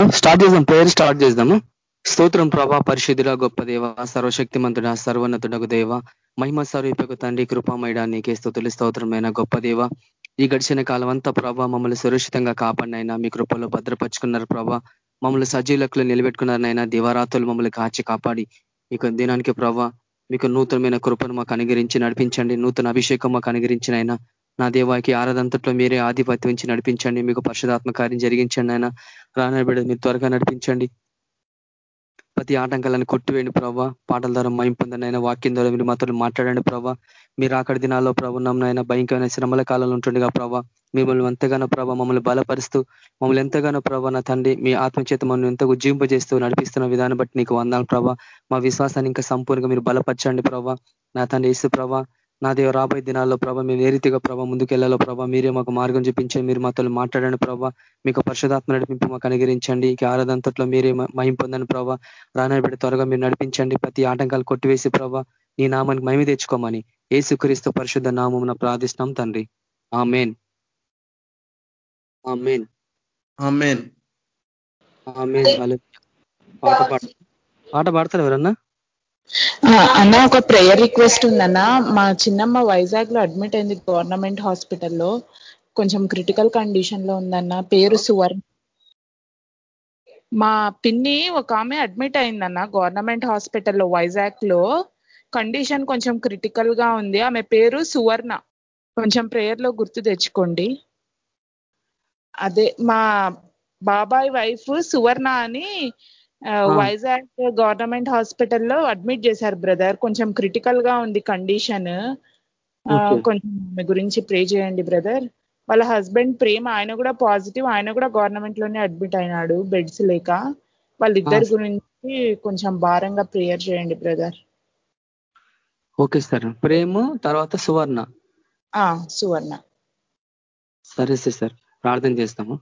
Start చేద్దాం prayer start చేద్దాము. స్తోత్రం ప్రభా పరిశుద్ధుల గొప్ప దేవ సర్వశక్తిమంతుడ సర్వోన్నతుడకు దేవ మహిమ స్వరూపకు తండ్రి కృపామయడా నీకే స్థుతులు స్తోత్రమైన గొప్ప దేవ. ఈ గడిచిన కాలం అంతా ప్రభా మమ్మల్ని సురక్షితంగా కాపాడినైనా మీ కృపలో భద్రపరుచుకున్నారు ప్రభా. మమ్మల్ని సజీలకులు నిలబెట్టుకున్నారనైనా దివారాతులు మమ్మల్ని కాచి కాపాడి. మీకు దినానికి ప్రభా మీకు నూతనమైన కృపను మాకు అనుగరించి నడిపించండి నూతన అభిషేకం మాకు అనుగరించినైనా నా దేవాకి ఆరాధంతట్లో మీరే ఆధిపత్యం నుంచి నడిపించండి. మీకు పరిశుధాత్మ కార్యం జరిగించండి ఆయన రానబిడ మీరు త్వరగా నడిపించండి. ప్రతి ఆటంకాలను కొట్టివేయండి ప్రభావ పాటల ద్వారా మైంపొందనైనా వాక్యం ద్వారా మీరు మాతో మాట్లాడండి ప్రభావ మీరు అక్కడి దినాల్లో ప్రభు భయంకరమైన శ్రమల కాలంలో ఉంటుండగా ప్రభావ మిమ్మల్ని ఎంతగానో ప్రభావ మమ్మల్ని బలపరుస్తూ మమ్మల్ని ఎంతగానో ప్రభావ నా తండ్రి మీ ఆత్మచేత మమ్మల్ని ఎంతో ఉజ్జింపజేస్తూ నడిపిస్తున్న విధానం బట్టి నీకు వందాలు ప్రభావ మా విశ్వాసాన్ని ఇంకా సంపూర్ణంగా మీరు బలపరచండి ప్రభావ నా తండ్రి ఇసు ప్రభా నా దేవ రాబోయే దినాల్లో ప్రభావ మేము ఏ రీతిగా ప్రభావ ముందుకెళ్ళాలో ప్రభావ మీరే మాకు మార్గం చూపించండి మీరు మాతో మాట్లాడండి ప్రభావ మీకు పరిశుధాత్మ నడిపింపు మాకు అనుగరించండి ఇక ఆరాధంతట్లో మీరే మహిం పొందని ప్రభావ రానబెట్టి త్వరగా మీరు నడిపించండి ప్రతి ఆటంకాలు కొట్టివేసి ప్రభావ నీ నామానికి మహిమ తెచ్చుకోమని ఏసుక్రీస్తు పరిశుద్ధ నామం ప్రార్థిస్తున్నాం తండ్రి. ఆ మెయిన్ ఆ మెయిన్ పాట పాట పాట పాడతారు ఎవరన్నా? అన్న ఒక ప్రేయర్ రిక్వెస్ట్ ఉందన్న. మా చిన్నమ్మ వైజాగ్లో అడ్మిట్ అయింది గవర్నమెంట్ హాస్పిటల్లో. కొంచెం క్రిటికల్ కండిషన్లో ఉందన్న. పేరు సువర్ణ. మా పిన్ని ఒక ఆమె అడ్మిట్ అయిందన్న గవర్నమెంట్ హాస్పిటల్లో వైజాగ్లో కండిషన్ కొంచెం క్రిటికల్గా ఉంది. ఆమె పేరు సువర్ణ. కొంచెం ప్రేయర్లో గుర్తు తెచ్చుకోండి. అదే మా బాబాయ్ వైఫ్ సువర్ణ అని వైజాగ్ గవర్నమెంట్ హాస్పిటల్లో అడ్మిట్ చేశారు బ్రదర్. కొంచెం క్రిటికల్గా ఉంది కండిషన్. కొంచెం ఆమె గురించి ప్రే చేయండి బ్రదర్. వాళ్ళ హస్బెండ్ ప్రేమ ఆయన కూడా పాజిటివ్ ఆయన కూడా గవర్నమెంట్లోనే అడ్మిట్ అయినాడు బెడ్స్ లేక. వాళ్ళిద్దరి గురించి కొంచెం భారంగా ప్రేయర్ చేయండి బ్రదర్. Okay sir. ప్రేమ తర్వాత సువర్ణ. సువర్ణ. సరే సార్. ప్రార్థన చేస్తాము.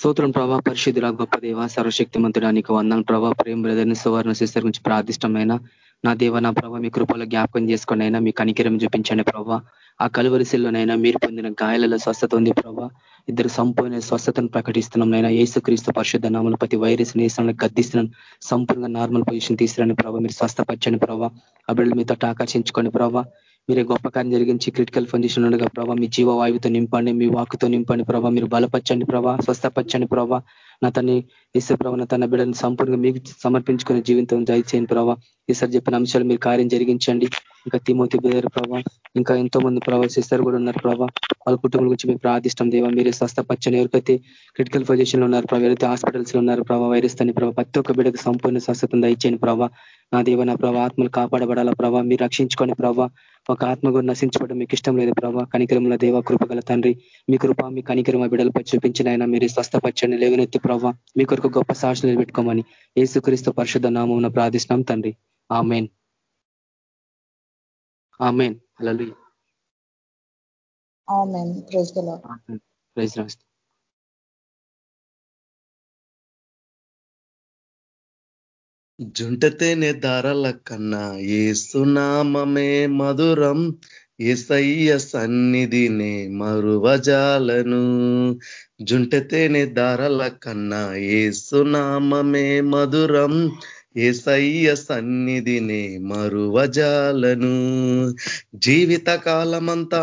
స్తోత్రం ప్రభా పరిశుద్ధుల గొప్ప దేవ సర్వశక్తి మంతుడానికి వందన ప్రభా ప్రేమ బ్రదర్ని సువర్ణ సిస్టర్ గురించి ప్రార్థిష్టమైన నా దేవ నా ప్రభా మీ కృపలో జ్ఞాపకం చేసుకుని అయినా మీ కనికిరం చూపించండి ప్రభా. ఆ కలువరిశిల్లోనైనా మీరు పొందిన గాయాలలో స్వస్థత ఉంది ప్రభా. ఇద్దరు సంపూర్ణ స్వస్థతను ప్రకటిస్తున్నాం నైనా ఏసుక్రీస్తు పరిశుద్ధ నామలు ప్రతి వైరస్ నేసాలను గద్దిస్తున్నాను. సంపూర్ణంగా నార్మల్ పొజిషన్ తీసుకురండి ప్రభా. మీరు స్వస్థపరచండి ప్రభా. అభివృద్ధి మీతో ఆకర్షించుకోండి ప్రభావ మీరే గొప్ప కార్యం జరిగించి క్రిటికల్ పొజిషన్ ఉండగా ప్రభావ మీ జీవ వాయువుతో నింపండి మీ వాకుతో నింపండి ప్రభావ మీరు బలపరచండి ప్రభావ స్వస్థపరచండి ప్రభావ నా తన్ని ఇసు ప్రభావ తన బిడ్డను సంపూర్ణంగా మీకు సమర్పించుకునే జీవితం దయచేయండి ప్రభావ ఈసారి చెప్పిన అంశాలు మీరు కార్యం జరిగించండి. ఇంకా తిమోతి బేదరు ప్రభావ ఇంకా ఎంతో మంది ప్రభావ సిస్టర్ కూడా ఉన్నారు ప్రభావ వాళ్ళ కుటుంబం గురించి మీరు ప్రార్థిష్టం దేవా. మీరు స్వస్థపచ్చని ఎవరికైతే క్రిటికల్ పొజిషన్లో ఉన్నారు ప్రభావ ఎవరైతే హాస్పిటల్స్లో ఉన్నారు ప్రభావ వైరస్ తని ప్రభావ ప్రతి ఒక్క బిడ్డకు సంపూర్ణ స్వస్థత దయచేయండి ప్రభావ నా దేవ నా ప్రభావ ఆత్మలు కాపాడబడాలా ప్రభావ మీరు రక్షించుకొని ప్రభావ ఒక ఆత్మ కూడా నశించుకోవడం మీకు ఇష్టం లేదు ప్రభావ కనికరంలో దేవ కృపగల తండ్రి మీ కృప మీ కనికరం బిడ్డలపై చూపించిన ఆయన మీరు స్వస్థపచ్చండి లేవనెత్తి ప్రభావ మీ కొరకు గొప్ప సాక్షి నిలబెట్టుకోమని ఏసుక్రీస్తు పరిశుద్ధ నామం ప్రార్థిస్తున్నాం తండ్రి. ఆమెన్. ఆమెన్. అలలు ప్రైజ్ రాస్తూ జుంటతేనే ధరల కన్నా ఏసునామమే మధురం. ఏసయ్య సన్నిధినే మరువజాలను. జుంటతేనే ధరల కన్నా ఏసునామమే మధురం. ఏసయ్య సన్నిధిని మరువజాలను. జీవిత కాలమంతా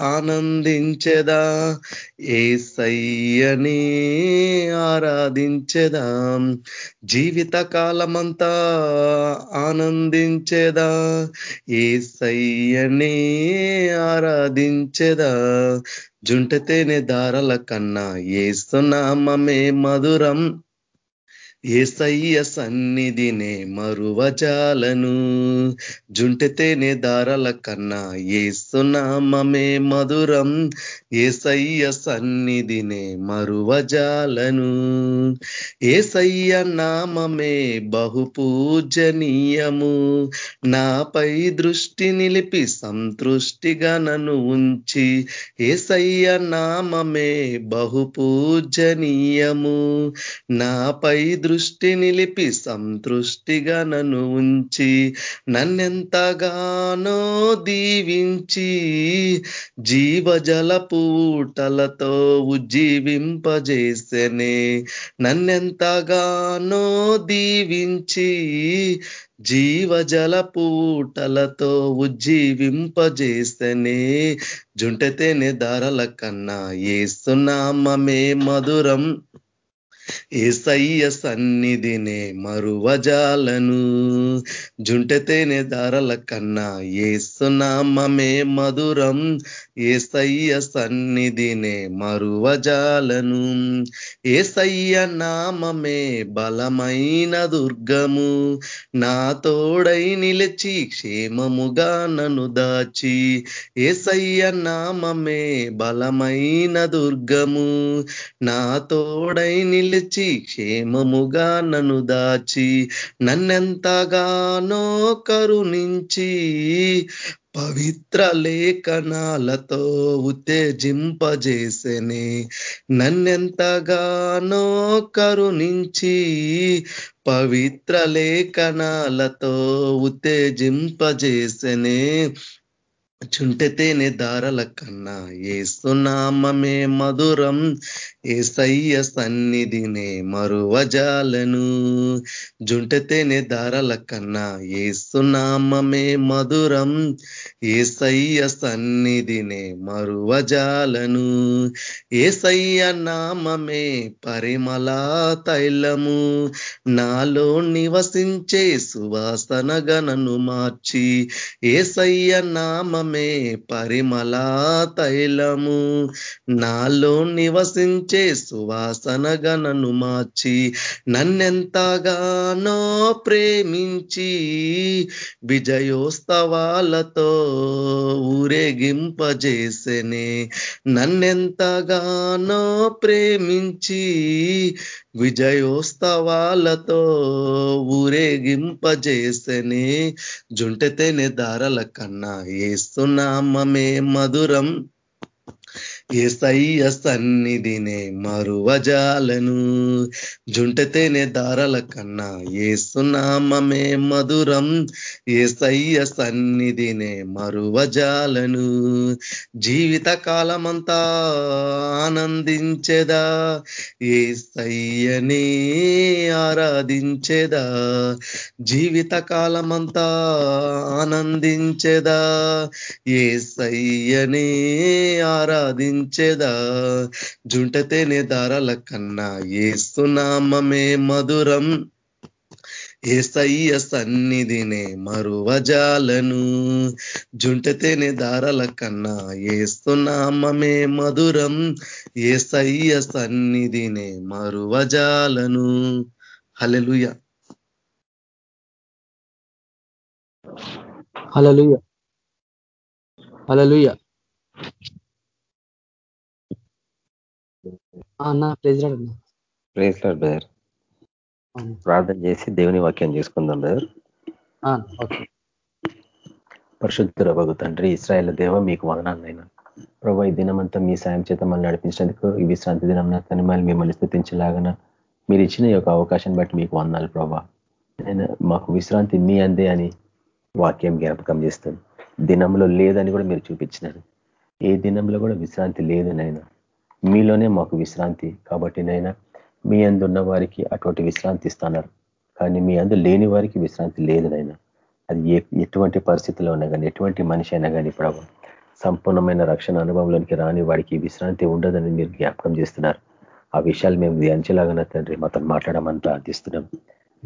ఆనందించెదా? ఏసయ్యని ఆరాధించెదా? జీవిత కాలమంతా ఆనందించెదా? ఏసయ్యని ఆరాధించెదా? జుంటతేనే దారల కన్నా ఏసునామమే మధురం. ఏసయ్య సన్నిధినే మరువజాలను? జుంటెతేనే దారల కన్నా ఏసునామమే మధురం. ఏసయ్య సన్నిధినే మరువజాలను? ఏసయ్య నామమే బహు పూజనీయము నాపై దృష్టి నిలిపి సంతృష్టిగా నన్ను ఉంచి ఏసయ్య నామమే బహు పూజనీయము నాపై దృష్టి దృష్టి నిలిపి సంతృష్టిగా నన్ను ఉంచి నన్నెంతగానో దీవించి జీవజల పూటలతో ఉజ్జీవింపజేసనే. నన్నెంతగానో దీవించి జీవజల పూటలతో ఉజ్జీవింపజేసనే. జుంటతేనే దారల కన్నా ఏసునామమే మధురం. ఏసయ్య సన్నిధినే మరువజాలను? జుంటతేనే దారల కన్నా ఏసునామే మధురం. ఏసయ్య సన్నిధినే మరువజాలను? ఏసయ్య నామమే బలమైన దుర్గము. నా తోడై నిలిచి క్షేమముగా నన్ను దాచి. ఏసయ్య నామమే బలమైన దుర్గము. నా తోడై నిలిచి క్షేమముగా నన్ను దాచి నన్నెంతగానో కరుణించి పవిత్ర లేఖనాలతో ఉత్తేజింపజేసెనే. నన్నెంతగానో కరుణించి పవిత్ర లేఖనాలతో ఉత్తేజింపజేసెనే. చుంటతేనే దారల కన్నా ఏసునామమే మధురం ఏసయ్య సన్నిధినే మరువజాలను జుంటతేనే దారల కన్నా ఏసునామమే మధురం. ఏసయ్య సన్నిధినే మరువజాలను. ఏసయ్య నామమే పరిమళా తైలము. నాలో నివసించే సువాసన గణను మార్చి ఏసయ్య నామమే పరిమళా తైలము. నాలో నివసించే సువాసన నన్ను మార్చి నన్నెంతగానో ప్రేమించి విజయోత్సవాలతో ఊరేగింపజేసెనే. నన్నెంతగానో ప్రేమించి విజయోత్సవాలతో ఊరేగింపజేసెనే. జుంటతేనే దారల కన్నా ఏసునామమే మధురం. ఏసయ్య సన్నిధినే మరువజాలను. జుంటతేనే దారల కన్నా ఏసునామమే మధురం. ఏసయ్య సన్నిధినే మరువజాలను. జీవిత కాలమంతా ఆనందించెదా. ఏసయ్యనే ఆరాధించేదా. జీవిత కాలమంతా ఆనందించెదా ఏసయ్యనే ఆరాధించెదా జుంటతేనే దారాల కన్నా ఏసునామమే మధురం. ఏసయ్య సన్నిధినే మరువజాలను. జుంటతేనే దారాల కన్నా ఏసునామమే మధురం. ఏసయ్య సన్నిధినే మరువజాలను. హలలుయ హలలుయ హలలుయ అన్న ప్రైజ్ రాడన్నా ప్రేస్ లాడ్ బ్రదర్ ప్రార్థన చేసి దేవుని వాక్యం చేసుకుందాం బ్రదర్. ఓకే. పరిశుద్ధుల భగు తండ్రి ఇస్రాయల్ దేవ మీకు వదనాలైనా ప్రభా ఈ దినమంతా మీ సాయం చేత మళ్ళీ నడిపించినందుకు ఈ విశ్రాంతి దినం మళ్ళీ మిమ్మల్ని స్థుతించలాగన మీరు ఇచ్చిన ఈ యొక్క అవకాశాన్ని బట్టి మీకు వందాలి ప్రభా. నేను మాకు విశ్రాంతి మీ అందే అని వాక్యం జ్ఞాపకం చేస్తుంది దినంలో లేదని కూడా మీరు చూపించినారు. ఏ దినంలో కూడా విశ్రాంతి లేదు నైనా మీలోనే మాకు విశ్రాంతి. కాబట్టి నైనా మీ అందున్న వారికి అటువంటి విశ్రాంతి ఇస్తున్నారు కానీ మీ అందు లేని వారికి విశ్రాంతి లేదు నైనా. అది ఎటువంటి పరిస్థితిలో ఉన్నా కానీ ఎటువంటి మనిషి అయినా కానీ ప్రభావ సంపూర్ణమైన రక్షణ అనుభవంలోనికి రాని వాడికి విశ్రాంతి ఉండదని మీరు జ్ఞాపకం చేస్తున్నారు. ఆ విషయాలు మేము ధ్యానించలాగన తండ్రి మాతో మాట్లాడమని ప్రార్థిస్తున్నాం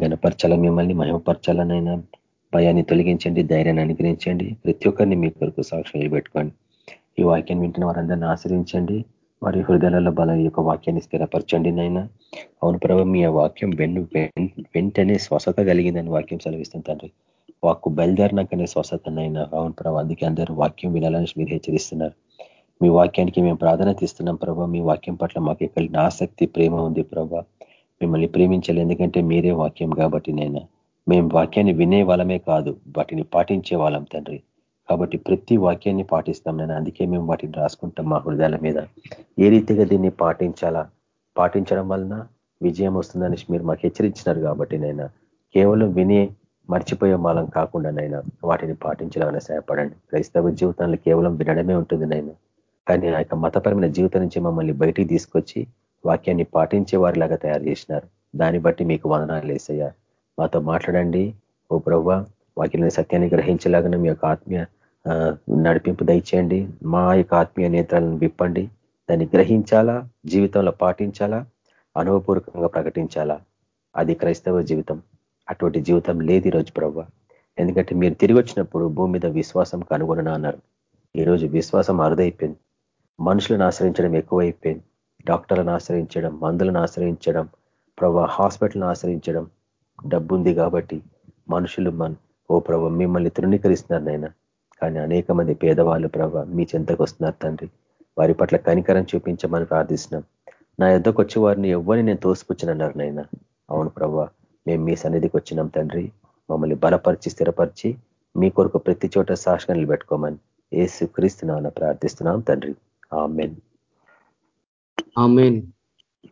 గణపరచాల మిమ్మల్ని మహిమపరచాలనైనా భయాన్ని తొలగించండి ధైర్యాన్ని అనుగ్రహించండి. ప్రతి ఒక్కరిని మీ కొరకు సాక్షులు పెట్టుకోండి. ఈ వాక్యాన్ని వింటున్న వారందరినీ ఆశ్రయించండి. వారి హృదయాలలో బల యొక్క వాక్యాన్ని స్థిరపరచండి నైనా అవును ప్రభావ మీ వాక్యం వెన్ను వెంటనే స్వస్థత కలిగిందని వాక్యం సెలవిస్తుంది తండ్రి. వాక్కు బయలుదేరినాకనే స్వస్థతనైనా అవును ప్రభావ అందుకే అందరూ వాక్యం వినాలని మీరు హెచ్చరిస్తున్నారు. మీ వాక్యానికి మేము ప్రాధాన్యత ఇస్తున్నాం ప్రభావ మీ వాక్యం పట్ల మాకు కలిగిన ఆసక్తి ప్రేమ ఉంది ప్రభా. మిమ్మల్ని ప్రేమించాలి ఎందుకంటే మీరే వాక్యం కాబట్టి నైనా మేము వాక్యాన్ని వినే వాళ్ళమే కాదు వాటిని పాటించే వాళ్ళం తండ్రి. కాబట్టి ప్రతి వాక్యాన్ని పాటిస్తాం నేను. అందుకే మేము వాటిని రాసుకుంటాం మా హృదయాల మీద. ఏ రీతిగా దీన్ని పాటించాలా? పాటించడం వలన విజయం వస్తుందని మీరు మాకు హెచ్చరించినారు కాబట్టి నైనా కేవలం విని మర్చిపోయే మాలం కాకుండా నైనా వాటిని పాటించాలని సహాయపడండి. క్రైస్తవ జీవితంలో కేవలం వినడమే ఉంటుంది నైనా. కానీ ఆ యొక్క మతపరమైన జీవితం నుంచి మమ్మల్ని బయటికి తీసుకొచ్చి వాక్యాన్ని పాటించే వారిలాగా తయారు చేసినారు. దాన్ని బట్టి మీకు వందనాలు వేసయ్యా మాతో మాట్లాడండి. ఓ ప్రవ్వ వాక్యం సత్యాన్ని గ్రహించలాగా మీ యొక్క ఆత్మీయ నడిపింపు దయచేయండి. మా యొక్క ఆత్మీయ నేత్రాలను విప్పండి. దాన్ని గ్రహించాలా? జీవితంలో పాటించాలా? అనుభవపూర్వకంగా ప్రకటించాలా? అది క్రైస్తవ జీవితం. అటువంటి జీవితం లేదు ఈరోజు ప్రవ్వ. ఎందుకంటే మీరు తిరిగి వచ్చినప్పుడు భూమి మీద విశ్వాసం కనుగొనను అన్నారు. ఈరోజు విశ్వాసం అరుదైపోయింది. మనుషులను ఆశ్రయించడం ఎక్కువైపోయింది. డాక్టర్లను ఆశ్రయించడం మందులను ఆశ్రయించడం ప్రభా హాస్పిటల్ని ఆశ్రయించడం డబ్బు ఉంది కాబట్టి మనుషులు మన ఓ ప్రభ మిమ్మల్ని తృణీకరిస్తున్నారు నాయన. కానీ అనేక మంది పేదవాళ్ళు ప్రభ మీ చెంతకు వస్తున్నారు తండ్రి. వారి పట్ల కనికరం చూపించమని ప్రార్థిస్తున్నాం. నా యుద్ధకు వచ్చి వారిని ఎవరిని నేను తోసిపుచ్చినన్నారు నాయన. అవును ప్రభా మేము మీ సన్నిధికి వచ్చినాం తండ్రి. మమ్మల్ని బలపరిచి స్థిరపరిచి మీ కొరకు ప్రతి చోట సాక్షణలు పెట్టుకోమని ఏసు క్రీస్తున్నామని ప్రార్థిస్తున్నాం తండ్రి. ఆమెన్.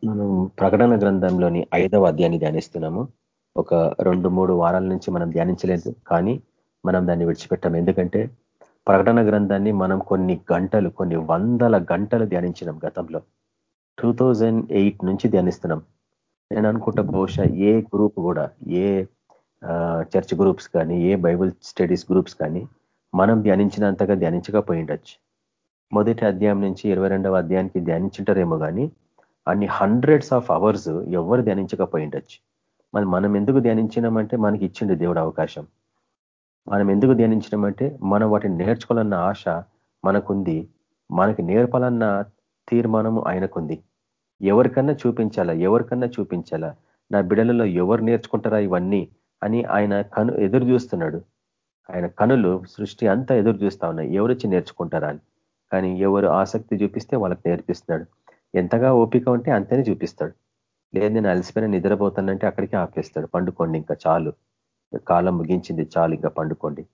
మనం ప్రకటన గ్రంథంలోని ఐదవ అధ్యాయాన్ని ధ్యానిస్తున్నాము. ఒక రెండు మూడు వారాల నుంచి మనం ధ్యానించలేదు కానీ మనం దాన్ని విడిచిపెట్టాం ఎందుకంటే ప్రకటన గ్రంథాన్ని మనం కొన్ని గంటలు కొన్ని వందల గంటలు ధ్యానించినాం గతంలో. టూ నుంచి ధ్యానిస్తున్నాం. నేను అనుకుంటా బహుశా ఏ గ్రూప్ కూడా ఏ చర్చ్ గ్రూప్స్ కానీ ఏ బైబుల్ స్టడీస్ గ్రూప్స్ కానీ మనం ధ్యానించినంతగా ధ్యానించకపోయిండొచ్చు మొదటి అధ్యాయం నుంచి ఇరవై రెండవ అధ్యాయానికి ధ్యానించుంటారేమో కానీ అన్ని హండ్రెడ్స్ ఆఫ్ అవర్స్ ఎవరు ధ్యానించకపోయిండొచ్చు మరి మనం ఎందుకు ధ్యానించినామంటే మనకి ఇచ్చిండు దేవుడు అవకాశం. మనం ఎందుకు ధ్యానించినామంటే మనం వాటిని నేర్చుకోవాలన్న ఆశ మనకుంది మనకి నేర్పాలన్న తీర్మానము ఆయనకుంది. ఎవరికన్నా చూపించాలా? ఎవరికన్నా చూపించాలా? నా బిడలలో ఎవరు నేర్చుకుంటారా ఇవన్నీ అని ఆయన కను ఎదురు చూస్తున్నాడు. ఆయన కనులు సృష్టి అంతా ఎదురు చూస్తా ఉన్నాయి. ఎవరొచ్చి నేర్చుకుంటారా అని. కానీ ఎవరు ఆసక్తి చూపిస్తే వాళ్ళకి నేర్పిస్తున్నాడు. ఎంతగా ఓపిక ఉంటే అంతనే చూపిస్తాడు. లేదు నేను అలసిపోయిన నిద్రపోతానంటే అక్కడికి ఆపేస్తాడు. పండుకోండి ఇంకా చాలు. కాలం ముగించింది చాలు ఇంకా పండుకోండి.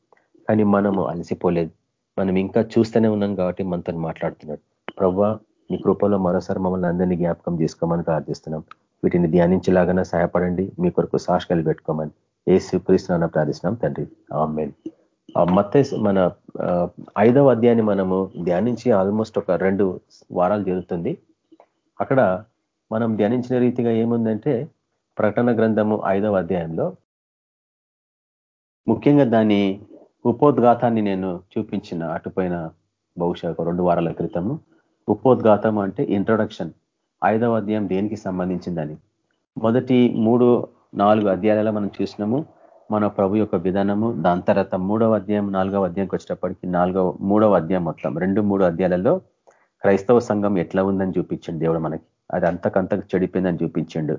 కానీ మనము అలసిపోలేదు. మనం ఇంకా చూస్తూనే ఉన్నాం కాబట్టి మనతో మాట్లాడుతున్నాడు. ప్రవ్వా మీ కృపలో మరోసారి మమ్మల్ని అందరినీ జ్ఞాపకం చేసుకోమని ప్రార్థిస్తున్నాం. వీటిని ధ్యానించేలాగానే సహాయపడండి. మీ కొరకు సాక్షకాలు పెట్టుకోమని ఏ స్వీకరిస్తున్నా ప్రార్థిస్తున్నాం తండ్రి. ఆమెన్. మత్త మన ఐదవ అధ్యాయాన్ని మనము ధ్యానించి ఆల్మోస్ట్ ఒక రెండు వారాలు జరుగుతుంది. అక్కడ మనం ధ్యానించిన రీతిగా ఏముందంటే ప్రకటన గ్రంథము ఐదవ అధ్యాయంలో ముఖ్యంగా దాని ఉపోద్ఘాతాన్ని నేను చూపించిన అటుపైన బహుశా ఒక రెండు వారాల క్రితము. ఉపోద్ఘాతం అంటే ఇంట్రొడక్షన్ ఐదవ అధ్యాయం దేనికి సంబంధించిందని. మొదటి మూడు నాలుగు అధ్యాయాలలో మనం చూసినాము. మన ప్రభు యొక్క విధానము దాని తర్వాత మూడవ అధ్యాయం నాలుగవ అధ్యాయంకి వచ్చేటప్పటికి నాలుగవ మూడవ అధ్యాయం మొత్తం. రెండు మూడు అధ్యాయాలలో క్రైస్తవ సంఘం ఎట్లా ఉందని చూపించండి దేవుడు మనకి. అది అంతకంతకు చెడిపోయిందని చూపించిండు.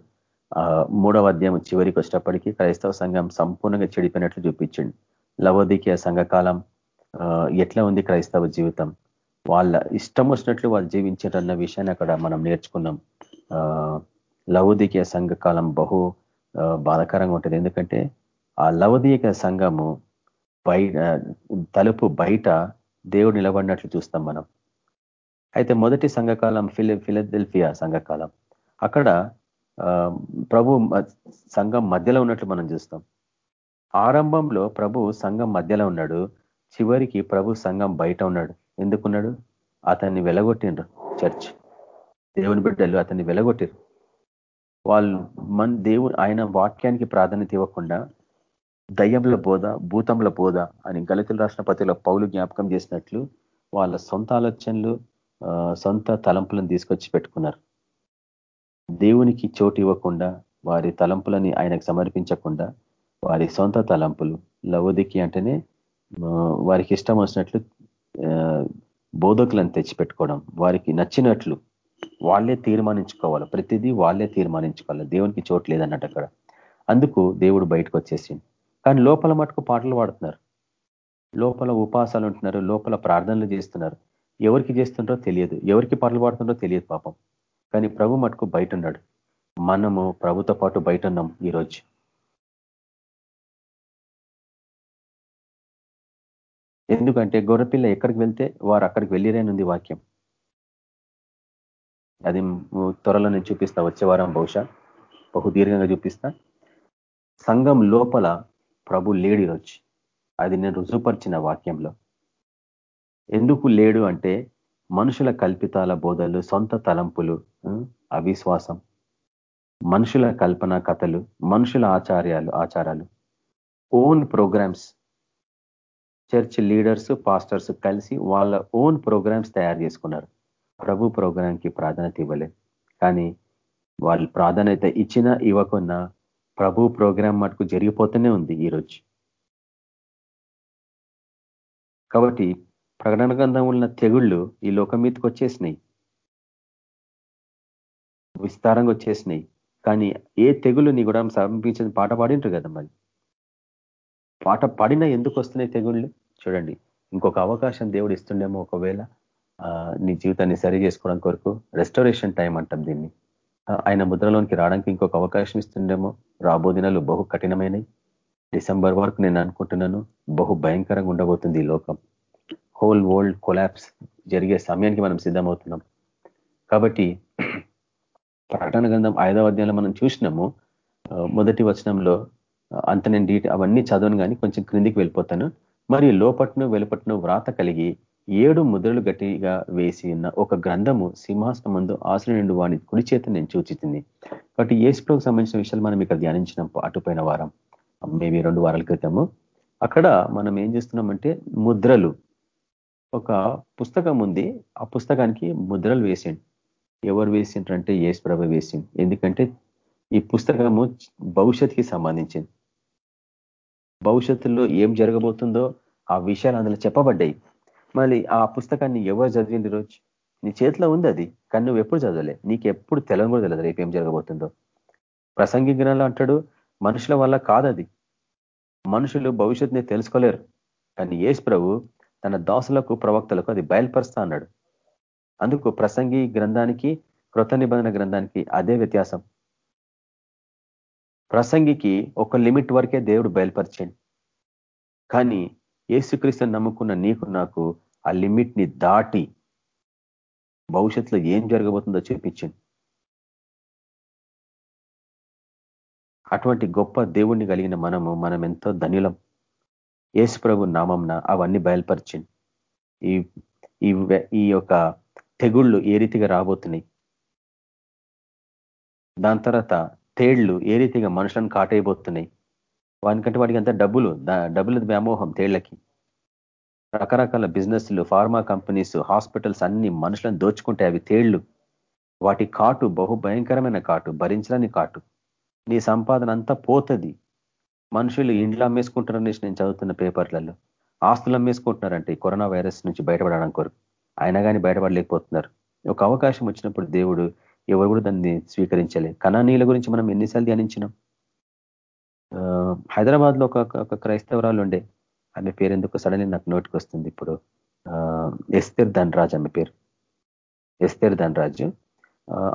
మూడవ అధ్యాయం చివరికి వచ్చేటప్పటికీ క్రైస్తవ సంఘం సంపూర్ణంగా చెడిపోయినట్లు చూపించండి లవోదికీయ సంఘకాలం ఎట్లా ఉంది క్రైస్తవ జీవితం వాళ్ళ ఇష్టం వచ్చినట్లు వాళ్ళు జీవించారన్న విషయాన్ని అక్కడ మనం నేర్చుకున్నాం లవోదికీయ సంఘకాలం బహు బాధకరంగా ఉంటుంది ఎందుకంటే ఆ లవదీయ సంఘము బయట తలుపు బయట దేవుడు నిలబడినట్లు చూస్తాం మనం అయితే మొదటి సంఘకాలం ఫిలి ఫిలదెల్ఫియా సంఘకాలం అక్కడ ప్రభు సంఘం మధ్యలో ఉన్నట్లు మనం చూస్తాం. ఆరంభంలో ప్రభు సంఘం మధ్యలో ఉన్నాడు. చివరికి ప్రభు సంఘం బయట ఉన్నాడు. ఎందుకున్నాడు? అతన్ని వెలగొట్టిండ్రు చర్చ్. దేవుని బిడ్డలు అతన్ని వెలగొట్టిరు వాళ్ళు మన దేవుడు ఆయన వాక్యానికి ప్రాధాన్యత ఇవ్వకుండా దయ్యంల బోధ భూతంల బోధ అని గలితుల రాష్ట్రపతిలో పౌలు జ్ఞాపకం చేసినట్లు వాళ్ళ సొంత ఆలోచనలు సొంత తలంపులను తీసుకొచ్చి పెట్టుకున్నారు. దేవునికి చోటు ఇవ్వకుండా వారి తలంపులని ఆయనకు సమర్పించకుండా వారి సొంత తలంపులు లవోదికి అంటేనే వారికి ఇష్టం వచ్చినట్లు బోధకులను తెచ్చిపెట్టుకోవడం వారికి నచ్చినట్లు వాళ్ళే తీర్మానించుకోవాలి. ప్రతిదీ వాళ్ళే తీర్మానించుకోవాలి. దేవునికి చోటు లేదన్నట్టు అక్కడ. అందుకు దేవుడు బయటకు వచ్చేసింది కానీ లోపల మటుకు పాటలు పాడుతున్నారు. లోపల ఉపాసాలు ఉంటున్నారు. లోపల ప్రార్థనలు చేస్తున్నారు. ఎవరికి చేస్తుంటారో తెలియదు. ఎవరికి పాటలు పాడుతుంటారో తెలియదు పాపం. కానీ ప్రభు మటుకు బయట ఉన్నాడు మనము ప్రభుతో పాటు బయట ఉన్నాం ఈరోజు. ఎందుకంటే గొర్రెపిల్ల ఎక్కడికి వెళ్తే వారు అక్కడికి వెళ్ళిరేనుంది వాక్యం. అది త్వరలో నేను చూపిస్తా వచ్చే వారం బహుశా. బహు దీర్ఘంగా చూపిస్తా. సంఘం లోపల ప్రభు లేడు ఈరోజు. అది నేను రుజుపరిచిన వాక్యంలో. ఎందుకు లేడు అంటే మనుషుల కల్పితాల బోధలు సొంత తలంపులు అవిశ్వాసం. మనుషుల కల్పన కథలు మనుషుల ఆచార్యాలు ఆచారాలు. Own programmes. Church leaders pastors కలిసి వాళ్ళ ఓన్ ప్రోగ్రామ్స్ తయారు చేసుకున్నారు. ప్రభు ప్రోగ్రాంకి ప్రాధాన్యత ఇవ్వలేదు కానీ వాళ్ళు ప్రాధాన్యత ఇచ్చినా ఇవ్వకున్నా ప్రభు ప్రోగ్రాం మటుకు జరిగిపోతూనే ఉంది ఈరోజు. కాబట్టి ప్రకటన గ్రంథం ఉన్న తెగుళ్ళు ఈ లోకం మీదకి వచ్చేసినాయి. విస్తారంగా వచ్చేసినాయి. కానీ ఏ తెగులు నీ కూడా సమర్పించింది పాట పాడింటారు కదా మరి. పాట పాడినా ఎందుకు వస్తున్నాయి తెగుళ్ళు? చూడండి. ఇంకొక అవకాశం దేవుడు ఇస్తుండేమో ఒకవేళ నీ జీవితాన్ని సరి చేసుకోవడం కొరకు రెస్టరేషన్ టైం అంటాం దీన్ని. ఆయన ముద్రలోనికి రావడానికి ఇంకొక అవకాశం ఇస్తుండేమో రాబో దినాలు బహు కఠినమైనవి డిసెంబర్ వరకు నేను అనుకుంటున్నాను బహు భయంకరంగా ఉండబోతుంది ఈ లోకం. హోల్ వరల్డ్ కొలాప్స్ జరిగే సమయానికి మనం సిద్ధమవుతున్నాం. కాబట్టి ప్రకటన గ్రంథం ఐదవ అధ్యాయంలో మనం చూసినాము. మొదటి వచనంలో అంత నేను డీటెయిల్ అవన్నీ చదవను కానీ కొంచెం క్రిందికి వెళ్ళిపోతాను. మరియు లోపట్ను వెలుపట్ను వ్రాత కలిగి ఏడు ముద్రలు గట్టిగా వేసి ఉన్న ఒక గ్రంథము సింహాసనం ముందు ఆశ్రయుడు వాణి కుడి చేత నేను చూచింది కాబట్టి ఏసుప్రోకి సంబంధించిన విషయాలు మనం ఇక్కడ ధ్యానించినాం అటుపోయిన వారం. మేబీ రెండు వారాల క్రితము. అక్కడ మనం ఏం చేస్తున్నామంటే ముద్రలు ఒక పుస్తకం ఉంది. ఆ పుస్తకానికి ముద్రలు వేసిండు. ఎవరు వేసిండ్రంటే యేసు ప్రభ వేసిండు. ఎందుకంటే ఈ పుస్తకము భవిష్యత్తుకి సంబంధించింది. భవిష్యత్తులో ఏం జరగబోతుందో ఆ విషయాలు అందులో చెప్పబడ్డాయి. మళ్ళీ ఆ పుస్తకాన్ని ఎవరు చదివింది రోజు నీ చేతిలో ఉంది అది కానీ నువ్వు ఎప్పుడు చదవలే. నీకు ఎప్పుడు తెలం కూడా తెలియదు రేపు ఏం జరగబోతుందో. ప్రసంగి జ్ఞానాలు అంటాడు మనుషుల వల్ల కాదది. మనుషులు భవిష్యత్తుని తెలుసుకోలేరు. కానీ ఏసు ప్రభు తన దాసులకు ప్రవక్తలకు అది బయలుపరుస్తా అన్నాడు. అందుకు ప్రసంగి గ్రంథానికి కృత నిబంధన గ్రంథానికి అదే వ్యత్యాసం. ప్రసంగికి ఒక లిమిట్ వరకే దేవుడు బయలుపరిచండి. కానీ ఏసుక్రీస్తుని నమ్ముకున్న నీకు నాకు ఆ లిమిట్ని దాటి భవిష్యత్తులో ఏం జరగబోతుందో చూపించింది అటువంటి గొప్ప దేవుణ్ణి కలిగిన మనము మనం ఎంతో ధన్యులం. యేసు ప్రభు నామంన అవన్నీ బయలుపరిచింది ఈ ఈ యొక్క తెగుళ్ళు ఏ రీతిగా రాబోతున్నాయి? దాని తర్వాత తేళ్ళు ఏ రీతిగా మనుషులను కాటైపోతున్నాయి వానికంటే వాడికి అంత డబ్బులు డబ్బుల వ్యామోహం తేళ్ళకి. రకరకాల బిజినెస్లు ఫార్మా కంపెనీస్ హాస్పిటల్స్ అన్ని మనుషులను దోచుకుంటే అవి తేళ్ళు. వాటి కాటు బహు భయంకరమైన కాటు భరించడానికి కాటు. నీ సంపాదన అంతా పోతుంది. మనుషులు ఇండ్లు అమ్మేసుకుంటారనేసి నేను చదువుతున్న పేపర్లలో. ఆస్తులు అమ్మేసుకుంటున్నారంటే ఈ కరోనా వైరస్ నుంచి బయటపడడం కొరకు. అయినా కానీ బయటపడలేకపోతున్నారు. ఒక అవకాశం వచ్చినప్పుడు దేవుడు ఎవరు కూడా దాన్ని స్వీకరించలే కణానీల గురించి మనం ఎన్నిసార్లు ధ్యానించినాం? హైదరాబాద్లో ఒక క్రైస్తవరాలు ఉండే. ఆమె పేరు ఎందుకు సడన్లీ నాకు నోటికి వస్తుంది ఇప్పుడు ఎస్తేర్ ధనరాజ్ ఆమె పేరు. ఎస్తేర్ ధనరాజు.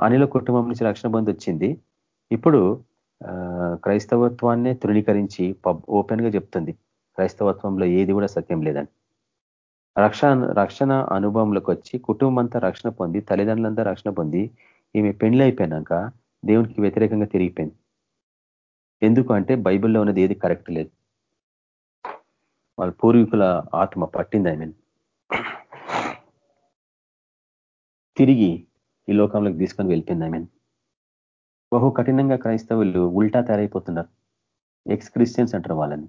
అనిల కుటుంబం నుంచి రక్షణ బంధు వచ్చింది ఇప్పుడు క్రైస్తవత్వాన్నే తృణీకరించి ఓపెన్గా చెప్తుంది. క్రైస్తవత్వంలో ఏది కూడా సత్యం లేదని. రక్షణ రక్షణ అనుభవంలోకి వచ్చి కుటుంబం అంతా రక్షణ పొంది తల్లిదండ్రులంతా రక్షణ పొంది ఈమె పెళ్ళి అయిపోయినాక దేవునికి వ్యతిరేకంగా తిరిగిపోయింది. ఎందుకు అంటే బైబిల్లో ఉన్నది ఏది కరెక్ట్ లేదు. వాళ్ళ పూర్వీకుల ఆత్మ పట్టింది ఆమె తిరిగి ఈ లోకంలోకి తీసుకొని వెళ్ళిపోయింది ఆమె బహు కఠినంగా క్రైస్తవులు ఉల్టా తయారైపోతున్నారు. ఎక్స్ క్రిస్టియన్స్ అంటారు వాళ్ళని.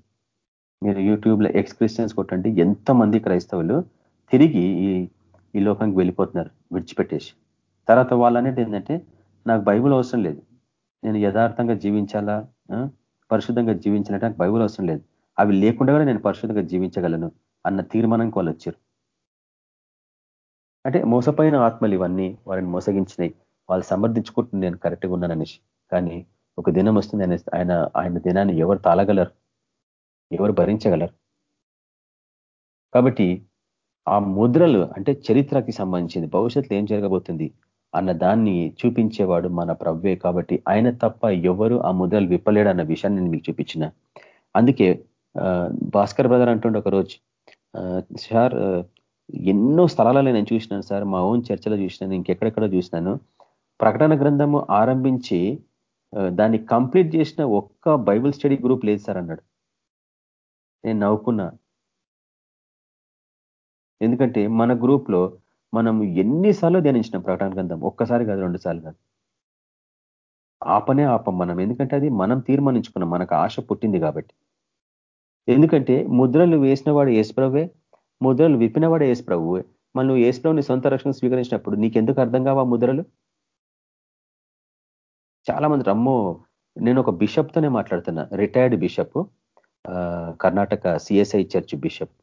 మీరు యూట్యూబ్లో ఎక్స్ క్రిస్టియన్స్ కొట్టండి. ఎంతమంది క్రైస్తవులు తిరిగి ఈ ఈ లోకానికి వెళ్ళిపోతున్నారు విడిచిపెట్టేసి. తర్వాత వాళ్ళు అనేది ఏంటంటే నాకు బైబుల్ అవసరం లేదు. నేను యథార్థంగా జీవించాలా? పరిశుద్ధంగా జీవించాలంటే నాకు బైబుల్ అవసరం లేదు. అవి లేకుండా కూడా నేను పరిశుద్ధంగా జీవించగలను అన్న తీర్మానానికి వాళ్ళు వచ్చారు. అంటే మోసపోయిన ఆత్మలు ఇవన్నీ వారిని మోసగించినాయి. వాళ్ళు సమర్థించుకుంటుంది నేను కరెక్ట్గా ఉన్నాననేసి కానీ ఒక దినం వస్తుంది ఆయన ఆయన ఆయన దినాన్ని ఎవరు తాళగలరు? ఎవరు భరించగలరు? కాబట్టి ఆ ముద్రలు అంటే చరిత్రకి సంబంధించింది భవిష్యత్తులో ఏం జరగబోతుంది అన్న దాన్ని చూపించేవాడు మన ప్రవ్వే కాబట్టి ఆయన తప్ప ఎవరు ఆ ముద్రలు విప్పలేడు అన్న విషయాన్ని నేను మీకు చూపించిన. అందుకే భాస్కర్ బ్రదర్ అంటుండే ఒకరోజు సార్ ఎన్నో స్థలాలలో నేను చూసినాను సార్ మా ఓన్ చర్చలో చూసినాను ఇంకెక్కడెక్కడ చూసినాను. ప్రకటన గ్రంథము ఆరంభించి దాన్ని కంప్లీట్ చేసిన ఒక్క బైబుల్ స్టడీ గ్రూప్ లేదు సార్ అన్నాడు. నేను నవ్వుకున్నా. ఎందుకంటే మన గ్రూప్లో మనం ఎన్నిసార్లు ధ్యానించినాం ప్రకటన గ్రంథం? ఒక్కసారి కాదు రెండు సార్లు కాదు. ఆపనే ఆపం మనం. ఎందుకంటే అది మనం తీర్మానించుకున్నాం. మనకు ఆశ పుట్టింది కాబట్టి. ఎందుకంటే ముద్రలు వేసిన వాడు ఏసుప్రభువే ముద్రలు విప్పినవాడు ఏసుప్రభువే మళ్ళీ నువ్వు సొంత రక్షణ స్వీకరించినప్పుడు నీకెందుకు అర్థం కావా ముద్రలు? చాలా మంది రమ్మో నేను ఒక బిషప్ తోనే మాట్లాడుతున్నా retired bishop Karnataka CSI church bishop.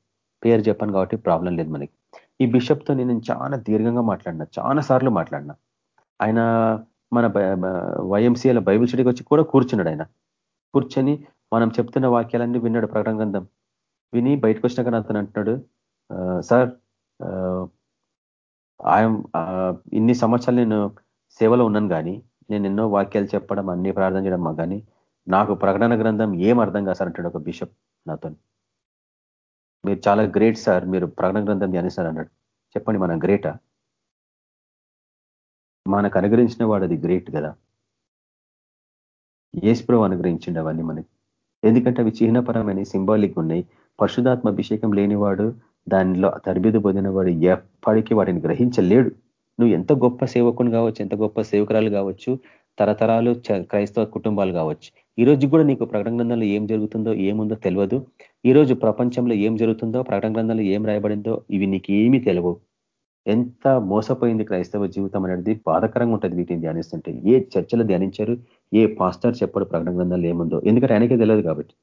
పేరు చెప్పాను కాబట్టి ప్రాబ్లం లేదు మనకి. ఈ బిషప్తో నేను చాలా దీర్ఘంగా మాట్లాడినా చాలా సార్లు మాట్లాడినా. ఆయన మన వైఎంసీఎల బైబిల్ స్టడీకి వచ్చి కూడా కూర్చున్నాడు ఆయన. కూర్చొని మనం చెప్తున్న వాక్యాలన్నీ విన్నాడు ప్రకటన గ్రంథం. విని బయటకు వచ్చినాక అతను అంటున్నాడు సార్ ఆయన ఇన్ని సంవత్సరాలు నేను సేవలో ఉన్నాను కానీ నేను ఎన్నో వాక్యాలు చెప్పడం అన్ని ప్రార్థన చేయడం కానీ నాకు ప్రకటన గ్రంథం ఏం అర్థం కాదు సార్ అంటాడు ఒక బిషప్ నాతో మీరు చాలా గ్రేట్ సార్ మీరు ప్రకటన గ్రంథం ధ్యానిస్తారు అన్నాడు. చెప్పండి మనం గ్రేటా మనకు అనుగ్రహించిన వాడు అది గ్రేట్ కదా? ఏసుప్రభు అనుగ్రహించిండు అవన్నీ మనకి. ఎందుకంటే అవి చిహ్నపరమైన సింబాలిక్ ఉన్నాయి. పరిశుధాత్మ అభిషేకం లేనివాడు దానిలో తరబిదు పొందినవాడు ఎప్పటికీ వాటిని గ్రహించలేడు. నువ్వు ఎంత గొప్ప సేవకుని కావచ్చు ఎంత గొప్ప సేవకురాలు కావచ్చు తరతరాలు క్రైస్తవ కుటుంబాలు కావచ్చు. ఈ రోజు కూడా నీకు ప్రకటన గ్రంథంలో ఏం జరుగుతుందో ఏముందో తెలియదు ఈ రోజు ప్రపంచంలో ఏం జరుగుతుందో ప్రకటన గ్రంథంలో ఏం రాయబడిందో ఇవి నీకు ఏమీ తెలియవు ఎంత మోసపోయింది క్రైస్తవ జీవితం అనేది బాధకరంగా ఉంటుంది వీటిని ధ్యానిస్తుంటే. ఏ చర్చలు ధ్యానించారు ఏ పాస్టర్ చెప్పడు ప్రకటన గ్రంథంలో ఏముందో. ఎందుకంటే ఆయనకే తెలియదు కాబట్టి.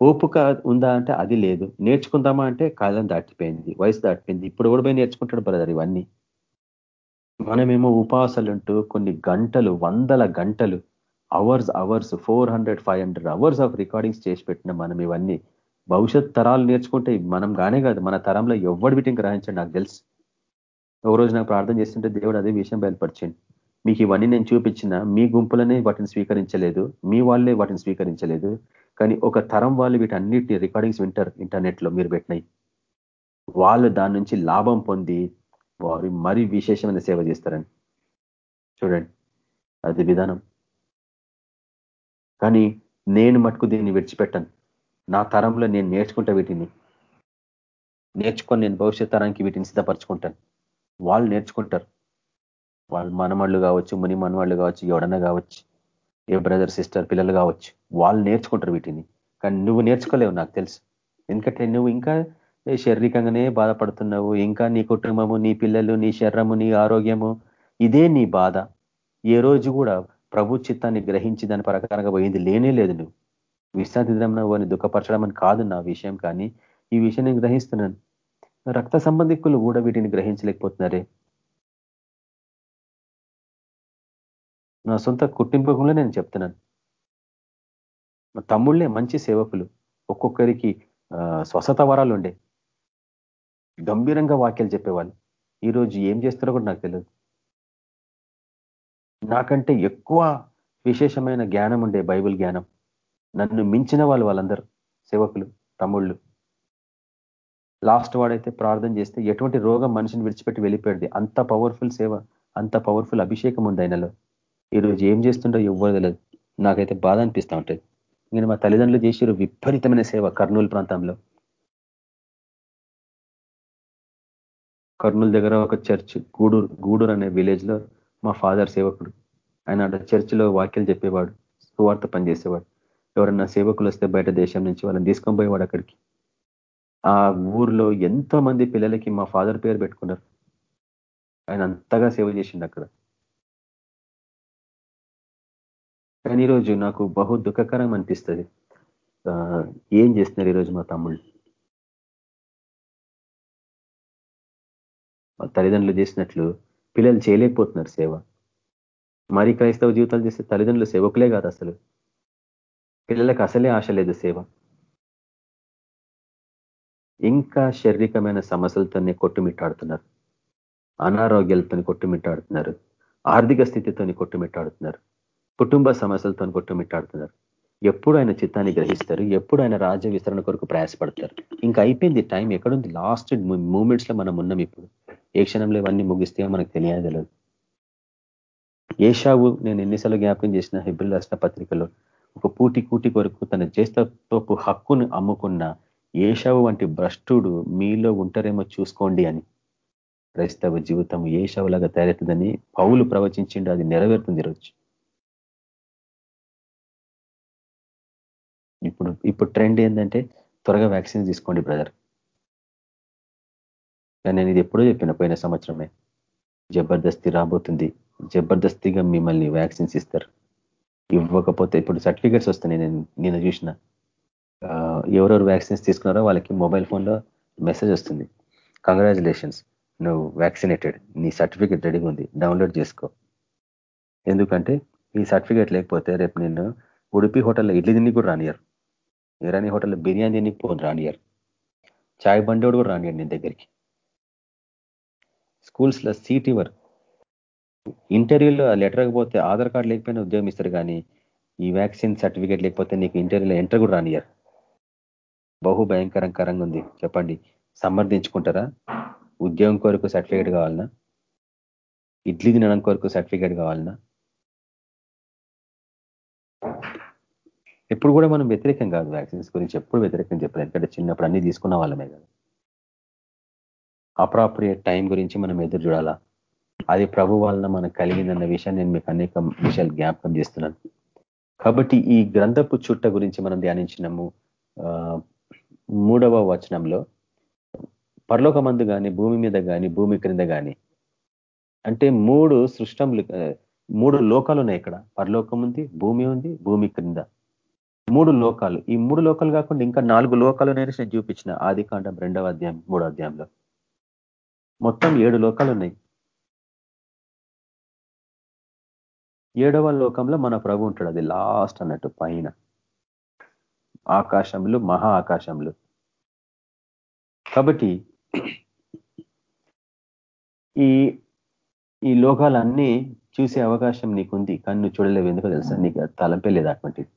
ఓపుక ఉందా అంటే అది లేదు. నేర్చుకుందామా అంటే కాలం దాటిపోయింది వయసు దాటిపోయింది. ఇప్పుడు కూడా పోయి నేర్చుకుంటాడు బ్రదర్ ఇవన్నీ. మనమేమో ఉపాసలుంటూ కొన్ని గంటలు వందల గంటలు hours hours four hundred five hundred hours of recordings చేసి పెట్టిన మనం ఇవన్నీ. భవిష్యత్ తరాలు నేర్చుకుంటే మనం గానే కాదు మన తరంలో ఎవడు వీటిని గ్రహించండి నాకు తెలుసు. ఒక రోజు నాకు ప్రార్థన చేస్తుంటే దేవుడు అదే విషయం బయలుపరిచింది మీకు ఇవన్నీ నేను చూపించిన మీ గుంపులనే వాటిని స్వీకరించలేదు మీ వాళ్ళే వాటిని స్వీకరించలేదు కానీ ఒక తరం వాళ్ళు వీటన్నిటి రికార్డింగ్స్ వింటారు ఇంటర్నెట్లో మీరు పెట్టినాయి వాళ్ళు దాని నుంచి లాభం పొంది వారు మరి విశేషమైన సేవ చేస్తారని. చూడండి అది విధానం. కానీ నేను మటుకు దీన్ని విడిచిపెట్టాను. నా తరంలో నేను నేర్చుకుంటా వీటిని. నేర్చుకొని నేను భవిష్యత్ తరానికి వీటిని సిద్ధపరచుకుంటాను. వాళ్ళు నేర్చుకుంటారు. వాళ్ళు మనమళ్ళు కావచ్చు ముని మనవాళ్ళు కావచ్చు ఎవడన్నా కావచ్చు ఏ బ్రదర్ సిస్టర్ పిల్లలు కావచ్చు వాళ్ళు నేర్చుకుంటారు వీటిని. కానీ నువ్వు నేర్చుకోలేవు నాకు తెలుసు. ఎందుకంటే నువ్వు ఇంకా శారీరకంగానే బాధపడుతున్నావు? ఇంకా నీ కుటుంబము నీ పిల్లలు నీ శరీరము నీ ఆరోగ్యము ఇదే నీ బాధ. ఏ రోజు కూడా ప్రభు చిత్తాన్ని గ్రహించి దాని ప్రకారంగా పోయింది లేనే లేదు నువ్వు. విశ్రాంతి దినం అని దుఃఖపరచడం అని కాదు నా విషయం కానీ ఈ విషయం నేను గ్రహిస్తున్నాను. రక్త సంబంధికులు కూడా వీటిని గ్రహించలేకపోతున్నారే. నా సొంత కుటుంబంలో నేను చెప్తున్నాను. మా తమ్ముళ్ళే మంచి సేవకులు. ఒక్కొక్కరికి స్వస్థత వరాలు ఉండే. గంభీరంగా వాక్యాలు చెప్పేవాళ్ళు. ఈరోజు ఏం చేస్తారో కూడా నాకు తెలియదు నాకంటే ఎక్కువ విశేషమైన జ్ఞానం ఉండే బైబుల్ జ్ఞానం. నన్ను మించిన వాళ్ళు వాళ్ళందరూ సేవకులు తమ్ముళ్ళు. లాస్ట్ వాడైతే ప్రార్థన చేస్తే ఎటువంటి రోగం మనిషిని విడిచిపెట్టి వెళ్ళిపోయింది. అంత పవర్ఫుల్ సేవ అంత పవర్ఫుల్ అభిషేకం ఉంది ఆయనలో. ఈరోజు ఏం చేస్తుండో ఎవ్వరు తెలియదు నాకైతే బాధ అనిపిస్తూ ఉంటుంది. నేను మా తల్లిదండ్రులు చేసిరు విపరీతమైన సేవ కర్నూలు ప్రాంతంలో. కర్నూలు దగ్గర ఒక చర్చ్ గూడూరు గూడూరు అనే విలేజ్లో మా ఫాదర్ సేవకుడు. ఆయన చర్చిలో వాక్యలు చెప్పేవాడు సువార్త పనిచేసేవాడు. ఎవరన్నా సేవకులు వస్తే బయట దేశం నుంచి వాళ్ళని తీసుకొని పోయేవాడు అక్కడికి. ఆ ఊర్లో ఎంతో మంది పిల్లలకి మా ఫాదర్ పేరు పెట్టుకున్నారు. ఆయన అంతగా సేవ చేసిండు అక్కడ. కానీ ఈరోజు నాకు బహు దుఃఖకరం అనిపిస్తుంది. ఏం చేస్తున్నారు ఈరోజు మా తమ్ముళ్ళు? తల్లిదండ్రులు చేసినట్లు పిల్లలు చేయలేకపోతున్నారు సేవ. మరి క్రైస్తవ జీవితాలు చేస్తే తల్లిదండ్రులు సేవకులే కాదు అసలు. పిల్లలకు అసలే ఆశ లేదు సేవ. ఇంకా శారీరకమైన సమస్యలతోనే కొట్టుమిట్టాడుతున్నారు. అనారోగ్యాలతో కొట్టుమిట్టాడుతున్నారు. ఆర్థిక స్థితితో కొట్టుమిట్టాడుతున్నారు. కుటుంబ సమస్యలతో కొట్టుమిట్టాడుతున్నారు. ఎప్పుడు ఆయన చిత్తాన్ని గ్రహిస్తారు ఎప్పుడు ఆయన రాజ్య విస్తరణ కొరకు ప్రయాసపడతారు. ఇంకా అయిపోయింది టైం ఎక్కడుంది? లాస్ట్ మూమెంట్స్లో మనం ఉన్నాం ఇప్పుడు. ఏ క్షణంలో ఇవన్నీ ముగిస్తే మనకు తెలియదు ఏషావు నేను ఎన్నిసార్లు జ్ఞాపకం చేసిన హిబ్రిల్ రాసిన పత్రికలో ఒక పూటి కూటి కొరకు తన చేస్తోపు హక్కును అమ్ముకున్న ఏషావు వంటి భ్రష్టుడు మీలో ఉంటారేమో చూసుకోండి అని. క్రైస్తవ జీవితం ఏషావులాగా తయారవుతుందని పౌలు ప్రవచించిండు అది నెరవేరుతుంది ఈరోజు. ఇప్పుడు ఇప్పుడు ట్రెండ్ ఏంటంటే త్వరగా వ్యాక్సిన్ తీసుకోండి బ్రదర్ నేను ఇది ఎప్పుడో చెప్పిన పోయిన సంవత్సరమే. జబర్దస్తి రాబోతుంది. జబర్దస్తిగా మిమ్మల్ని వ్యాక్సిన్స్ ఇస్తారు. ఇవ్వకపోతే ఇప్పుడు సర్టిఫికేట్స్ వస్తున్నాయి నేను నేను చూసిన. ఎవరెవరు వ్యాక్సిన్స్ తీసుకున్నారో వాళ్ళకి మొబైల్ ఫోన్లో మెసేజ్ వస్తుంది. కంగ్రాచులేషన్స్ నువ్వు వ్యాక్సినేటెడ్ నీ సర్టిఫికేట్ రెడీగా ఉంది. డౌన్లోడ్ చేసుకో. ఎందుకంటే ఈ సర్టిఫికేట్ లేకపోతే రేపు నిన్ను ఉడిపి హోటల్లో ఇడ్లీ తిని కూడా రానియరు ఇరానీ హోటల్లో బిర్యానీ తిని పోను రానియారు చాయ్ బండోడు కూడా రానియరు నీ దగ్గరికి. స్కూల్స్లో సీట్ ఇవ్వరు. ఇంటర్వ్యూలో లెటర్ పోతే ఆధార్ కార్డు లేకపోయినా ఉద్యోగం ఇస్తారు కానీ ఈ వ్యాక్సిన్ సర్టిఫికేట్ లేకపోతే నీకు ఇంటర్వ్యూలో ఎంటర్ కూడా రానియరు బహు భయంకరంకరంగా ఉంది. చెప్పండి. సమర్థించుకుంటారా ఉద్యోగం కొరకు సర్టిఫికేట్ కావాలన్నా ఇడ్లీ తినడం కొరకు సర్టిఫికేట్ కావాలన్నా ఎప్పుడు కూడా మనం వ్యతిరేకం కాదు వ్యాక్సిన్స్ గురించి ఎప్పుడు వ్యతిరేకం చెప్పలేదు. ఎందుకంటే చిన్నప్పుడు అన్ని తీసుకున్న వాళ్ళమే కదా. అప్రాప్రియేట్ టైం గురించి మనం ఎదురు చూడాలా? అది ప్రభు వలన మనకు కలిగిందన్న విషయాన్ని నేను మీకు అనేక విషయాలు జ్ఞాపకం చేస్తున్నాను. కాబట్టి ఈ గ్రంథపు చుట్ట గురించి మనం ధ్యానించినము మూడవ వచనంలో పరలోకమందు కానీ భూమి మీద కానీ భూమి క్రింద కానీ అంటే మూడు సృష్టములు మూడు లోకాలు ఉన్నాయి ఇక్కడ. పరలోకం ఉంది భూమి ఉంది భూమి క్రింద. మూడు లోకాలు. ఈ మూడు లోకాలు కాకుండా ఇంకా నాలుగు లోకాలు నేను చూపించిన. ఆది కాండం రెండవ అధ్యాయం మూడో అధ్యాయంలో. మొత్తం ఏడు లోకాలు ఉన్నాయి. ఏడవ లోకంలో మన ప్రభు ఉంటాడు. అది లాస్ట్ అన్నట్టు పైన. ఆకాశములు మహా ఆకాశములు. కాబట్టి ఈ ఈ లోకాలన్నీ చూసే అవకాశం నీకుంది కానీ నువ్వు చూడలేవు ఎందుకో తెలుసా? నీకు తలంపే లేదు అటువంటిది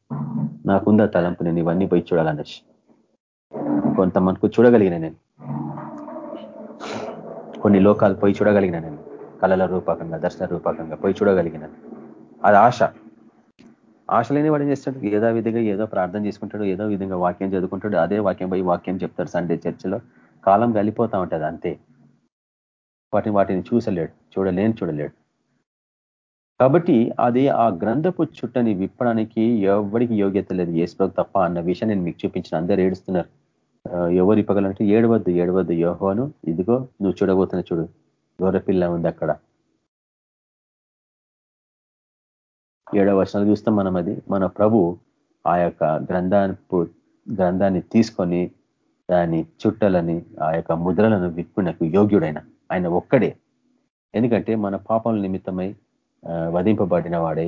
నాకుంది ఆ తలంపు నేను ఇవన్నీ పోయి చూడాలనేసి కొంతమందికి చూడగలిగిన నేను. కొన్ని లోకాలు పోయి చూడగలిగిన నేను. కళల రూపకంగా దర్శన రూపకంగా పోయి చూడగలిగిన అది ఆశ. ఆశ లేని వాడు ఏం చేస్తాడు? ఏదో విధంగా ఏదో ప్రార్థన చేసుకుంటాడు ఏదో విధంగా వాక్యం చదువుకుంటాడు అదే వాక్యం పోయి వాక్యం చెప్తాడు సండే చర్చిలో కాలం కలిపోతా ఉంటుంది అంతే. వాటిని వాటిని చూసలేడు చూడలేని చూడలేడు. కాబట్టి అది ఆ గ్రంథపు చుట్టని విప్పడానికి ఎవరికి యోగ్యత లేదు. ఏసుప్రభు తప్ప అన్న విషయం నేను మీకు చూపించిన అందరు ఏడుస్తున్నారు. ఎవరు ఇప్పగలంటే ఏడవద్దు ఏడవద్దు యోహోను. ఇదిగో నువ్వు చూడబోతున్న చూడు గొర్రెపిల్ల ఉంది అక్కడ. ఏడవ వర్షాలు చూస్తాం మనం అది. మన ప్రభు ఆ యొక్క గ్రంథానికి గ్రంథాన్ని తీసుకొని దాని చుట్టలని ఆ యొక్క ముద్రలను విప్పునకు యోగ్యుడైన ఆయన ఒక్కడే. ఎందుకంటే మన పాపాల నిమిత్తమై వధింపబడిన వాడే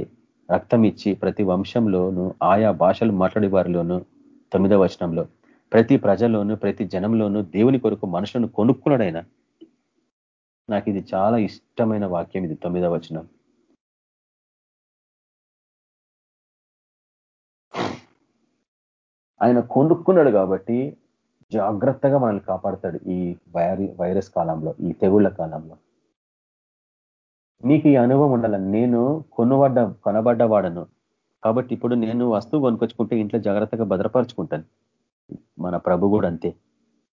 రక్తం ఇచ్చి ప్రతి వంశంలోను ఆయా భాషలు మాట్లాడే వారిలోను తొమ్మిదవ వచనంలో ప్రతి ప్రజల్లోనూ ప్రతి జనంలోనూ దేవుని కొరకు మనుషులను కొనుక్కున్నాడైనా నాకు ఇది చాలా ఇష్టమైన వాక్యం ఇది తొమ్మిదవ వచనం. ఆయన కొనుక్కున్నాడు కాబట్టి జాగ్రత్తగా మనల్ని కాపాడతాడు ఈ వైరస్ కాలంలో ఈ తెగుళ్ళ కాలంలో. మీకు ఈ అనుభవం ఉండాలని నేను కొనుబడ్డ కొనబడ్డవాడను. కాబట్టి ఇప్పుడు నేను వస్తువు కొనుకొచ్చుకుంటే ఇంట్లో జాగ్రత్తగా భద్రపరచుకుంటాను. మన ప్రభు కూడా అంతే.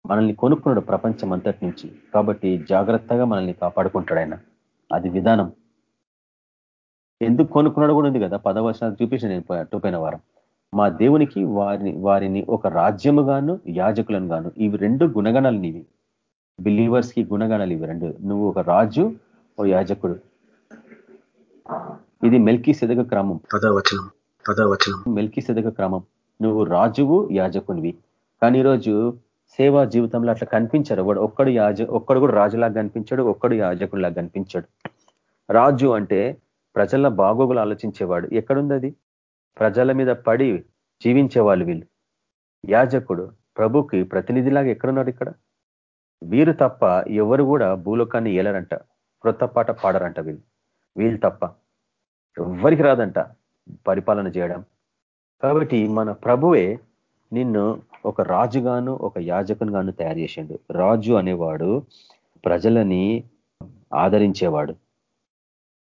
మనల్ని కొనుక్కున్నాడు ప్రపంచం అంతటి నుంచి. కాబట్టి జాగ్రత్తగా మనల్ని కాపాడుకుంటాడు ఆయన. అది విధానం. ఎందుకు కొనుక్కున్నాడు కూడా ఉంది కదా. పదవర్షాలు చూపించిన నేను టూపోయిన వారం. మా దేవునికి వారిని వారిని ఒక రాజ్యముగాను యాజకులను గాను ఇవి రెండు గుణగణాలు నీవి. బిలీవర్స్కి గుణగణాలు ఇవి రెండు. నువ్వు ఒక రాజు ఓ యాజకుడు. ఇది మెల్కీ సెదక క్రమం. పదవచనం పదవచనం. మెల్కీ సెదక క్రమం. నువ్వు రాజువు యాజకునివి. కానీ ఈరోజు సేవా జీవితంలో అట్లా కనిపించారు. వాడు ఒక్కడు యాజ ఒక్కడు కూడా రాజులాగా కనిపించాడు ఒక్కడు యాజకుడిలాగా కనిపించాడు. రాజు అంటే ప్రజల బాగోగులు ఆలోచించేవాడు. ఎక్కడుంది అది ప్రజల మీద పడి జీవించే వాళ్ళు. యాజకుడు ప్రభుకి ప్రతినిధిలాగా ఎక్కడున్నారు ఇక్కడ? వీరు తప్ప ఎవరు కూడా భూలోకాన్ని ఏలరంట క్రొత్త పాట పాడరంట వీళ్ళు. వీళ్ళు తప్ప ఎవ్వరికి రాదంట పరిపాలన చేయడం. కాబట్టి మన ప్రభువే నిన్ను ఒక రాజుగాను ఒక యాజకునిగాను తయారు చేసిండు. రాజు అనేవాడు ప్రజలని ఆదరించేవాడు.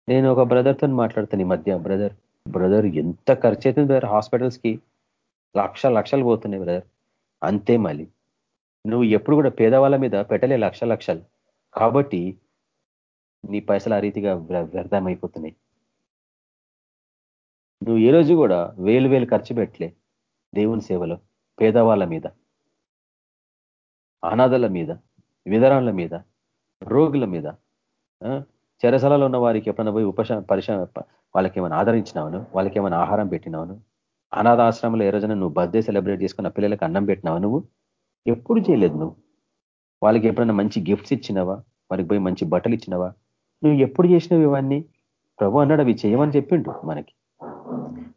నేను ఒక బ్రదర్తో మాట్లాడుతాను ఈ మధ్య బ్రదర్ బ్రదర్ ఎంత ఖర్చు అవుతుంది బ్రదర్ హాస్పిటల్స్కి? లక్ష లక్షలు పోతున్నాయి బ్రదర్. అంతే మళ్ళీ. నువ్వు ఎప్పుడు కూడా పేదవాళ్ళ మీద పెట్టలే లక్ష లక్షలు. కాబట్టి నీ పైసలు ఆ రీతిగా వ్యర్థమైపోతున్నాయి. నువ్వు ఏ రోజు కూడా వేలు వేలు ఖర్చు పెట్టలే దేవుని సేవలో పేదవాళ్ళ మీద అనాథల మీద విధరాళ్ళ మీద రోగుల మీద చెరసలలో ఉన్న వారికి ఎప్పుడైనా పోయి ఉపశ పరిశ వాళ్ళకి ఏమైనా ఆదరించినావును? వాళ్ళకి ఏమైనా ఆహారం పెట్టినావును? అనాథాశ్రమంలో ఏ రోజున నువ్వు బర్త్డే సెలబ్రేట్ చేసుకున్న పిల్లలకు అన్నం పెట్టినావు నువ్వు? ఎప్పుడు చేయలేదు నువ్వు. వాళ్ళకి ఎప్పుడైనా మంచి గిఫ్ట్స్ ఇచ్చినావా? వారికి పోయి మంచి బట్టలు ఇచ్చినావా? నువ్వు ఎప్పుడు చేసినవి ఇవన్నీ? ప్రభు అన్నాడు అవి చేయమని చెప్పిండు మనకి.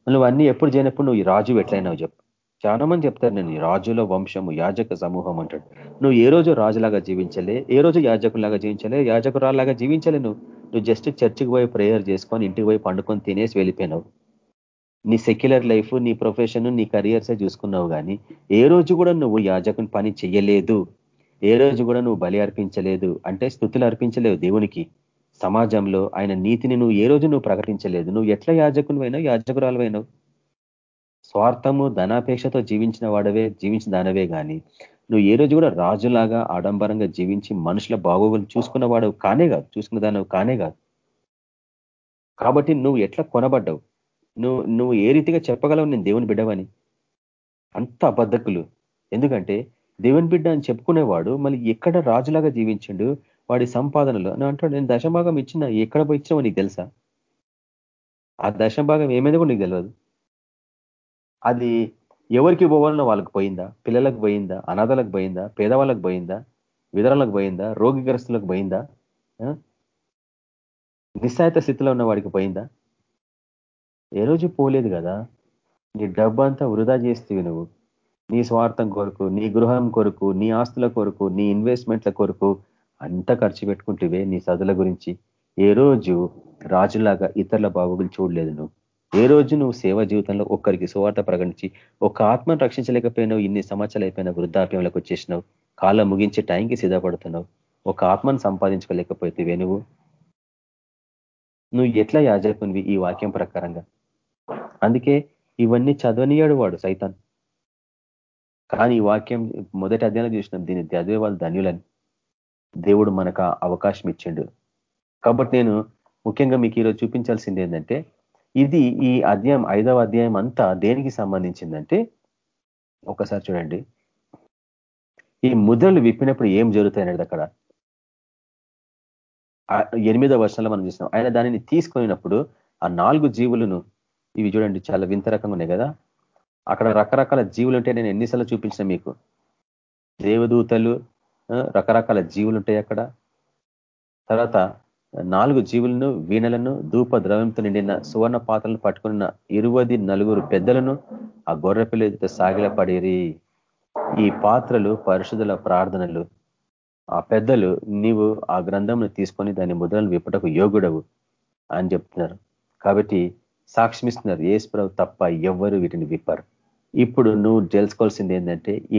నువ్వు అన్నీ ఎప్పుడు చేయనప్పుడు నువ్వు ఈ రాజు ఎట్లయినావు చెప్పు. చాలా మంది చెప్తారు నేను రాజుల వంశము యాజక సమూహం అంటాడు. నువ్వు ఏ రోజు రాజులాగా జీవించలే ఏ రోజు యాజకులాగా జీవించలే యాజకురాలాగా జీవించలే నువ్వు. నువ్వు జస్ట్ చర్చికి పోయి ప్రేయర్ చేసుకొని ఇంటికి పోయి పండుకొని తినేసి వెళ్ళిపోయినావు. నీ సెక్యులర్ లైఫ్ నీ ప్రొఫెషన్ నీ కరియర్సే చూసుకున్నావు కానీ ఏ రోజు కూడా నువ్వు యాజకుని పని చెయ్యలేదు. ఏ రోజు కూడా నువ్వు బలి అర్పించలేదు. అంటే స్థుతులు అర్పించలేవు దేవునికి. సమాజంలో ఆయన నీతిని నువ్వు ఏ రోజు నువ్వు ప్రకటించలేదు. నువ్వు ఎట్లా యాజకుని అయినావు యాజకురాలు స్వార్థము ధనాపేక్షతో జీవించిన వాడవే జీవించిన దానవే కానీ నువ్వు ఏ రోజు కూడా రాజులాగా ఆడంబరంగా జీవించి మనుషుల బాగోగులు చూసుకున్న వాడు కానే కాదు. చూసుకున్న దానవు కానే కాదు. కాబట్టి నువ్వు ఎట్లా కొనబడ్డావు? నువ్వు నువ్వు ఏ రీతిగా చెప్పగలవు నేను దేవుని బిడ్డవని? అంత అబద్ధకులు. ఎందుకంటే దేవుని బిడ్డ అని చెప్పుకునేవాడు మళ్ళీ ఎక్కడ రాజులాగా జీవించిండు? వాడి సంపాదనలో. నేను అంటాడు నేను దశభాగం ఇచ్చిన ఎక్కడ పోయి ఇచ్చినావో నీకు తెలుసా? ఆ దశభాగం ఏమైందో కూడా నీకు తెలియదు అది ఎవరికి పోవాలన్నా వాళ్ళకి పోయిందా? పిల్లలకు పోయిందా? అనాథలకు పోయిందా? పేదవాళ్ళకు పోయిందా? విధరాలకు పోయిందా? రోగిగ్రస్తులకు పోయిందా? నిస్సాయత స్థితిలో ఉన్న వాడికి పోయిందా? ఏ రోజు పోలేదు కదా. నీ డబ్బు అంతా వృధా చేస్తేవి నువ్వు. నీ స్వార్థం కొరకు నీ గృహం కొరకు నీ ఆస్తుల కొరకు నీ ఇన్వెస్ట్మెంట్ల కొరకు అంతా ఖర్చు పెట్టుకుంటేవే నీ సదుల గురించి. ఏ రోజు రాజులాగా ఇతరుల బాబులు చూడలేదు నువ్వు. ఏ రోజు నువ్వు సేవ జీవితంలో ఒక్కరికి సువార్త ప్రకటించి ఒక ఆత్మను రక్షించలేకపోయినావు ఇన్ని సంవత్సరాలు అయిపోయిన వృద్ధాప్యంలోకి వచ్చేసినావు. కాలం ముగించే టైంకి సిద్ధపడుతున్నావు. ఒక ఆత్మను సంపాదించుకోలేకపోతే నువ్వు. నువ్వు ఎట్లా యాజకునివి ఈ వాక్యం ప్రకారంగా? అందుకే ఇవన్నీ చదవనియాడు వాడు సైతాన్. కానీ ఈ వాక్యం మొదటి అధ్యయనం చూసినాం దీన్ని చదివే వాళ్ళు ధన్యులని. దేవుడు మనకు అవకాశం ఇచ్చిండు. కాబట్టి నేను ముఖ్యంగా మీకు ఈరోజు చూపించాల్సింది ఏంటంటే ఇది ఈ అధ్యాయం ఐదవ అధ్యాయం అంతా దేనికి సంబంధించిందంటే ఒకసారి చూడండి. ఈ ముద్రలు విప్పినప్పుడు ఏం జరుగుతాయి అనేది అక్కడ ఎనిమిదో వర్షంలో మనం చూసినాం ఆయన దానిని తీసుకున్నప్పుడు ఆ నాలుగు జీవులను ఇవి చూడండి చాలా వింత రకంగా ఉన్నాయి కదా. అక్కడ రకరకాల జీవులు ఉంటే నేను ఎన్నిసార్లు చూపించిన మీకు. దేవదూతలు రకరకాల జీవులు ఉంటాయి అక్కడ. తర్వాత నాలుగు జీవులను వీణలను ధూప ద్రవంతో నిండిన సువర్ణ పాత్రలను పట్టుకున్న ఇరువది నలుగురు పెద్దలను ఆ గొర్రె పిల్లతో సాగిల పడేరి. ఈ పాత్రలు పరిశుధుల ప్రార్థనలు. ఆ పెద్దలు నీవు ఆ గ్రంథంను తీసుకొని దాని ముద్రలు విప్పటకు యోగుడవు అని చెప్తున్నారు. కాబట్టి సాక్ష్యమిస్తున్నారు. ఏసు తప్ప ఎవ్వరు వీటిని విప్పరు. ఇప్పుడు నువ్వు తెలుసుకోవాల్సింది ఏంటంటే ఈ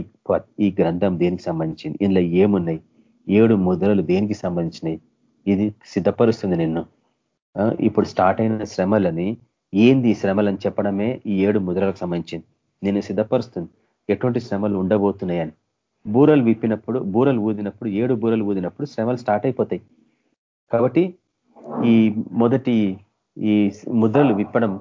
ఈ గ్రంథం దేనికి సంబంధించింది? ఇందులో ఏమున్నాయి? ఏడు ముద్రలు దేనికి సంబంధించినాయి? ఇది సిద్ధపరుస్తుంది నిన్ను. ఇప్పుడు స్టార్ట్ అయిన శ్రమలని ఏంది శ్రమలని చెప్పడమే ఈ ఏడు ముద్రలకు సంబంధించింది. నేను సిద్ధపరుస్తుంది. ఎటువంటి శ్రమలు ఉండబోతున్నాయని బూరలు విప్పినప్పుడు బూరలు ఊదినప్పుడు ఏడు బూరలు ఊదినప్పుడు శ్రమలు స్టార్ట్ అయిపోతాయి. కాబట్టి ఈ మొదటి ఈ ముద్రలు విప్పడం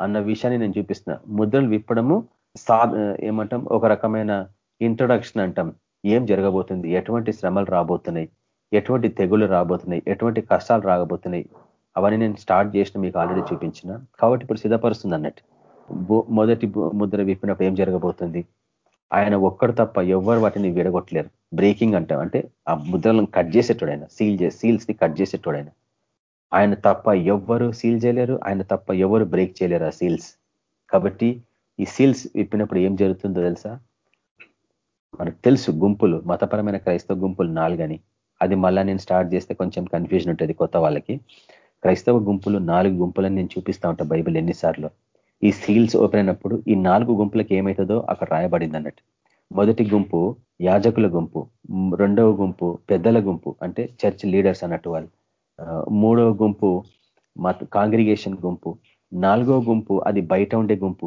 అన్న విషయాన్ని నేను చూపిస్తున్నా. ముద్రలు విప్పడము సా ఏమంటాం ఒక రకమైన ఇంట్రొడక్షన్ అంటాం. ఏం జరగబోతుంది? ఎటువంటి శ్రమలు రాబోతున్నాయి? ఎటువంటి తెగులు రాబోతున్నాయి? ఎటువంటి కష్టాలు రాబోతున్నాయి? అవన్నీ నేను స్టార్ట్ చేసిన మీకు ఆల్రెడీ చూపించిన. కాబట్టి ఇప్పుడు సిద్ధపరుస్తుంది అన్నట్టు. మొదటి ముద్ర విప్పినప్పుడు ఏం జరగబోతుంది? ఆయన ఒక్కడు తప్ప ఎవరు వాటిని విడగొట్టలేరు. బ్రేకింగ్ అంటాం. అంటే ఆ ముద్రలను కట్ చేసేటోడు ఆయన. సీల్ సీల్స్ని కట్ చేసేటోడు ఆయన. ఆయన తప్ప ఎవ్వరు సీల్ చేయలేరు. ఆయన తప్ప ఎవరు బ్రేక్ చేయలేరు ఆ సీల్స్ కాబట్టి ఈ సీల్స్ విప్పినప్పుడు ఏం జరుగుతుందో తెలుసా? మనకు తెలుసు గుంపులు మతపరమైన క్రైస్తవ గుంపులు నాలుగని. అది మళ్ళా నేను స్టార్ట్ చేస్తే కొంచెం కన్ఫ్యూజన్ ఉంటుంది కొత్త వాళ్ళకి. క్రైస్తవ గుంపులు నాలుగు గుంపులని నేను చూపిస్తా ఉంటా బైబిల్ ఎన్నిసార్లు. ఈ సీల్స్ ఓపెన్ అయినప్పుడు ఈ నాలుగు గుంపులకు ఏమవుతుందో అక్కడ రాయబడింది అన్నట్టు. మొదటి గుంపు యాజకుల గుంపు రెండవ గుంపు పెద్దల గుంపు అంటే చర్చ్ లీడర్స్ అన్నట్టు వాళ్ళు. మూడవ గుంపు మత కాంగ్రిగేషన్ గుంపు. నాలుగో గుంపు అది బయట ఉండే గుంపు.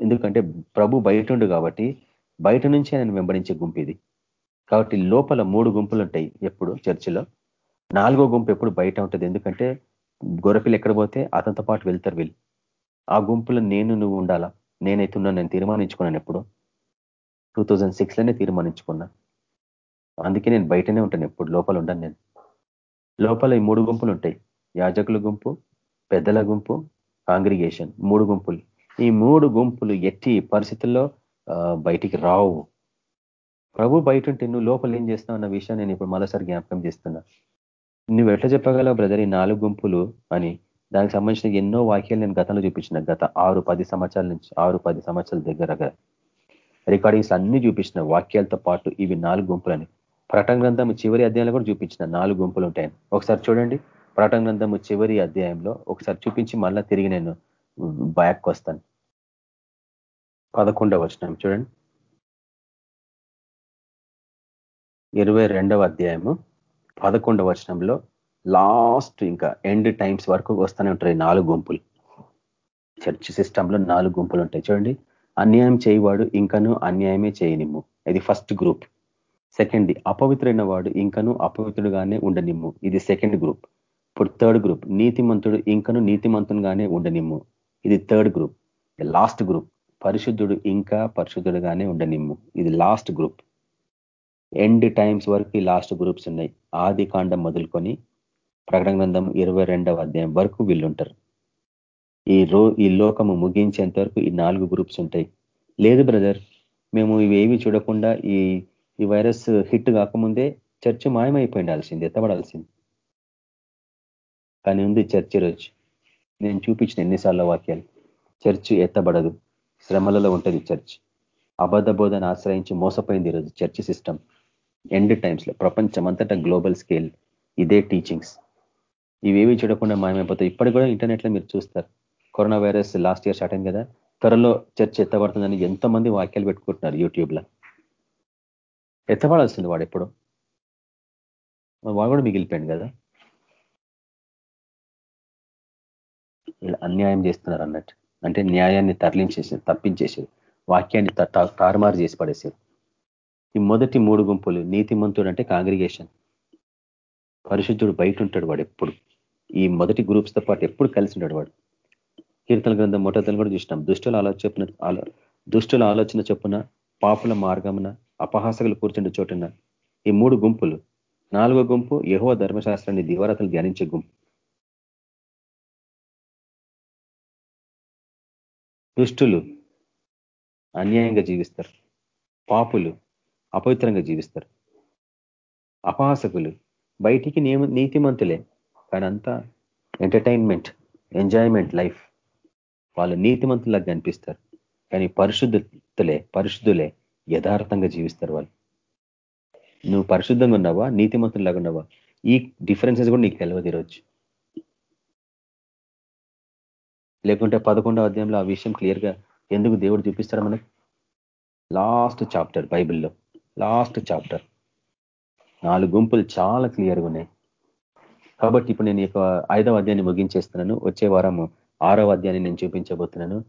ఎందుకంటే ప్రభు బయట ఉండు కాబట్టి బయట నుంచి ఆయన వెంబడించే గుంపు ఇది. కాబట్టి లోపల మూడు గుంపులు ఉంటాయి ఎప్పుడు చర్చిలో. నాలుగో గుంపు ఎప్పుడు బయట ఉంటుంది. ఎందుకంటే గొరపిలు ఎక్కడ పోతే అతనితో పాటు వెళ్తారు వీళ్ళు. ఆ గుంపులో నేను నువ్వు ఉండాలా? నేనైతే ఉన్నా నేను తీర్మానించుకున్నాను ఎప్పుడు? టూ థౌజండ్ సిక్స్లోనే తీర్మానించుకున్నా. అందుకే నేను బయటనే ఉంటాను ఎప్పుడు లోపల ఉండను నేను. లోపల ఈ మూడు గుంపులు ఉంటాయి. యాజకుల గుంపు పెద్దల గుంపు కాంగ్రిగేషన్. మూడు గుంపులు. ఈ మూడు గుంపులు ఎట్టి పరిస్థితుల్లో బయటికి రావు. ప్రభు బయట ఉంటే నువ్వు లోపల ఏం చేస్తావు అన్న విషయం నేను ఇప్పుడు మరోసారి జ్ఞాపకం చేస్తున్నా. నువ్వు ఎట్లా చెప్పగలవు బ్రదర్ ఈ నాలుగు గుంపులు అని? దానికి సంబంధించిన ఎన్నో వాక్యాలు నేను గతంలో చూపించిన. గత ఆరు పది సంవత్సరాల నుంచి ఆరు పది సంవత్సరాల దగ్గరగా రికార్డింగ్స్ అన్ని చూపించిన వాక్యాలతో పాటు ఇవి నాలుగు గుంపులని. ప్రటం గ్రంథం చివరి అధ్యాయంలో కూడా చూపించిన నాలుగు గుంపులు ఉంటాయని. ఒకసారి చూడండి. ప్రటన గ్రంథము చివరి అధ్యాయంలో ఒకసారి చూపించి మళ్ళా తిరిగి నేను బ్యాక్ వస్తాను పదకొండవ వచనం చూడండి. ఇరవై రెండవ అధ్యాయము పదకొండవ వచనంలో లాస్ట్ ఇంకా ఎండ్ టైమ్స్ వరకు వస్తూనే ఉంటాయి నాలుగు గుంపులు. చర్చ్ సిస్టంలో నాలుగు గుంపులు ఉంటాయి. చూడండి. అన్యాయం చేయవాడు ఇంకనూ అన్యాయమే చేయనిమ్ము. ఇది ఫస్ట్ గ్రూప్. సెకండ్ది అపవిత్రైన వాడు ఇంకనూ అపవిత్రుడుగానే ఉండనిమ్ము. ఇది సెకండ్ గ్రూప్. ఇప్పుడు థర్డ్ గ్రూప్. నీతిమంతుడు ఇంకను నీతిమంతుడుగానే ఉండనిమ్ము. ఇది థర్డ్ గ్రూప్. Last group. పరిశుద్ధుడు ఇంకా పరిశుద్ధుడుగానే ఉండనిమ్ము. ఇది లాస్ట్ గ్రూప్. ఎండ్ టైమ్స్ వరకు లాస్ట్ గ్రూప్స్ ఉన్నాయి. ఆది కాండం మొదలుకొని ప్రకటన గ్రంథం ఇరవై రెండవ అధ్యాయం వరకు వీళ్ళుంటారు. ఈ రో ఈ లోకము ముగించేంత వరకు ఈ నాలుగు గ్రూప్స్ ఉంటాయి. లేదు బ్రదర్ మేము ఇవేవి చూడకుండా ఈ ఈ వైరస్ హిట్ కాకముందే చర్చ్ మాయమైపోయిండాల్సింది ఎత్తబడాల్సింది. కానీ ఉంది చర్చ్ రోజు నేను చూపించిన ఎన్నిసార్లు వాక్యాలు. చర్చ్ ఎత్తబడదు. శ్రమలలో ఉంటుంది చర్చ్. అబద్ధ బోధన ఆశ్రయించి మోసపోయింది ఈరోజు చర్చ్ సిస్టమ్ ఎండ్ టైమ్స్లో ప్రపంచమంతటా గ్లోబల్ స్కేల్. ఇదే టీచింగ్స్. ఇవేవి చూడకుండా మాయమైపోతాయి. ఇప్పటి కూడా ఇంటర్నెట్లో మీరు చూస్తారు. Corona virus last year start అయింది కదా. త్వరలో చర్చ్ ఎత్తబడుతుందని ఎంతమంది వాక్యాలు పెట్టుకుంటున్నారు యూట్యూబ్లో. ఎత్తబడాల్సింది వాడు ఎప్పుడు. వాడు కూడా మిగిలిపోయింది కదా. ఇలా అన్యాయం చేస్తున్నారు అన్నట్టు. అంటే న్యాయాన్ని తరలించేసారు తప్పించేసి వాక్యాన్ని తారుమారు చేసి పడేసారు ఈ మొదటి మూడు గుంపులు నీతిమంతుడు అంటే కాంగ్రిగేషన్. పరిశుద్ధుడు బయట ఉంటాడు వాడు ఎప్పుడు. ఈ మొదటి గ్రూప్స్తో పాటు ఎప్పుడు కలిసి ఉంటాడు వాడు. కీర్తన గ్రంథం మొట్టతలు కూడా చూసినాం. దుష్టుల ఆలోచన దుష్టుల ఆలోచన చొప్పున పాపుల మార్గమున అపహాసకులు కూర్చుండే చోటున ఈ మూడు గుంపులు నాలుగో గుంపు యహో ధర్మశాస్త్రాన్ని దివరతలు ధ్యానించే గుంపు. దుష్టులు అన్యాయంగా జీవిస్తారు. పాపులు అపవిత్రంగా జీవిస్తారు. అపహాసకులు బయటికి నియమ నీతిమంతులే. కానీ అంతా ఎంటర్టైన్మెంట్ ఎంజాయ్మెంట్ లైఫ్ వాళ్ళు నీతిమంతులకు కనిపిస్తారు. కానీ పరిశుద్ధులే పరిశుద్ధులే యథార్థంగా జీవిస్తారు వాళ్ళు. నువ్వు పరిశుద్ధంగా ఉన్నావా నీతిమంతులాగా ఉన్నావా? ఈ డిఫరెన్సెస్ కూడా నీకు తెలియదు ఈరోజు. లేకుంటే పదకొండవ అధ్యాయంలో ఆ విషయం క్లియర్గా ఎందుకు దేవుడు చూపిస్తాడు మనకి? లాస్ట్ చాప్టర్ బైబిల్లో. Last chapter. నాలుగు గుంపులు చాలా క్లియర్గా ఉన్నాయి. కాబట్టి ఇప్పుడు నేను ఈ ఐదవ అధ్యాయాన్ని ముగించేస్తున్నాను. వచ్చే వారము ఆరవ అధ్యాయాన్ని నేను చూపించబోతున్నాను.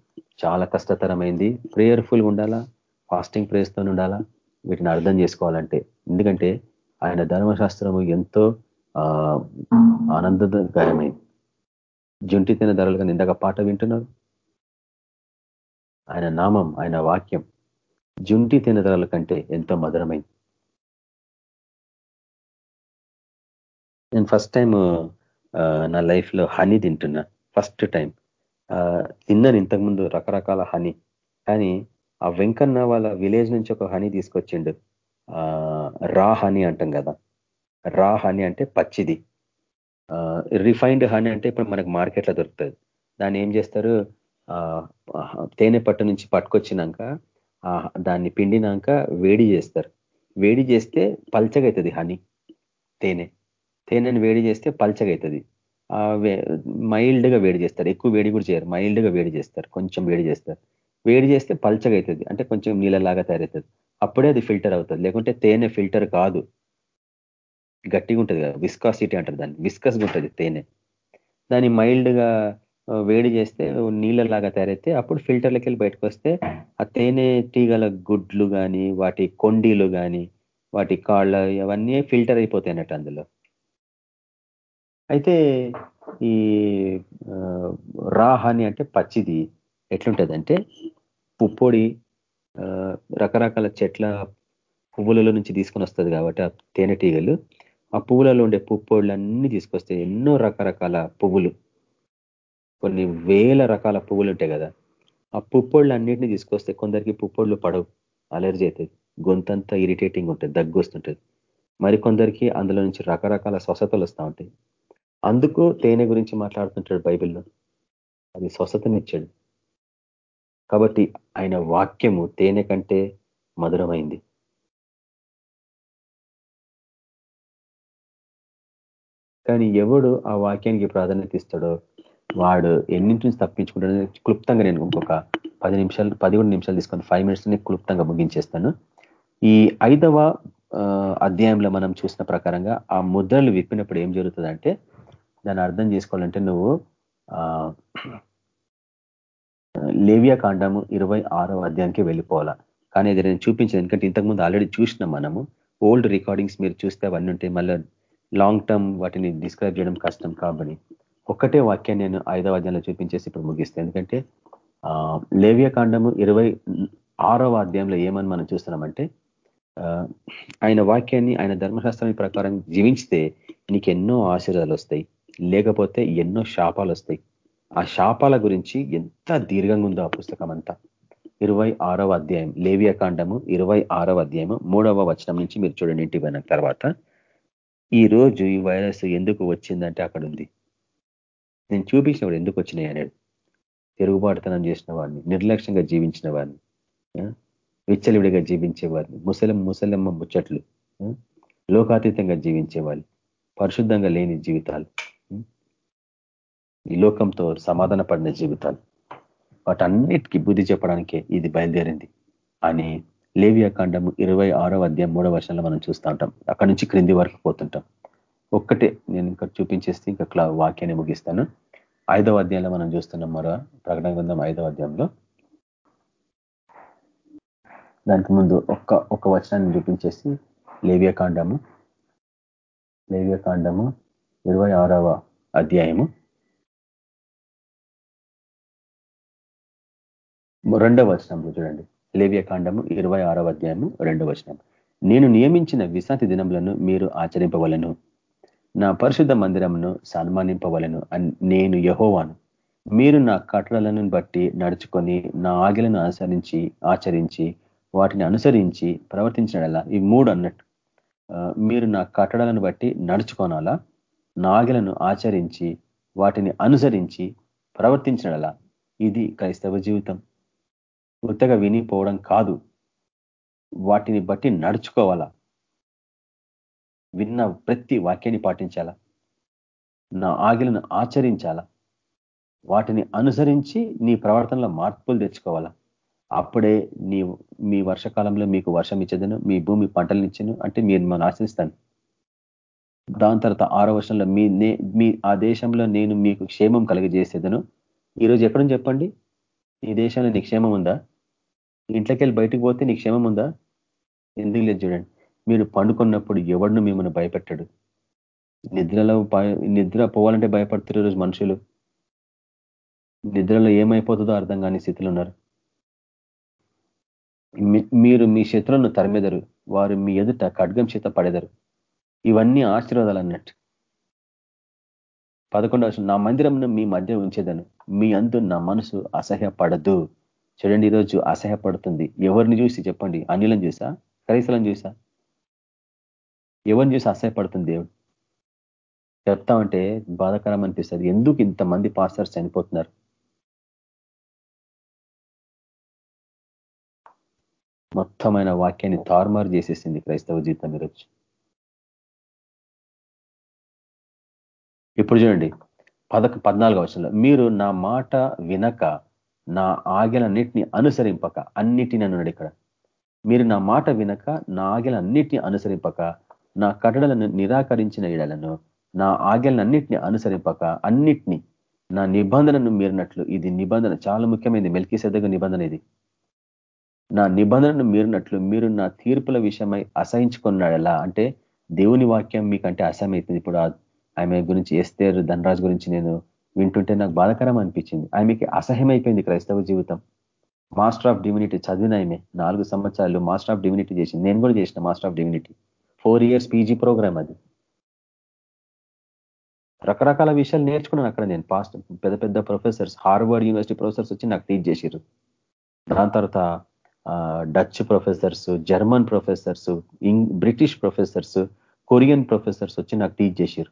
చాలా కష్టతరమైంది. ప్రేయర్ఫుల్ ఉండాలా? ఫాస్టింగ్ ప్రేయర్స్తో ఉండాలా? వీటిని అర్థం చేసుకోవాలంటే. ఎందుకంటే ఆయన ధర్మశాస్త్రము ఎంతో ఆనందదాయమైంది జుంటి తిన ధరలుగా ఇందాక పాట వింటున్నారు ఆయన నామం ఆయన వాక్యం జుంటి తిన ధరల కంటే ఎంతో మధురమైంది. నేను ఫస్ట్ టైం నా లైఫ్లో హనీ తింటున్నా. ఫస్ట్ టైం తిన్నాను ఇంతకుముందు రకరకాల హనీ. కానీ ఆ వెంకన్న వాళ్ళ విలేజ్ నుంచి ఒక హనీ తీసుకొచ్చిండు. రా హనీ అంటాం కదా. రా హనీ అంటే పచ్చిది. రిఫైన్డ్ హనీ అంటే ఇప్పుడు మనకు మార్కెట్లో దొరుకుతుంది. దాన్ని ఏం చేస్తారు? తేనె పట్టు నుంచి పట్టుకొచ్చినాక దాన్ని పిండినాక వేడి చేస్తారు. వేడి చేస్తే పల్చగా అవుతుంది హనీ తేనె. తేనెని వేడి చేస్తే పల్చగవుతుంది మైల్డ్గా వేడి చేస్తారు. ఎక్కువ వేడి కూడా చేయరు. మైల్డ్గా వేడి చేస్తారు. కొంచెం వేడి చేస్తారు. వేడి చేస్తే పల్చగా అవుతుంది అంటే కొంచెం నీళ్ళలాగా తయారవుతుంది. అప్పుడే అది ఫిల్టర్ అవుతుంది. లేకుంటే తేనె ఫిల్టర్ కాదు. గట్టిగా ఉంటుంది కదా విస్కాసిటీ అంటారు దాన్ని విస్కస్గా ఉంటుంది తేనె. దాన్ని మైల్డ్గా వేడి చేస్తే నీళ్ళలాగా తయారైతే అప్పుడు ఫిల్టర్లకి వెళ్ళి బయటకు వస్తే ఆ తేనె తీగల గుడ్లు కానీ వాటి కొండీలు కానీ వాటి కాళ్ళ అవన్నీ ఫిల్టర్ అయిపోతాయన్నట్టు అందులో. అయితే ఈ రా అంటే పచ్చిది ఎట్లుంటుంది అంటే పుప్పొడి రకరకాల చెట్ల పువ్వులలో నుంచి తీసుకొని వస్తుంది కాబట్టి ఆ తేనెటీగలు ఆ పువ్వులలో ఉండే పుప్పొడులన్నీ తీసుకొస్తాయి ఎన్నో రకరకాల పువ్వులు. కొన్ని వేల రకాల పువ్వులు ఉంటాయి కదా. ఆ పుప్పొళ్ళు అన్నింటినీ తీసుకొస్తే కొందరికి పుప్పొళ్ళు పడవు. అలర్జీ అవుతుంది గొంతంతా ఇరిటేటింగ్ ఉంటుంది. దగ్గు వస్తుంటుంది మరికొందరికి అందులో నుంచి రకరకాల స్వస్థతలు వస్తూ ఉంటాయి. అందుకు తేనె గురించి మాట్లాడుతుంటాడు బైబిల్లో. అది స్వస్థతనిచ్చాడు. కాబట్టి ఆయన వాక్యము తేనె కంటే మధురమైంది. కానీ ఎవడు ఆ వాక్యానికి ప్రాధాన్యత ఇస్తాడో వాడు ఎన్నింటి నుంచి తప్పించుకుంటాడో క్లుప్తంగా నేను ఇంకొక పది నిమిషాలు పదిహేడు నిమిషాలు తీసుకొని ఫైవ్ మినిట్స్ క్లుప్తంగా ముగించేస్తాను. ఈ ఐదవ అధ్యాయంలో మనం చూసిన ప్రకారంగా ఆ ముద్రలు విప్పినప్పుడు ఏం జరుగుతుందంటే దాన్ని అర్థం చేసుకోవాలంటే నువ్వు లేవియా కాండము ఇరవై ఆరవ అధ్యాయానికి వెళ్ళిపోవాలా. కానీ అది నేను చూపించాను ఎందుకంటే ఇంతకుముందు ఆల్రెడీ చూసినాం మనము. ఓల్డ్ రికార్డింగ్స్ మీరు చూస్తే అవన్నీ ఉంటాయి. మళ్ళీ లాంగ్ టర్మ్ వాటిని డిస్క్రైబ్ చేయడం కష్టం కాబట్టి ఒక్కటే వాక్యాన్ని నేను ఐదవ అధ్యాయంలో చూపించేసి ఇప్పుడు ముగిస్తాను ఎందుకంటే లేవియా కాండము ఇరవై ఆరవ అధ్యాయంలో ఏమని మనం చూస్తున్నామంటే ఆయన వాక్యాన్ని ఆయన ధర్మశాస్త్రం ప్రకారం జీవించితే నీకు ఎన్నో ఆశీర్వాదాలు వస్తాయి లేకపోతే ఎన్నో శాపాలు వస్తాయి. ఆ శాపాల గురించి ఎంత దీర్ఘంగా ఉందో ఆ పుస్తకం అంతా. ఇరవై ఆరవ అధ్యాయం లేవియా కాండము ఇరవై ఆరవ అధ్యాయము మూడవ వచనం నుంచి మీరు చూడండి ఇంటి తర్వాత. ఈ రోజు ఈ వైరస్ ఎందుకు వచ్చిందంటే అక్కడ ఉంది నేను చూపించినప్పుడు ఎందుకు వచ్చినాయి అనేది తిరుగుబాటుతనం చేసిన వాడిని నిర్లక్ష్యంగా జీవించిన వాడిని విచ్చలివిడిగా జీవించే వారిని ముసలం ముసలమ్మ ముచ్చట్లు లోకాతీతంగా జీవించే వాళ్ళు పరిశుద్ధంగా లేని జీవితాలు ఈ లోకంతో సమాధాన పడిన జీవితాలు. వాటన్నిటికీ బుద్ధి చెప్పడానికే ఇది బయలుదేరింది. అని లేవియా కాండము ఇరవై ఆరో అధ్యాయం మూడో వర్షంలో మనం చూస్తూ ఉంటాం. అక్కడి నుంచి క్రింది వరకు పోతుంటాం. ఒక్కటే నేను ఇంకా చూపించేస్తే ఇంకా వాక్యాన్ని ముగిస్తాను. ఐదవ అధ్యాయంలో మనం చూస్తున్నాం మరో ప్రకటన గ్రంథం ఐదవ అధ్యాయంలో. దానికి ముందు ఒక్క ఒక్క వచనాన్ని చూపించేసి లేవియా కాండము లేవియా కాండము ఇరవై ఆరవ అధ్యాయము. రెండవ వచనంలో చూడండి. లేవ్యకాండము ఇరవై ఆరవ అధ్యాయము రెండవ వచనం. నేను నియమించిన విశాంతి దినములను మీరు ఆచరింపవలను. నా పరిశుద్ధ మందిరమును సన్మానింపవలను నేను యహోవాను. మీరు నా కట్టడలను బట్టి నడుచుకొని నా ఆగిలను అనుసరించి ఆచరించి వాటిని అనుసరించి ప్రవర్తించడలా ఈ మూడు అన్నట్టు. మీరు నా కట్టడాలను బట్టి నడుచుకోనాలా? నాగలను ఆచరించి వాటిని అనుసరించి ప్రవర్తించడలా ఇది క్రైస్తవ జీవితం. వృత్తగా వినిపోవడం కాదు. వాటిని బట్టి నడుచుకోవాలా? విన్న ప్రతి వాక్యాన్ని పాటించాలా? నా ఆగిలను ఆచరించాలా? వాటిని అనుసరించి నీ ప్రవర్తనలో మార్పులు తెచ్చుకోవాలా? అప్పుడే నీ మీ వర్షకాలంలో మీకు వర్షం ఇచ్చేదను మీ భూమి పంటలు అంటే మీరు మనం ఆశ్రయిస్తాను. దాని తర్వాత ఆరో వర్షంలో మీ మీ ఆ దేశంలో నేను మీకు క్షేమం కలిగజేసేదను. ఈరోజు ఎక్కడ చెప్పండి? ఈ దేశంలో నీ క్షేమం ఉందా? ఇంట్లోకి వెళ్ళి బయటకు పోతే నీ క్షేమం ఉందా? ఎందుకు లేదు చూడండి. మీరు పండుకున్నప్పుడు ఎవడును మిమ్మల్ని భయపెట్టాడు. నిద్రలో నిద్ర పోవాలంటే భయపడుతున్నారు రోజు మనుషులు. నిద్రలో ఏమైపోతుందో అర్థం కాని స్థితిలో ఉన్నారు. మీరు మీ శత్రులను తరిమెదరు. వారు మీ ఎదుట ఖడ్గం చేత పడేదరు. ఇవన్నీ ఆశీర్వాదాలు అన్నట్టు. పదకొండవ నా మందిరంను మీ మధ్య ఉంచేదను. మీ అందు నా మనసు అసహ్యపడదు. చూడండి ఈరోజు అసహ్యపడుతుంది. ఎవరిని చూసి చెప్పండి? అన్యులను చూసా? కరీసలను చూసా? ఎవరిని చూసి అసహ్యపడుతుంది దేవుడు? చెప్తా ఉంటే బాధాకరం అనిపిస్తుంది. ఎందుకు ఇంతమంది పాస్టర్స్ చనిపోతున్నారు? మొత్తమైన వాక్యాన్ని తారుమారు చేసేసింది క్రైస్తవ జీవితం ఈరోజు. ఇప్పుడు చూడండి పదక పద్నాలుగు వర్షంలో మీరు నా మాట వినక నా ఆజ్ఞలన్నిటిని అనుసరింపక అన్నిటిని అన్నాడు ఇక్కడ మీరు నా మాట వినక నా ఆజ్ఞలన్నిటిని అనుసరింపక నా కట్టడలను నిరాకరించిన ఇడలను నా ఆగలన్నిటిని అనుసరింపక అన్నిటినీ నా నిబంధనను మీరినట్లు. ఇది నిబంధన చాలా ముఖ్యమైనది. మెల్కీ నిబంధన ఇది. నా నిబంధనను మీరినట్లు మీరు నా తీర్పుల విషయమై అసహించుకున్నాడలా. అంటే దేవుని వాక్యం మీకంటే అసహ్యమైతుంది ఇప్పుడు ఆమె గురించి ఎస్తేరు ధనరాజు గురించి నేను వింటుంటే నాకు బాధకరం అనిపించింది. ఆమెకి అసహ్యమైపోయింది క్రైస్తవ జీవితం. మాస్టర్ ఆఫ్ డివినిటీ చదివిన ఆమె నాలుగు సంవత్సరాలు మాస్టర్ ఆఫ్ డివినిటీ చేసింది. నేను కూడా చేసిన master of divinity four years PG programme అది. రకరకాల విషయాలు నేర్చుకున్నాను అక్కడ నేను. పాస్ట్ పెద్ద పెద్ద ప్రొఫెసర్స్ హార్వర్డ్ యూనివర్సిటీ ప్రొఫెసర్స్ వచ్చి నాకు టీచ్ చేసిరు దాని తర్వాత Dutch professors German professors British professors Korean professors వచ్చి నాకు టీచ్ చేసిరు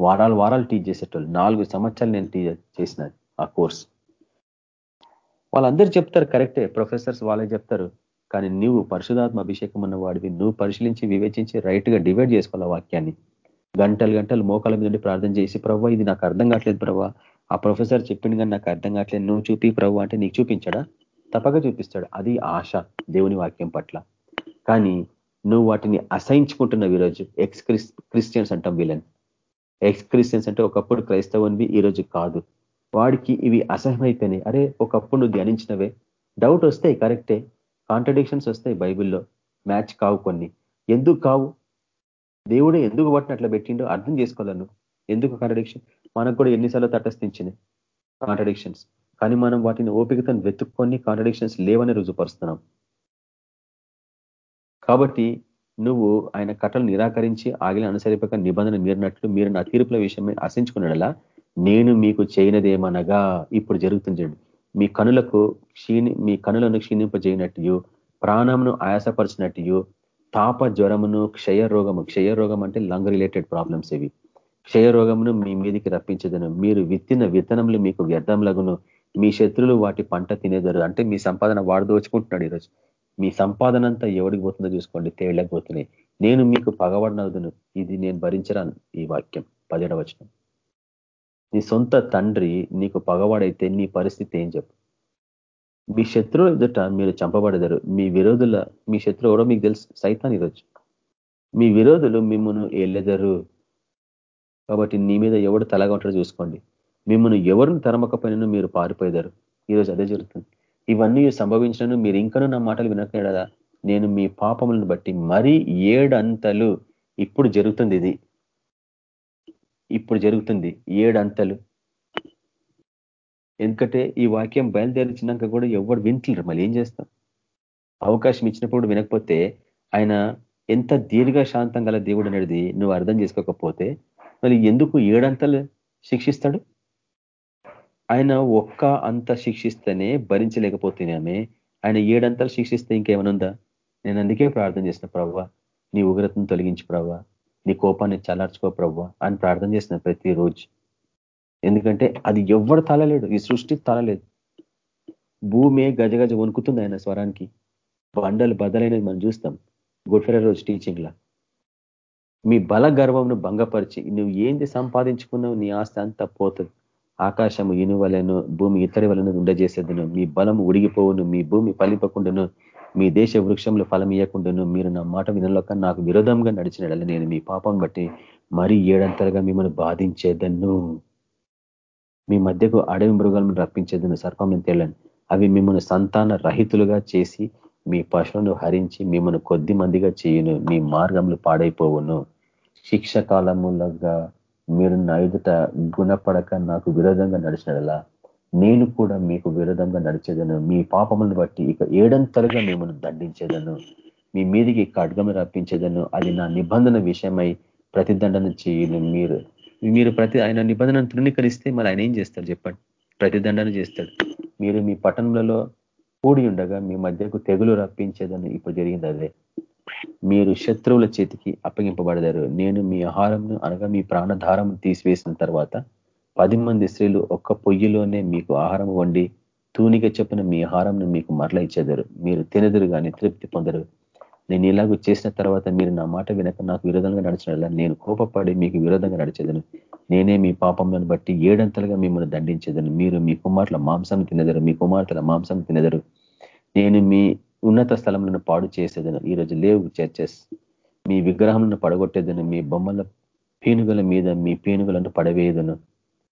వారాలు వారాలు టీచ్ చేసేటోళ్ళు. నాలుగు సంవత్సరాలు నేను టీచ్ చేసిన ఆ కోర్స్ వాళ్ళందరూ చెప్తారు కరెక్టే. ప్రొఫెసర్స్ వాళ్ళే చెప్తారు. కానీ నువ్వు పరిశుధాత్మ అభిషేకం ఉన్న వాడివి. నువ్వు పరిశీలించి వివేచించి రైట్గా డివైడ్ చేసుకోవాలి వాక్యాన్ని. గంటలు గంటలు మోకాల మీద ప్రార్థన చేసి ప్రవ్వ ఇది నాకు అర్థం కావట్లేదు ప్రవ్వ ఆ ప్రొఫెసర్ చెప్పింది కానీ నాకు అర్థం కావట్లేదు. నువ్వు చూపి ప్రవ్వ అంటే నీకు చూపించాడా? తప్పక చూపిస్తాడు. అది ఆశ దేవుని వాక్యం పట్ల. కానీ నువ్వు వాటిని అసహించుకుంటున్నావు ఈరోజు. ఎక్స్ క్రిస్టియన్స్ అంటాం వీళ్ళని. ఎక్స్ క్రిస్టియన్స్ అంటే ఒకప్పుడు క్రైస్తవునివి ఈరోజు కాదు. వాడికి ఇవి అసహ్యమైపోయినాయి అరే ఒకప్పుడు నువ్వు ధ్యానించినవే. డౌట్ వస్తాయి కరెక్టే. కాంట్రడిక్షన్స్ వస్తాయి బైబిల్లో. మ్యాచ్ కావు కొన్ని. ఎందుకు కావు? దేవుడు ఎందుకు వాటిని అట్లా పెట్టిండో అర్థం చేసుకోవాలను ఎందుకు కాంట్రడిక్షన్? మనకు కూడా ఎన్నిసార్లు తటస్థించినాయి కాంట్రడిక్షన్స్. కానీ మనం వాటిని ఓపికతో వెతుక్కొని కాంట్రడిక్షన్స్ లేవని రుజుపరుస్తున్నాం కాబట్టి నువ్వు ఆయన కట్టలు నిరాకరించి ఆగిలి అనుసరిపక నిబంధన మీరినట్లు మీరు నా తీర్పుల విషయమే ఆశించుకున్నాడలా నేను మీకు చేయనదేమనగా ఇప్పుడు జరుగుతుంది మీ కనులకు క్షీణి మీ కనులను క్షీణింపజేయనట్టు ప్రాణమును ఆయాసపరిచినట్టు తాప జ్వరమును క్షయ రోగము క్షయ రోగం అంటే లంగ్ రిలేటెడ్ ప్రాబ్లమ్స్ ఇవి. క్షయ రోగమును మీ మీదికి రప్పించదను. మీరు విత్తిన విత్తనములు మీకు వ్యర్థంలగును మీ శత్రులు వాటి పంట తినేదారు. అంటే మీ సంపాదన వాడు దోచుకుంటున్నాడు ఈరోజు. మీ సంపాదన అంతా ఎవడికి పోతుందో చూసుకోండి తేళ్ళకు నేను మీకు పగబడినదును ఇది నేను భరించరాను ఈ వాక్యం పదిహేడవచనం నీ సొంత తండ్రి నీకు పగవాడైతే నీ పరిస్థితి ఏం చెప్పు? మీ శత్రువుల ఎదుట మీరు చంపబడేదారు మీ విరోధుల మీ శత్రువు ఎవరో మీకు తెలుసు సైతాన్ ఈరోజు. మీ విరోధులు మిమ్మల్ని వెళ్ళెదరు కాబట్టి నీ మీద ఎవడు తలగా ఉంటాడో చూసుకోండి. మిమ్మల్ని ఎవరిని తరమకపోయినా మీరు పారిపోయేదారు. ఈరోజు అదే జరుగుతుంది. ఇవన్నీ సంభవించినను మీరు ఇంకనూ నా మాటలు వినట్లేడా నేను మీ పాపములను బట్టి మరీ ఏడంతలు ఇప్పుడు జరుగుతుంది ఇది. ఇప్పుడు జరుగుతుంది ఏడంతలు. ఎందుకంటే ఈ వాక్యం బయలుదేరించినాక కూడా ఎవరు వింటలేరు మళ్ళీ ఏం చేస్తాం? అవకాశం ఇచ్చినప్పుడు వినకపోతే ఆయన ఎంత దీర్ఘశాంతం గల దేవుడు అనేది నువ్వు అర్థం చేసుకోకపోతే మళ్ళీ ఎందుకు ఏడంతలు శిక్షిస్తాడు? ఆయన ఒక్క అంత శిక్షిస్తేనే భరించలేకపోతున్నామే ఆయన ఏడంతలు శిక్షిస్తే ఇంకేమనుందా నేను అందుకే ప్రార్థన చేసిన ప్రవ్వ నీ ఉగ్రతను తొలగించి ప్రవ్వ నీ కోపాన్ని చల్లార్చుకో ప్రవ్వ అని ప్రార్థన చేసిన ప్రతిరోజు. ఎందుకంటే అది ఎవ్వడు తలలేడు ఈ సృష్టి తలలేదు. భూమే గజగజ వణుకుతుంది ఆయన స్వరానికి. బండలు బదలైనది మనం చూస్తాం గుడ్ రోజు టీచింగ్లా మీ బల గర్వంను భంగపరిచి నువ్వు ఏంది సంపాదించుకున్నావు? నీ ఆస్తి అంతా పోతుంది. ఆకాశము ఇనువలను భూమి ఇతర వలను ఉండజేసేదను. మీ బలం ఉడిగిపోవును మీ భూమి పలిపకుండాను మీ దేశ వృక్షంలో ఫలం ఇవ్వకుండాను మీరు నా మాట వినలోక నాకు విరోధంగా నడిచినడని నేను మీ పాపం బట్టి మరీ ఏడంతలుగా మిమ్మల్ని బాధించేదను. మీ మధ్యకు అడవి మృగాలను రప్పించేదను సర్పం తేలని. అవి మిమ్మల్ని సంతాన రహితులుగా చేసి మీ పశువులను హరించి మిమ్మల్ని కొద్ది మందిగా చేయును. మీ మార్గములు పాడైపోవును. శిక్ష కాలములుగా మీరు నా ఎదుట గుణపడక నాకు విరోధంగా నడిచినలా నేను కూడా మీకు విరోధంగా నడిచేదను. మీ పాపములను బట్టి ఇక ఏడంతలుగా మిమ్మల్ని దండించేదను. మీ మీదికి ఖడ్గము రప్పించేదను. అది నా నిబంధన విషయమై ప్రతిదండన చేయను. మీరు మీరు ప్రతి ఆయన నిబంధనను తృణీకరిస్తే మరి ఆయన ఏం చేస్తాడు చెప్పండి? ప్రతిదండన చేస్తాడు. మీరు మీ పట్టణంలో కూడి ఉండగా మీ మధ్యకు తెగులు రప్పించేదని. ఇప్పుడు జరిగింది అదే. మీరు శత్రువుల చేతికి అప్పగింపబడదారు నేను మీ ఆహారంను అనగా మీ ప్రాణధారం తీసివేసిన తర్వాత పది మంది స్త్రీలు ఒక్క పొయ్యిలోనే మీకు ఆహారం వండి తూనిక చెప్పిన మీ ఆహారంను మీకు మరల ఇచ్చేదారు. మీరు తినదురు కానీ తృప్తి పొందరు. నేను ఇలాగ చేసిన తర్వాత మీరు నా మాట వినక నాకు విరోధంగా నడిచిన నేను కోపపడి మీకు విరోధంగా నడిచేదను. నేనే మీ పాపంలను బట్టి ఏడంతలుగా మిమ్మల్ని దండించేదను. మీరు మీ కుమార్తెల మాంసం తినదరు. మీ కుమార్తెల మాంసం తినదరు. నేను మీ ఉన్నత స్థలంలో పాడు చేసేదను. ఈరోజు లేవు చర్చెస్. మీ విగ్రహంను పడగొట్టేదని. మీ బొమ్మల పీనుగల మీద మీ పీనుగలను పడవేయదును.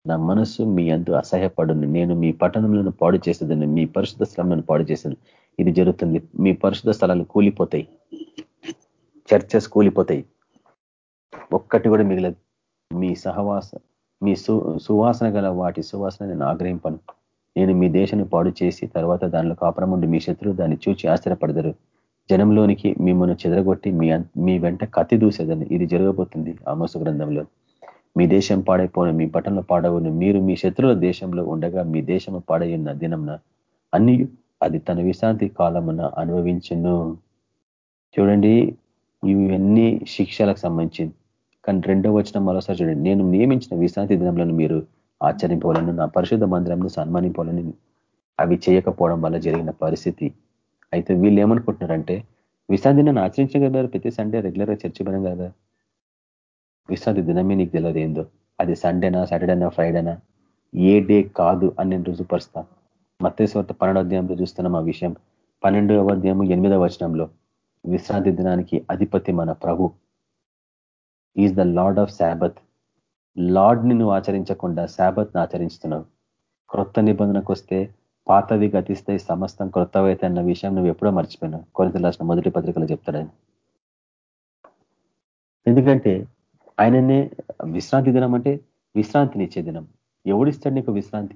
నా మనస్సు మీ అందు అసహ్యపడును. నేను మీ పట్టణంలో పాడు చేసేదని. మీ పరిశుద్ధ స్థలంలో పాడు చేసేది ఇది జరుగుతుంది. మీ పరిశుద్ధ స్థలాలు కూలిపోతాయి. చర్చస్ కూలిపోతాయి. ఒక్కటి కూడా మిగలదు. మీ సహవాస మీ సువాసన గల వాటి సువాసన నేను ఆగ్రహింపను. నేను మీ దేశాన్ని పాడు చేసి తర్వాత దానిలో కాపురం ఉండి మీ శత్రువు దాన్ని చూచి ఆశ్చర్యపడదరు. జనంలోనికి మిమ్మల్ని చెదరగొట్టి మీ మీ వెంట కత్తి దూసేదని ఇది జరగబోతుంది ఆమోస గ్రంథంలో. మీ దేశం పాడైపోను మీ పట్టణంలో పాడవును మీరు మీ శత్రువుల దేశంలో ఉండగా మీ దేశం పాడైన దినంన అన్ని అది తన విశ్రాంతి కాలమున అనుభవించును. చూడండి ఇవన్నీ శిక్షలకు సంబంధించింది. కానీ రెండో వచ్చిన మరోసారి చూడండి. నేను నియమించిన విశ్రాంతి దినంలో మీరు ఆచరింపవాలను. నా పరిశుద్ధ మందిరంను సన్మానింపాలని అవి చేయకపోవడం వల్ల జరిగిన పరిస్థితి. అయితే వీళ్ళు ఏమనుకుంటున్నారంటే విశ్రాంతి నన్ను ఆచరించగలరు ప్రతి సండే రెగ్యులర్గా చర్చి పడం కదా? విశ్రాంతి దినమే నీకు తెలియదు ఏందో? అది సండేనా సాటర్డేనా ఫ్రైడేనా? ఏ డే కాదు అని నేను రుజుపరుస్తా మత్స్యవార్త పన్నెండో అధ్యాయంలో చూస్తున్నాం ఆ విషయం. పన్నెండవ అధ్యాయం ఎనిమిదవ వచనంలో విశ్రాంతి దినానికి అధిపతి మన ప్రభు. Is the lord of sabbath లార్డ్ని నువ్వు ఆచరించకుండా శాబత్ని ఆచరించుతున్నావు క్రొత్త నిబంధనకు వస్తే పాతవి గతిస్తాయి సమస్తం క్రొత్తవైతే అన్న విషయం నువ్వు ఎప్పుడో మర్చిపోయినావు. కొరింత రాసిన మొదటి పత్రికలు చెప్తాడని ఎందుకంటే ఆయననే విశ్రాంతి దినం అంటే విశ్రాంతిని ఇచ్చే దినం. ఎవడిస్తాడు నీకు విశ్రాంతి?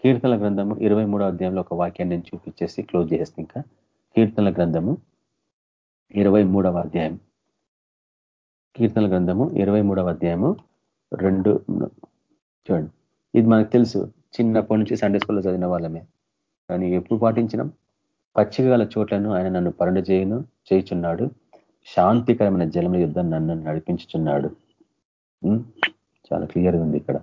కీర్తన గ్రంథము ఇరవై మూడో అధ్యాయంలో ఒక వాక్యాన్ని నేను చూపించేసి క్లోజ్ చేస్తే ఇంకా. కీర్తనల గ్రంథము ఇరవై మూడవ అధ్యాయం. కీర్తన గ్రంథము ఇరవై మూడవ అధ్యాయము రెండు చూడండి. ఇది మనకు తెలుసు చిన్నప్పటి నుంచి సండే స్కూల్లో చదివిన వాళ్ళమే. కానీ ఎప్పుడు పాటించినాం? పచ్చిక గల చోట్లను ఆయన నన్ను పరుండ చేయను చేయుచున్నాడు. శాంతికరమైన జలముల యుద్ధం నన్ను నడిపించుచున్నాడు. చాలా క్లియర్గా ఉంది ఇక్కడ.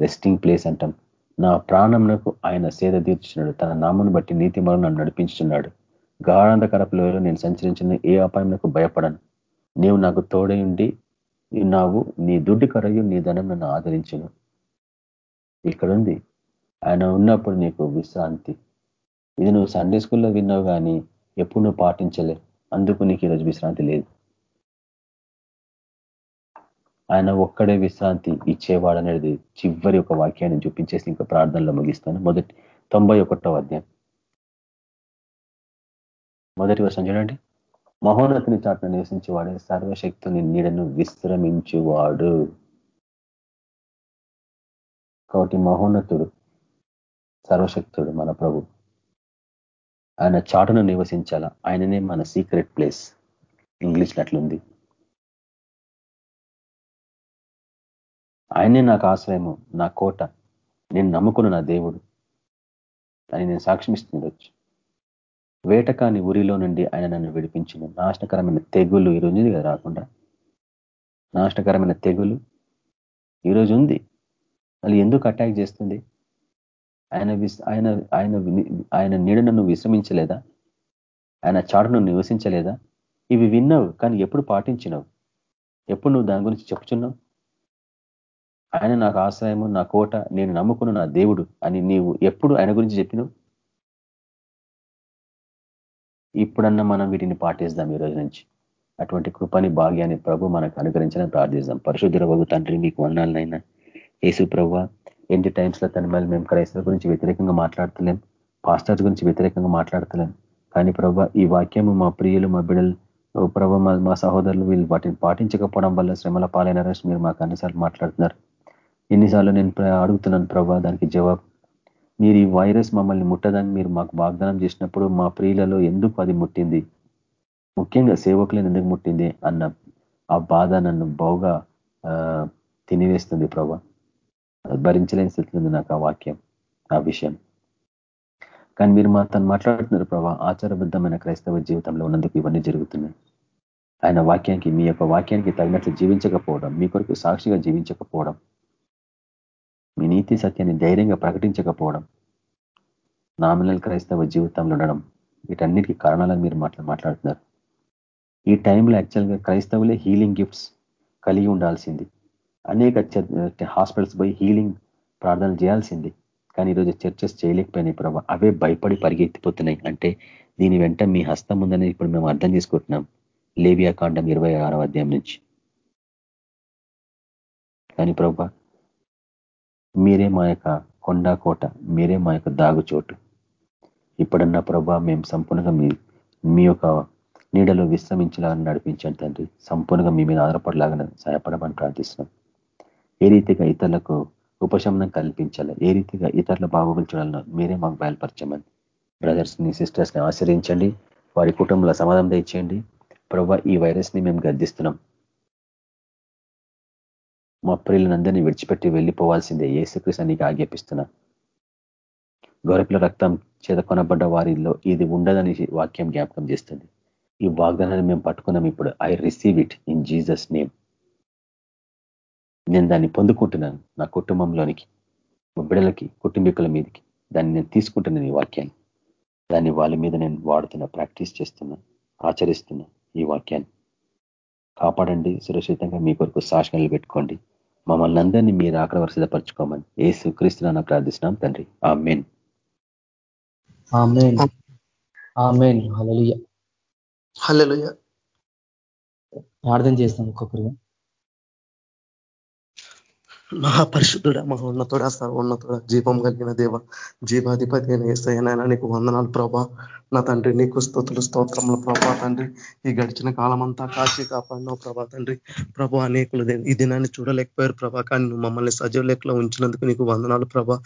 రెస్టింగ్ ప్లేస్ అంటాం. నా ప్రాణంకు ఆయన సేద తీర్చున్నాడు తన నామను బట్టి నీతి మరణం నన్ను నడిపించుతున్నాడు గాఢంధకరపులో నేను సంచరించిన ఏ అపాయంకు భయపడను. నీవు నాకు తోడై ఉండి నావు నీ దుడ్డు కరయు నీ ధనం నన్ను ఆదరించను. ఇక్కడుంది. ఆయన ఉన్నప్పుడు నీకు విశ్రాంతి. ఇది నువ్వు సండే స్కూల్లో విన్నావు కానీ ఎప్పుడు నువ్వు పాటించలే. అందుకు నీకు ఈరోజు విశ్రాంతి లేదు. ఆయన ఒక్కడే విశ్రాంతి ఇచ్చేవాడనేది చివరి ఒక వాక్యాన్ని చూపించేసి ఇంకా ప్రార్థనలో ముగిస్తాను. మొదటి తొంభై అధ్యాయం. మొదటి వర్షం చూడండి. మహోన్నతిని చాటున నివసించేవాడే సర్వశక్తుని నీడను విశ్రమించువాడు. కాబట్టి మహోన్నతుడు సర్వశక్తుడు మన ప్రభు. ఆయన చాటును నివసించాల? ఆయననే మన సీక్రెట్ ప్లేస్ ఇంగ్లీష్లో అట్లుంది. ఆయనే నాకు ఆశ్రయము నా కోట. నేను నమ్ముకున్న నా దేవుడు. అని నేను సాక్ష్యం ఇస్తుండొచ్చు వేటకాని ఊరిలో నుండి ఆయన నన్ను విడిపించింది నాశనకరమైన తెగులు ఈరోజు ఉంది కదా రాకుండా? నాశనకరమైన తెగులు? ఈరోజు ఉంది. మళ్ళీ ఎందుకు అటాక్ చేస్తుంది? ఆయన ఆయన ఆయన ఆయన నీడను నువ్వు విశ్రమించలేదా? ఆయన చాటును నివసించలేదా? ఇవి విన్నావు కానీ ఎప్పుడు పాటించినావు? ఎప్పుడు నువ్వు దాని గురించి చెప్పుచున్నావు? ఆయన నాకు ఆశ్రయము నా కోట నేను నమ్ముకున్న నా దేవుడు అని నీవు ఎప్పుడు ఆయన గురించి చెప్పినావు? ఇప్పుడన్నా మనం వీటిని పాటిస్తాం ఈ రోజు నుంచి. అటువంటి కృపని భాగ్యాన్ని ప్రభు మనకు అనుగ్రహించడం ప్రార్థిస్తాం. పరిశుద్ధుల వగు తండ్రి మీకు వందాలనైనా యేసు ప్రభు ఎన్ని టైమ్స్లో తన మళ్ళీ మేము క్రైస్తవ గురించి వ్యతిరేకంగా మాట్లాడతలేం పాస్టర్స్ గురించి వ్యతిరేకంగా మాట్లాడతలేం. కానీ ప్రభు ఈ వాక్యము మా ప్రియులు మా బిడలు ప్రభు మా సహోదరులు వీళ్ళు వాటిని పాటించకపోవడం వల్ల శ్రమల పాలైన మీరు మాకు అన్నిసార్లు మాట్లాడుతున్నారు. ఎన్నిసార్లు నేను అడుగుతున్నాను ప్రభా దానికి జవాబు మీరు ఈ వైరస్ మమ్మల్ని ముట్టదని మీరు మాకు వాగ్దానం చేసినప్పుడు మా ప్రియులలో ఎందుకు అది ముట్టింది? ముఖ్యంగా సేవకులను ఎందుకు ముట్టింది? అన్న ఆ బాధ నన్ను బాగా తినివేస్తుంది ప్రభా. భరించలేని స్థితిలో ఉంది నాకు ఆ వాక్యం ఆ విషయం. కానీ మీరు మా తను మాట్లాడుతున్నారు ప్రభా ఆచారబద్ధమైన క్రైస్తవ జీవితంలో ఉన్నందుకు ఇవన్నీ జరుగుతున్నాయి. ఆయన వాక్యానికి మీ యొక్క వాక్యానికి తగినట్లు జీవించకపోవడం మీ కొరకు సాక్షిగా జీవించకపోవడం మీ నీతి సత్యాన్ని ధైర్యంగా ప్రకటించకపోవడం నామినల్ క్రైస్తవ జీవితంలో ఉండడం వీటన్నిటికీ కారణాలను మీరు మాట్లా మాట్లాడుతున్నారు. ఈ టైంలో యాక్చువల్గా క్రైస్తవులే హీలింగ్ గిఫ్ట్స్ కలిగి ఉండాల్సింది. అనేక హాస్పిటల్స్ పోయి హీలింగ్ ప్రార్థనలు చేయాల్సింది. కానీ ఈరోజు చర్చస్ చేయలేకపోయినాయి ప్రభావ అవే భయపడి పరిగెత్తిపోతున్నాయి. అంటే దీని వెంట మీ హస్తం ఉందని ఇప్పుడు మేము అర్థం చేసుకుంటున్నాం. లేవియా కాండం ఇరవై అధ్యాయం నుంచి. కానీ ప్రభా మీరే మా యొక్క కొండా కోట మీరే మా యొక్క దాగుచోటు. ఇప్పుడన్నా ప్రభా మేము సంపూర్ణంగా మీ మీ యొక్క నీడలో విశ్రమించేలాగా నడిపించండి తండ్రి. సంపూర్ణంగా మీ మీద ఆధారపడలాగా సహాయపడమని ప్రార్థిస్తున్నాం. ఏ రీతిగా ఇతరులకు ఉపశమనం కల్పించాలి? ఏ రీతిగా ఇతరుల బాగోగులు మీరే మాకు బయలుపరచమని. బ్రదర్స్ని సిస్టర్స్ని ఆశ్రయించండి వారి కుటుంబంలో సమాధానం తెచ్చేయండి ప్రభా ఈ వైరస్ని మేము గద్దిస్తున్నాం. మా ప్రియులనందరినీ విడిచిపెట్టి వెళ్ళిపోవాల్సిందే. ఏసుకృష్ణ నీకు ఆజ్ఞాపిస్తున్నా. గొరపిల రక్తం చేత కొనబడ్డ వారిలో ఇది ఉండదని వాక్యం జ్ఞాపకం చేస్తుంది. ఈ వాగ్దానాన్ని మేము పట్టుకున్నాం ఇప్పుడు. I receive it in Jesus name. నేను దాన్ని పొందుకుంటున్నాను నా కుటుంబంలోనికి మా బిడలకి కుటుంబీకుల మీదకి. దాన్ని నేను తీసుకుంటున్నాను ఈ వాక్యాన్ని. దాన్ని వాళ్ళ మీద నేను వాడుతున్నా ప్రాక్టీస్ చేస్తున్నా ఆచరిస్తున్నా ఈ వాక్యాన్ని. కాపాడండి సురక్షితంగా మీ కొరకు సాక్షణలు పెట్టుకోండి మమ్మల్ని అందరినీ మీరు ఆకడ వరుసపరచుకోమని ఏసు క్రీస్తున్నా ప్రార్థిస్తున్నాం తండ్రి. ఆ మెయిన్ ప్రార్థన చేస్తాం ఒక్కొక్కరుగా మహాపరిశుద్ధుడ మహోన్నతుడ సర్వోన్నతుడ జీవం కలిగిన దేవ జీవాధిపతి అయిన ఏసైనా నీకు వందనాలు ప్రభా. నా తండ్రి నీకు స్థుతులు స్తోత్రములు ప్రభా తండ్రి. ఈ గడిచిన కాలం అంతా కాశీ కాపాడినావు ప్రభా తండ్రి. ప్రభా అనేకులు ఈ దినాన్ని చూడలేకపోయారు ప్రభా కానీ నువ్వు మమ్మల్ని సజీవ లెక్కలో ఉంచినందుకు నీకు వందనాలు ప్రభా.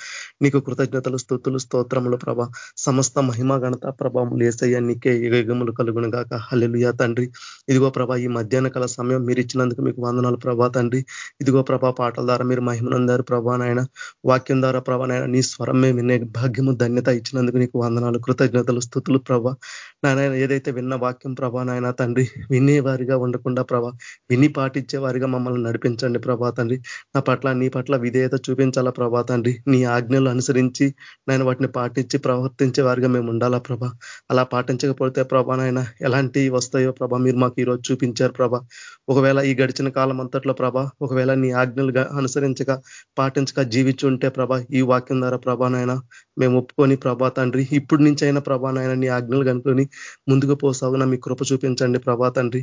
నీకు కృతజ్ఞతలు స్థుతులు స్తోత్రములు ప్రభా. సమస్త మహిమ గణత ప్రభావం లేసయ్యా నీకే యుగములు కలుగును గాక. హలెలుయా తండ్రి. ఇదిగో ప్రభా ఈ మధ్యాహ్న కాల సమయం మీరు ఇచ్చినందుకు మీకు వందనాలు ప్రభా తండ్రి. ఇదిగో ప్రభా పాటల ద్వారా మీరు మహిమనందారు ప్రభా నాయన. వాక్యం ద్వారా ప్రభా నాయన నీ స్వరం మేము భాగ్యము ధన్యత ఇచ్చినందుకు నీకు వందనాలు కృతజ్ఞతలు స్థుతులు మాటలు ప్రభా. నాయన ఏదైతే విన్న వాక్యం ప్రభా నాయన తండ్రి వినేవారిగా ఉండకుండా ప్రభా విని పాటించే వారిగా మమ్మల్ని నడిపించండి ప్రభా తండ్రి. నా పట్ల నీ పట్ల విధేయత చూపించాలా ప్రభా తండ్రి. నీ ఆజ్ఞలు అనుసరించి నేను వాటిని పాటించి ప్రవర్తించే వారిగా మేము ఉండాలా ప్రభా. అలా పాటించకపోతే ప్రభా నాయన ఎలాంటి వస్తాయో ప్రభా మీరు మాకు ఈరోజు చూపించారు ప్రభా. ఒకవేళ ఈ గడిచిన కాలం అంతట్లో ప్రభా ఒకవేళ నీ ఆజ్ఞలు అనుసరించగా పాటించక జీవించుంటే ప్రభా ఈ వాక్యం ద్వారా ప్రభా నాయన మేము ఒప్పుకొని ప్రభా తండ్రి ఇప్పుడు నుంచి అయినా ప్రభా నాయన నీ ఆజ్ఞలు కనుకొని ముందుకు పోసాగున మీ కృప చూపించండి ప్రభా తండ్రి.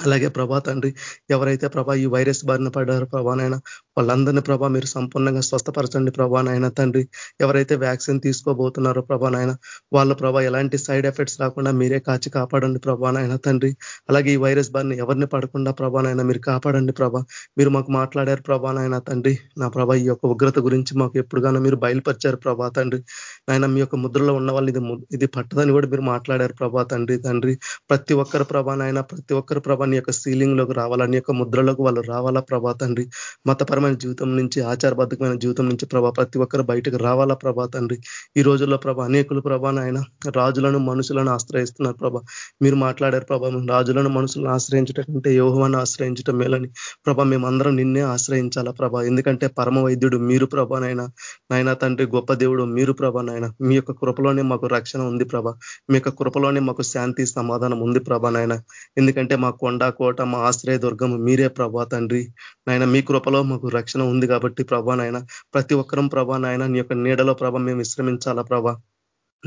అలాగే ప్రభా తండ్రి ఎవరైతే ప్రభా ఈ వైరస్ బారిన పడ్డారో ప్రభానైనా వాళ్ళందరినీ ప్రభా మీరు సంపూర్ణంగా స్వస్థపరచండి ప్రభానైనా తండ్రి. ఎవరైతే వ్యాక్సిన్ తీసుకోబోతున్నారో ప్రభానైనా వాళ్ళ ప్రభా ఎలాంటి సైడ్ ఎఫెక్ట్స్ రాకుండా మీరే కాచి కాపాడండి ప్రభానైనా తండ్రి. అలాగే ఈ వైరస్ బారిని ఎవరిని పడకుండా ప్రభానైనా మీరు కాపాడండి ప్రభా. మీరు మాకు మాట్లాడారు ప్రభానైనా తండ్రి. నా ప్రభా ఈ యొక్క ఉగ్రత గురించి మాకు ఎప్పుడుగానో మీరు బయలుపరిచారు ప్రభా తండ్రి. నాయన మీ యొక్క ముద్రలో ఉన్న వాళ్ళు ఇది ఇది పట్టదని కూడా మీరు మాట్లాడారు ప్రభా తండ్రి తండ్రి. ప్రతి ఒక్కరు ప్రభానైనా ప్రతి ఒక్కరు ప్రభా నీ యొక్క సీలింగ్లోకి రావాలా నీ యొక్క ముద్రలోకి వాళ్ళు రావాలా ప్రభా తండ్రి? మతపరమైన జీవితం నుంచి ఆచారబద్ధకమైన జీవితం నుంచి ప్రభా ప్రతి ఒక్కరు బయటకు రావాలా ప్రభా తండ్రి? ఈ రోజుల్లో ప్రభా అనేకులు ప్రభా నాయన రాజులను మనుషులను ఆశ్రయిస్తున్నారు ప్రభా. మీరు మాట్లాడారు ప్రభా రాజులను మనుషులను ఆశ్రయించడం కంటే యోహవాన్ని ఆశ్రయించటం మేలని. ప్రభా మేమందరం నిన్నే ఆశ్రయించాలా ప్రభా? ఎందుకంటే పరమ వైద్యుడు మీరు ప్రభా నాయన. నాయన తండ్రి గొప్ప దేవుడు మీరు ప్రభా నాయన. మీ యొక్క కృపలోనే మాకు రక్షణ ఉంది ప్రభా. మీ యొక్క కృపలోనే మాకు శాంతి సమాధానం ఉంది ప్రభా నాయన. ఎందుకంటే మా కొండ కోట మా ఆశ్రయ దుర్గము మీరే ప్రభా తండ్రి. నాయన మీ కృపలో మాకు రక్షణ ఉంది కాబట్టి ప్రభా నాయన ప్రతి ఒక్కరం ప్రభా నాయన నీ యొక్క నీడలో ప్రభ మేము విశ్రమించాలా ప్రభా.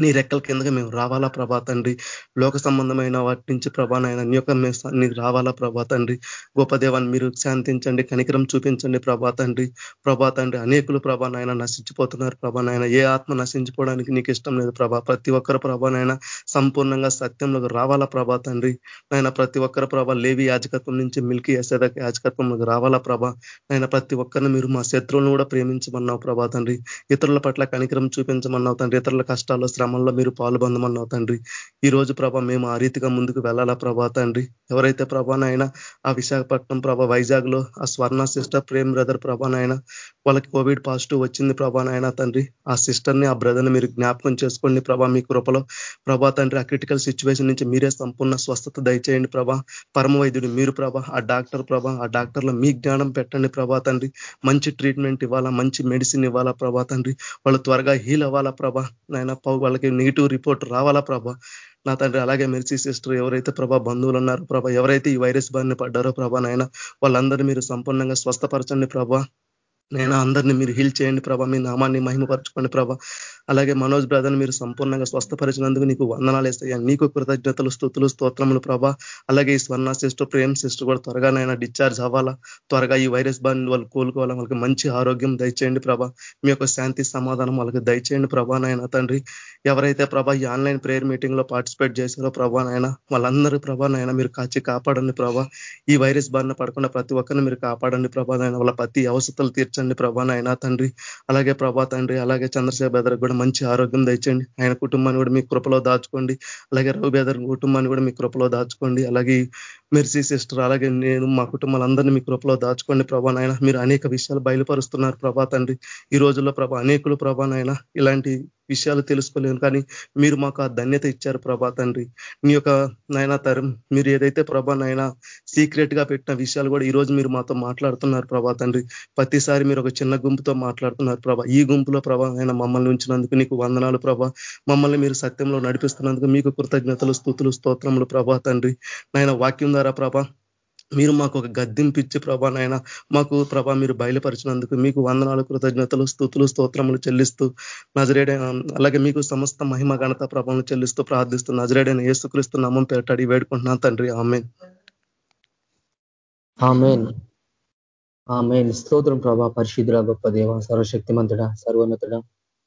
నీ రెక్కల కిందగా మేము రావాలా ప్రభా తండ్రి? లోక సంబంధమైన వాటి నుంచి ప్రభా నాయన నీ యొక్క నీకు రావాలా ప్రభా తండ్రి? గొప్ప దేవాన్ని మీరు శాంతించండి కనికరం చూపించండి ప్రభా తండ్రి. ప్రభా తండ్రి అనేకులు ప్రభా నాయన నశించిపోతున్నారు ప్రభా నాయన. ఏ ఆత్మ నశించిపోవడానికి నీకు ఇష్టం లేదు ప్రభా. ప్రతి ఒక్కరు ప్రభా నాయన సంపూర్ణంగా సత్యంలోకి రావాలా ప్రభా తండ్రి. నాయన ప్రతి ఒక్కరు ప్రభా లేవి యాజకత్వం నుంచి మిల్కి యశదక యాజకత్వంలోకి రావాలా ప్రభా. నాయన ప్రతి ఒక్కరిని మీరు మా శత్రువులను కూడా ప్రేమించమన్నావు ప్రభా తండ్రి. ఇతరుల పట్ల కనికరం చూపించమన్నావు తండ్రి. ఇతరుల కష్టాల్లో శ్రమ క్రమంలో మీరు పాల్పొందమన్నావు తండ్రి. ఈ రోజు ప్రభా మేము ఆ రీతిగా ముందుకు వెళ్ళాలా ప్రభా తండ్రి? ఎవరైతే ప్రభానైనా ఆ విశాఖపట్నం ప్రభా వైజాగ్లో ఆ స్వర్ణ సిస్టర్ ప్రేమ్ బ్రదర్ ప్రభానైనా వాళ్ళకి కోవిడ్ పాజిటివ్ వచ్చింది ప్రభానైనా తండ్రి. ఆ సిస్టర్ని ఆ బ్రదర్ని మీరు జ్ఞాపకం చేసుకోండి ప్రభా మీ కృపలో. ప్రభా తండ్రి ఆ క్రిటికల్ సిచ్యువేషన్ నుంచి మీరే సంపూర్ణ స్వస్థత దయచేయండి ప్రభా. పరమ వైద్యుడు మీరు ప్రభా ఆ డాక్టర్ ప్రభా ఆ డాక్టర్లో మీ జ్ఞానం పెట్టండి ప్రభా తండ్రి. మంచి ట్రీట్మెంట్ ఇవ్వాలా మంచి మెడిసిన్ ఇవ్వాలా ప్రభా తండ్రి. వాళ్ళు త్వరగా హీల్ అవ్వాలా ప్రభా నాయన వాళ్ళకి నెగిటివ్ రిపోర్ట్ రావాలా ప్రభా? నా తండ్రి అలాగే మెర్సీ సిస్టర్ ఎవరైతే ప్రభా బంధువులు ఉన్నారో ప్రభా ఎవరైతే ఈ వైరస్ బారిన పడ్డారో ప్రభా నాయన వాళ్ళందరినీ మీరు సంపూర్ణంగా స్వస్థపరచండి ప్రభా. నేను అందరినీ మీరు హీల్ చేయండి ప్రభా. మీ నామాన్ని మహిమపరచుకోండి ప్రభా. అలాగే మనోజ్ బ్రదర్ మీరు సంపూర్ణంగా స్వస్థపరిచినందుకు నీకు వందనాలు వేస్తాయా. నీకు కృతజ్ఞతలు స్థుతులు స్తోత్రములు ప్రభా. అలాగే ఈ స్వర్ణ సిస్టర్ ప్రేమ్ సిస్టర్ కూడా త్వరగానైనా డిశ్చార్జ్ అవ్వాలా? త్వరగా ఈ వైరస్ బారిన వాళ్ళు కోలుకోవాలా? వాళ్ళకి మంచి ఆరోగ్యం దయచేయండి ప్రభా. మీ యొక్క శాంతి సమాధానం వాళ్ళకి దయచేయండి ప్రభా నాయన తండ్రి. ఎవరైతే ప్రభా ఈ ఆన్లైన్ ప్రేయర్ మీటింగ్లో పార్టిసిపేట్ చేశారో ప్రభా నాయన వాళ్ళందరూ ప్రభా నాయన మీరు కాచి కాపాడండి ప్రభా. ఈ వైరస్ బారిన పడకుండా ప్రతి ఒక్కరిని మీరు కాపాడండి ప్రభా నాయన. వాళ్ళ ప్రతి అవసరాలు తీర్చండి ప్రభా నాయన తండ్రి. అలాగే ప్రభా తండ్రి అలాగే చంద్రశేఖర్ బెదర్ కూడా మంచి ఆరోగ్యం దయచండి ఆయన కుటుంబాన్ని కూడా మీ కృపలో దాచుకోండి. అలాగే రవి కుటుంబాన్ని కూడా మీ కృపలో దాచుకోండి. అలాగే మెర్సీ సిస్టర్ అలాగే నేను మా కుటుంబాలందరినీ మీ కృపలో దాచుకోండి ప్రభా నాయన. మీరు అనేక విషయాలు బయలుపరుస్తున్నారు ప్రభా తండ్రి. ఈ రోజుల్లో ప్రభా అనేకులు ప్రభా నాయన ఇలాంటి విషయాలు తెలుసుకోలేను కానీ మీరు మాకు ఆ ధన్యత ఇచ్చారు ప్రభా తండ్రి. మీ యొక్క నాయన తరం మీరు ఏదైతే ప్రభా నాయన సీక్రెట్గా పెట్టిన విషయాలు కూడా ఈ రోజు మీరు మాతో మాట్లాడుతున్నారు ప్రభా తండ్రి. ప్రతిసారి మీరు ఒక చిన్న గుంపుతో మాట్లాడుతున్నారు ప్రభా. ఈ గుంపులో ప్రభా ఆయన మమ్మల్ని ఉంచినందుకు నీకు వందనాలు ప్రభా. మమ్మల్ని మీరు సత్యంలో నడిపిస్తున్నందుకు మీకు కృతజ్ఞతలు స్థుతులు స్తోత్రములు ప్రభా తండ్రి. నాయన వాక్యం ద్వారా ప్రభా? మీరు మాకు ఒక గద్దింపిచ్చి ప్రభా నాయన మాకు ప్రభా మీరు బయలుపరిచినందుకు మీకు వందనాలు కృతజ్ఞతలు స్థుతులు స్తోత్రములు చెల్లిస్తూ నజరేడైన అలాగే మీకు సమస్త మహిమ గణత ప్రభావం చెల్లిస్తూ ప్రార్థిస్తూ నజరేడైన ఏసుక్రీస్తు నమ్మం పెట్టాడి వేడుకుంటున్నాను తండ్రి. ఆమె ఆమెన్. స్తోత్రం ప్రభా. పరిశుద్ధుల గొప్ప దేవ సర్వశక్తిమంతుడ సర్వోన్నతుడ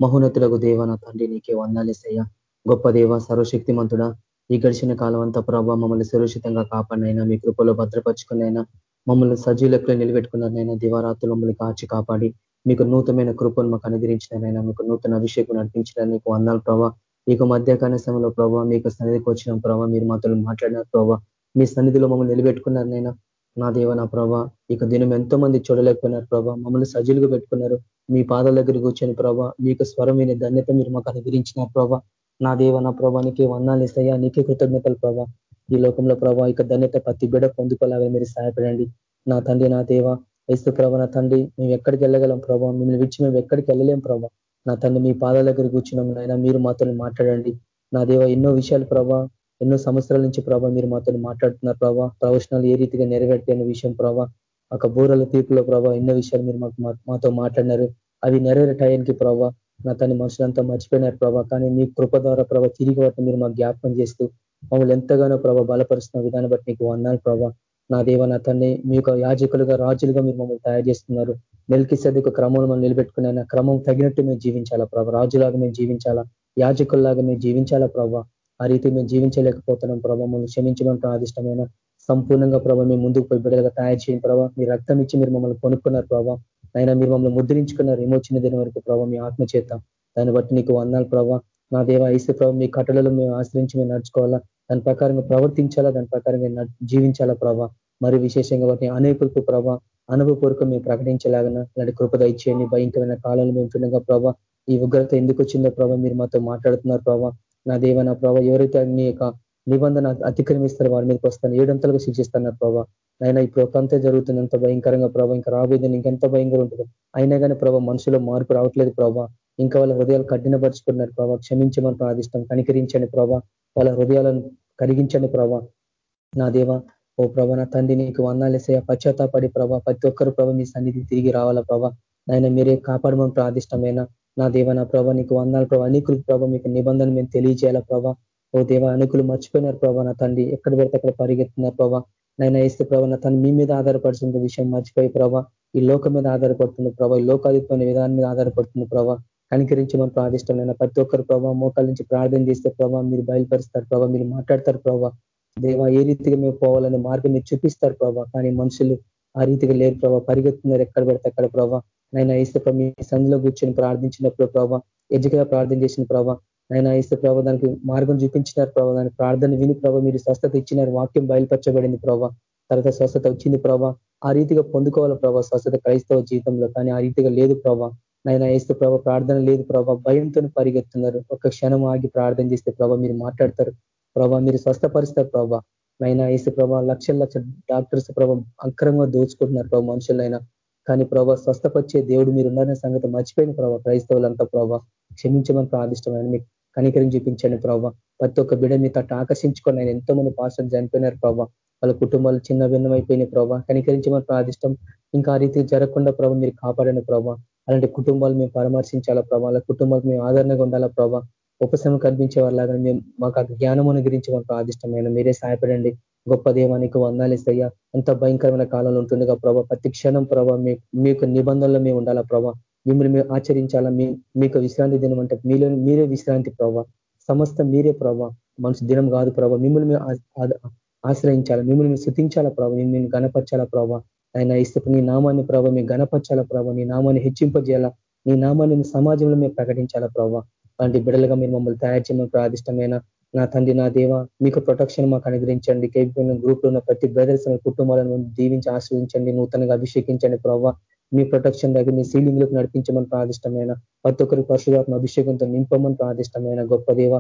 మహోన్నతులకు దేవ నా తండ్రి నీకే వందాలేసయ్యా గొప్ప దేవ సర్వశక్తిమంతుడ ఈ గడిచిన కాలం అంతా ప్రభావ మమ్మల్ని సురక్షితంగా కాపాడినైనా మీ కృపలో భద్రపరుచుకున్నైనా మమ్మల్ని సజీలకులు నిలబెట్టుకున్నారనైనా దివారాత్రులు మమ్మల్ని కాచి కాపాడి మీకు నూతనమైన కృపను మాకు అనుగ్రహించినైనా మీకు నూతన అభిషేకం నడిపించిన మీకు వందాలు ప్రభావ మీకు మధ్యాహ్న సమయంలో ప్రభావ మీకు సన్నిధికి వచ్చిన ప్రభావ మీరు మాతో మాట్లాడినారు ప్రభావ మీ సన్నిధిలో మమ్మల్ని నిలబెట్టుకున్నారనైనా నా దేవ నా ప్రభా ఇక దినం ఎంతో మంది చూడలేకపోయినారు ప్రభా. మమ్మల్ని సజీలుగా పెట్టుకున్నారు. మీ పాదాల దగ్గర కూర్చొని ప్రభా మీకు స్వరమైన ధన్యత మీరు మాకు అనుగ్రహించినారు ప్రభా. నా దేవ నా ప్రభా నీకే వందాలు ఇస్తాయా? నీకే కృతజ్ఞతలు ప్రభా. ఈ లోకంలో ప్రభా ఇక ధన్యత ప్రతి బిడ పొందుకోలేగా మీరు సహాయపడండి. నా తండ్రి నా దేవ ఏసు ప్రభా నా తండ్రి మేము ఎక్కడికి వెళ్ళగలం ప్రభావ మిమ్మల్ని విడిచి మేము ఎక్కడికి వెళ్ళలేం ప్రభా. నా తండ్రి మీ పాదాల దగ్గర కూర్చున్నాం నాయన మీరు మాతో మాట్లాడండి. నా దేవ ఎన్నో విషయాలు ప్రభా ఎన్నో సంవత్సరాల నుంచి ప్రభా మీరు మాతో మాట్లాడుతున్నారు ప్రభా. ప్రవచనాలు ఏ రీతిగా నెరవేర్తే విషయం ప్రభా. ఒక బూరల తీర్పులో ప్రభా ఎన్నో విషయాలు మీరు మాకు మాతో మాట్లాడినారు. అవి నెరవేరే టయానికి ప్రభా నా తన మనుషులంతా మర్చిపోయినారు ప్రభా. కానీ మీ కృప ద్వారా ప్రభా తిరిగి వాటిని మీరు మాకు జ్ఞాపకం చేస్తూ మమ్మల్ని ఎంతగానో ప్రభావ బలపరుస్తున్న విధానం బట్టి నీకు వందాలు ప్రభా. నా దేవ నా తన్ని మీ యొక్క యాజకులుగా రాజులుగా మీరు మమ్మల్ని తయారు చేస్తున్నారు. మెల్కి సదిక క్రమం మనం నిలబెట్టుకునే క్రమం తగినట్టు మేము జీవించాలా ప్రభా. రాజులాగా మేము జీవించాలా? యాజకుల్లాగా మేము జీవించాలా ప్రభావ ఆ రీతి మేము జీవించలేకపోతున్నాం ప్రభా. మమ్మల్ని క్షమించమని ప్రాదిష్టమైన సంపూర్ణంగా ప్రభావ మేము ముందుకు పోయి బిడ్డలుగా తయారు చేయని ప్రభావ మీ రక్తం ఇచ్చి మీరు మమ్మల్ని కొనుక్కున్నారు ప్రభావ అయినా మీరు మమ్మల్ని ముద్రించుకున్నారు. ఏమో దిన వరకు ప్రభావ మీ ఆత్మ చేత. దాన్ని బట్టి నీకు వందాలు ప్రభావ నా దేవ ఐసే ప్రభావ మీ కట్టలలో మేము ఆశ్రయించి మేము నడుచుకోవాలా? దాని ప్రకారంగా ప్రవర్తించాలా? దాని ప్రకారంగా జీవించాలా ప్రభావ మరి విశేషంగా వాటిని అనేకులకు ప్రభావ అనుభవపూర్వకం మేము ప్రకటించలాగన ఇలాంటి కృపద ఇచ్చేయండి. భయంకరమైన కాలంలో మేము చూడగా ప్రభావ ఈ ఉగ్రత ఎందుకు వచ్చిందో ప్రభావ మీరు మాతో మాట్లాడుతున్నారు ప్రభావ నా దేవ నా ప్రభావ ఎవరైతే మీ యొక్క నిబంధన అతిక్రమిస్తారు వారి మీదకి వస్తాను. ఏడంతలకు శిక్షిస్తున్నారు ప్రభావ అయినా ఇప్పుడు ఒకంతే జరుగుతుంది. ఎంత భయంకరంగా ప్రభావ ఇంకా రాబోయేది ఇంకెంత భయంకరం ఉంటుంది. అయినా కానీ ప్రభావ మనుషులో మార్పు రావట్లేదు ప్రభావ ఇంకా వాళ్ళ హృదయాలు కఠినపరుచుకున్నారు ప్రభావ క్షమించమని ప్రార్థిస్తాం. కనికరించండి ప్రభావ వాళ్ళ హృదయాలను కరిగించండి ప్రభావ నా దేవ ఓ ప్రభా నా తండ్రి నీకు వందాలేసే పశ్చాత్తాపడి ప్రభా ప్రతి ఒక్కరు ప్రభావ మీ సన్నిధి తిరిగి రావాలా ప్రభా. నాయన మీరే కాపాడమని ప్రార్థిష్టమైనా నా దేవ నా ప్రభా నీకు వందాల ప్రభా. అనేకులు ప్రభా మీకు నిబంధన మేము తెలియజేయాలా ప్రభా. ఓ దేవ అనుకులు మర్చిపోయినారు ప్రభా నా తండ్రి. ఎక్కడ పెడితే అక్కడ పరిగెత్తున్నారు ప్రభా. నైనా ఏస్తే ప్రభా తను మీ మీద ఆధారపడుతున్న విషయం మర్చిపోయి ప్రభా ఈ లోకం మీద ఆధారపడుతుంది ప్రభా ఈ లోకాధిపమైన విధానం మీద ఆధారపడుతుంది ప్రభా కనికరించమని ప్రార్థిష్టమైన ప్రతి ఒక్కరు ప్రభావ మోకాల నుంచి ప్రార్థన చేస్తే ప్రభావ మీరు బయలుపరుస్తారు ప్రభావ మీరు మాట్లాడతారు ప్రభావ దేవ ఏ రీతిగా మేము పోవాలనే మార్గం మీరు చూపిస్తారు ప్రభావ కానీ మనుషులు ఆ రీతిగా లేరు ప్రభావ పరిగెత్తున్నారు ఎక్కడ పడితే అక్కడ ప్రభావ నైనా ఇస్తే మీ సందులో కూర్చొని ప్రార్థించినప్పుడు ప్రభావ ఎజ్జగా ప్రార్థన చేసిన ప్రభావ నైనా ఇస్తే ప్రభావ దానికి మార్గం చూపించినారు ప్రభావ దానికి ప్రార్థన విని ప్రభావ మీరు స్వస్థత ఇచ్చినారు. వాక్యం బయలుపరచబడింది ప్రభావ తర్వాత స్వస్థత వచ్చింది ప్రభావ ఆ రీతిగా పొందుకోవాలి ప్రభావ స్వస్థత క్రైస్తవ జీవితంలో కానీ ఆ రీతిగా లేదు ప్రభావ నైనా వేస్తే ప్రభావ ప్రార్థన లేదు ప్రభావ భయంతో పరిగెత్తున్నారు. ఒక క్షణం ఆగి ప్రార్థన చేస్తే ప్రభావ మీరు మాట్లాడతారు. ప్రభావ మీరు స్వస్థపరుస్తారు ప్రభావ నైనా వేస్తే ప్రభావ లక్షల లక్ష డాక్టర్స్ ప్రభావ అక్రమంగా దోచుకుంటున్నారు ప్రభావ మనుషులైనా. కానీ ప్రభావ స్వస్థపరిచే దేవుడు మీరు ఉన్నారనే సంగతి మర్చిపోయిన ప్రభావ క్రైస్తవులంతా ప్రభావ క్షమించమని ప్రాదిష్టమైన మీకు కనికరం చూపించండి ప్రభావ ప్రతి ఒక్క బిడ మీ తట్టు ఆకర్షించుకొని ఆయన ఎంతో మంది పాస్టర్ చనిపోయినారు ప్రభావ వాళ్ళ కుటుంబాలు చిన్న భిన్నమైపోయినాయి ప్రభావ కనికరించమని ప్రాదిష్టం ఇంకా ఆ రీతి జరగకుండా ప్రభావ మీరు కాపాడండి ప్రభావ అలాంటి కుటుంబాలు మేము పరామర్శించాలా ప్రభావ వాళ్ళ కుటుంబాలకు మేము ఆదరణగా ఉండాలా ప్రభావ ఉపశమ కల్పించే వాళ్ళగా మేము మాకు ఆ జ్ఞానం గురించి మాకు ప్రాదిష్టమైన మీరే సహాయపడండి. గొప్ప దేవానికి వందాలిస్తయ్యా ఎంత భయంకరమైన కాలంలో ఉంటుండగా ప్రభావ ప్రతి క్షణం ప్రభావ మీకు నిబంధనలో మేము ఉండాలా ప్రభావ మిమ్మల్ని మేము ఆచరించాలా? మీకు విశ్రాంతి దినం అంటే మీలో మీరే విశ్రాంతి ప్రభావ సమస్త మీరే ప్రభావ మనసు దినం కాదు ప్రభావ మిమ్మల్ని మేము ఆశ్రయించాలా? మిమ్మల్ని మేము శృతించాలా ప్రభావ మిమ్మల్ని గణపరచాలా ప్రభావ ఆయన ఇస్తపు నీ నామాన్ని ప్రభావ మేము గణపరచాలా ప్రభావ నీ నామాన్ని హెచ్చింపజేయాలా? నీ నామాన్ని సమాజంలో మేము ప్రకటించాలా ప్రభావ అలాంటి బిడలుగా మీరు మమ్మల్ని తయారు చేయమని ప్రాదిష్టమైన నా తండ్రి నా దేవ మీకు ప్రొటెక్షన్ మాకు అనుగ్రహించండి. కేపీఎం గ్రూప్లో ఉన్న ప్రతి బ్రదర్స్ కుటుంబాలను దీవించి ఆశ్రయించండి. నూతనంగా అభిషేకించండి ప్రభావ మీ ప్రొటెక్షన్ దగ్గర మీ సీలింగ్లోకి నడిపించమని ప్రాదిష్టమైన ప్రతి ఒక్కరి పరశురాత్మ అభిషేకంతో నింపమని ప్రాదిష్టమైన గొప్ప దేవ.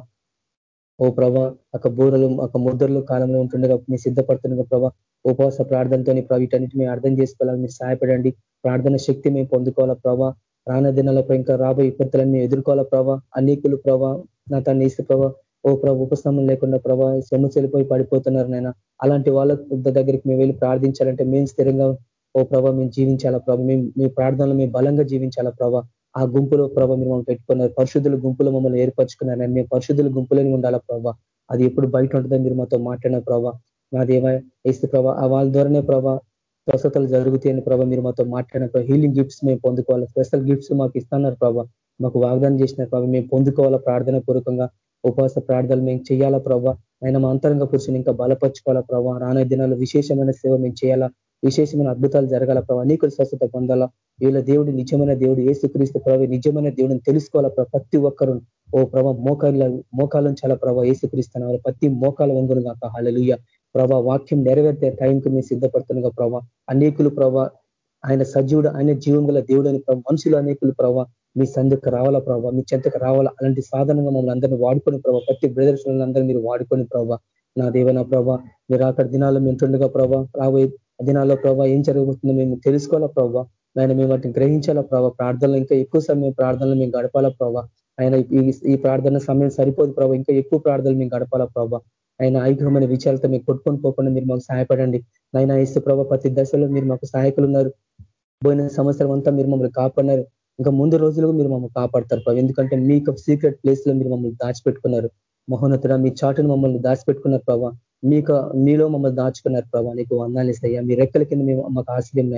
ఓ ప్రభా ఒక బూరలు ఒక ముద్రలు కాలంలో ఉంటుండగా మీ సిద్ధపడుతుండగా ప్రభా ఉపవాస ప్రార్థనతో ప్రభు వీటన్నిటి మేము అర్థం చేసుకోవాలని మీరు సహాయపడండి. ప్రార్థన శక్తి మేము పొందుకోవాలా ప్రభా. రాన దినాలపై ఇంకా రాబోయే విపత్తులన్నీ ఎదుర్కోవాలా ప్రభా. అనేకులు ప్రభా నా తన ఇసు ప్రభా ఓ ప్రభా ఉపశమనం లేకుండా ప్రభా సొమ్ము చెల్లిపోయి పడిపోతున్నారు నేను అలాంటి వాళ్ళ దగ్గరికి మేము వెళ్ళి ప్రార్థించాలంటే మేము స్థిరంగా ఓ ప్రభా మేము జీవించాలా ప్రభా మేము మీ ప్రార్థనలు మేము బలంగా జీవించాలా ప్రభా ఆ గుంపులో ప్రభా మీరు మమ్మల్ని పెట్టుకున్నారు పరిశుద్ధుల గుంపులో మమ్మల్ని ఏర్పరచుకున్నారు మేము పరిశుద్ధుల గుంపులోనే ఉండాలా ప్రభా అది ఎప్పుడు బయట ఉంటుందని మీరు మాతో మాట్లాడిన ప్రభా నాదేమో వేస్తే ప్రభా వాళ్ళ ద్వారానే ప్రభా స్వస్థతలు జరుగుతాయని ప్రభావ మీరు మాతో మాట్లాడిన హీలింగ్ గిఫ్ట్స్ మేము పొందుకోవాలి స్పెషల్ గిఫ్ట్స్ మాకు ఇస్తున్నారు ప్రభా మాకు వాగ్దానం చేసిన ప్రభావ మేము పొందుకోవాలా ప్రార్థన పూర్వకంగా ఉపవాస ప్రార్థనలు మేము చేయాలా ప్రభావ ఆయన మా అంతరంగ పురుషుని ఇంకా బలపరచుకోవాలా ప్రభా రానున్న దినాలు విశేషమైన సేవ మేము చేయాలా విశేషమైన అద్భుతాలు జరగాల ప్రభావ నీకు స్వస్థత పొందాలా. వీళ్ళ దేవుడు నిజమైన దేవుడు ఏసుక్రీస్తు ప్రభావ నిజమైన దేవుడిని తెలుసుకోవాలా ప్రతి ఒక్కరు. ఓ ప్రభా మోకాళ్ళ మోకాలను చాలా ప్రభావ ఏసుక్రీస్తున్న ప్రతి మోకాల వంగును కాక హలలుయ ప్రభా వాక్యం నెరవేర్తే టైంకి మేము సిద్ధపడుతున్నాగా ప్రభా. అనేకులు ప్రభా ఆయన సజీవుడు ఆయన జీవం గల దేవుడు అని మనుషులు అనేకులు ప్రభావ మీ సందుకు రావాలా ప్రభావ మీ చెంతకు రావాలా. అలాంటి సాధనంగా మమ్మల్ని అందరినీ వాడుకొని ప్రభావ ప్రతి బ్రదర్స్ అందరూ మీరు వాడుకొని ప్రభావ నా దేవన ప్రభా మీరు అక్కడ దినాలు మింటుండగా ప్రభా రాబోయే దినాల్లో ప్రభావ ఏం జరుగుతుందో మేము తెలుసుకోవాలా ప్రభావ ఆయన మేము వాటిని గ్రహించాలా ప్రభావ ప్రార్థనలు ఇంకా ఎక్కువ సమయం ప్రార్థనలు మేము గడపాలా ప్రభావ ఆయన ఈ ప్రార్థన సమయం సరిపోదు ప్రభావ ఇంకా ఎక్కువ ప్రార్థనలు మేము గడపాలా ప్రభావ ఆయన ఐగ్రహమైన విషయాలతో మీకు కొట్టుకొని పోకుండా మీరు మాకు సహాయపడండి. నాయన ఇస్తే ప్రభావ ప్రతి దశలో మీరు మాకు సహాయకులు ఉన్నారు. పోయిన సంవత్సరం అంతా మీరు మమ్మల్ని కాపాడినారు. ఇంకా ముందు రోజులు మీరు మమ్మల్ని కాపాడతారు ప్రభావ ఎందుకంటే మీకు సీక్రెట్ ప్లేస్లో మీరు మమ్మల్ని దాచిపెట్టుకున్నారు. మహోన్నతుడ మీ చాటును మమ్మల్ని దాచిపెట్టుకున్నారు ప్రభావ మీకు మీలో మమ్మల్ని దాచుకున్నారు ప్రభావ నీకు వందాలు ఇస్తాయా. మీ రెక్కల కింద మేము మాకు ఆశ్రయం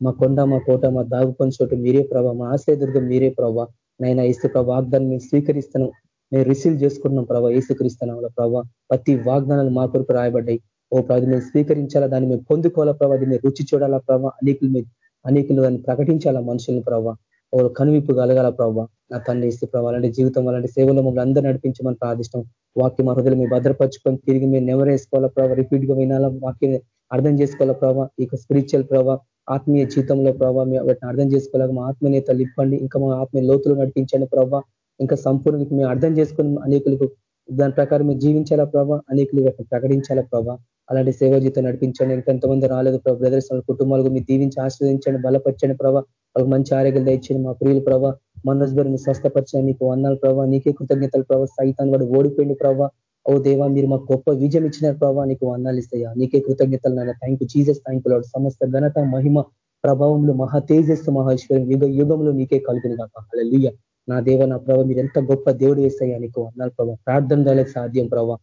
మా కొండ మా కోట మా దాగుకొని చోటు మీరే ప్రభావ మా ఆశ్రయదుర్గం మీరే ప్రభావ నైనా ఇస్తే ప్రభావ వాగ్దాన్ని మేము స్వీకరిస్తాను మేము రిసీవ్ చేసుకుంటున్నాం ప్రభావ ఏసుక్రీస్తున్నాం ప్రభావ ప్రతి వాగ్దానాలు మా కొరకు రాయబడ్డాయి. ఓ ప్రభు మేము స్వీకరించాలా? దాన్ని మేము పొందుకోవాలా ప్రభావ దీన్ని రుచి చూడాలా ప్రభావ అనేకులు అనేకులు దాన్ని ప్రకటించాలా మనుషులను ప్రభావ ఓ కనువిప్పు కలగాల ప్రభావ నా తండ్రి ఇస్తే ప్రభావ అలాంటి జీవితం అలాంటి సేవలో మమ్మల్ని అందరూ నడిపించమని ప్రార్థిష్టం. వాక్యం హృదయలు మీ భద్రపరచుకొని తిరిగి మీరు నెవరేసుకోవాలా ప్రభావ రిపీట్గా వినాలా వాక్యం అర్థం చేసుకోవాలా ప్రభావ ఇక స్పిరిచువల్ ప్రభావ ఆత్మీయ జీవితంలో ప్రభావ వాటిని అర్థం చేసుకోలేక మా ఆత్మీయతలు ఇప్పండి ఇంకా మా ఆత్మీయ లోతులు నడిపించండి ప్రభావ ఇంకా సంపూర్ణకి మేము అర్థం చేసుకుని అనేకులకు దాని ప్రకారం మేము జీవించాలా ప్రభావ అనేకులు ప్రకటించాలా ప్రభావ అలాంటి సేవ జీతం నడిపించండి. ఎంతమంది రాలేదు ప్రభావ బ్రదర్స్ కుటుంబాలకు మీరు దీవించి ఆశ్రదించండి బలపరచండి ప్రభావ వాళ్ళకి మంచి ఆరోగ్యం దయచేయండి మా ప్రియులు ప్రభావ మనోజ్ గారిని స్వస్థపరచండి నీకు వందాలు ప్రభావ నీకే కృతజ్ఞతలు ప్రభావ సైతాన్ని వాడు ఓడిపోయింది ప్రభావ ఓ దేవా మీరు మాకు గొప్ప విజయం ఇచ్చిన ప్రభావ నీకు వందాలు ఇస్తాయా నీకే కృతజ్ఞతలు నాయన. Thank you Jesus thank you సమస్త ఘనత మహిమ ప్రభావంలో మహా తేజస్సు మహేశ్వరం యుగ యుగంలో నీకే కలిగిన కాక అలా నా దేవ నా ప్రభావ మీరు ఎంత గొప్ప దేవుడు వేస్తాయా నీకు వందాలు ప్రభావ ప్రార్థన ద్వారా సాధ్యం ప్రభావ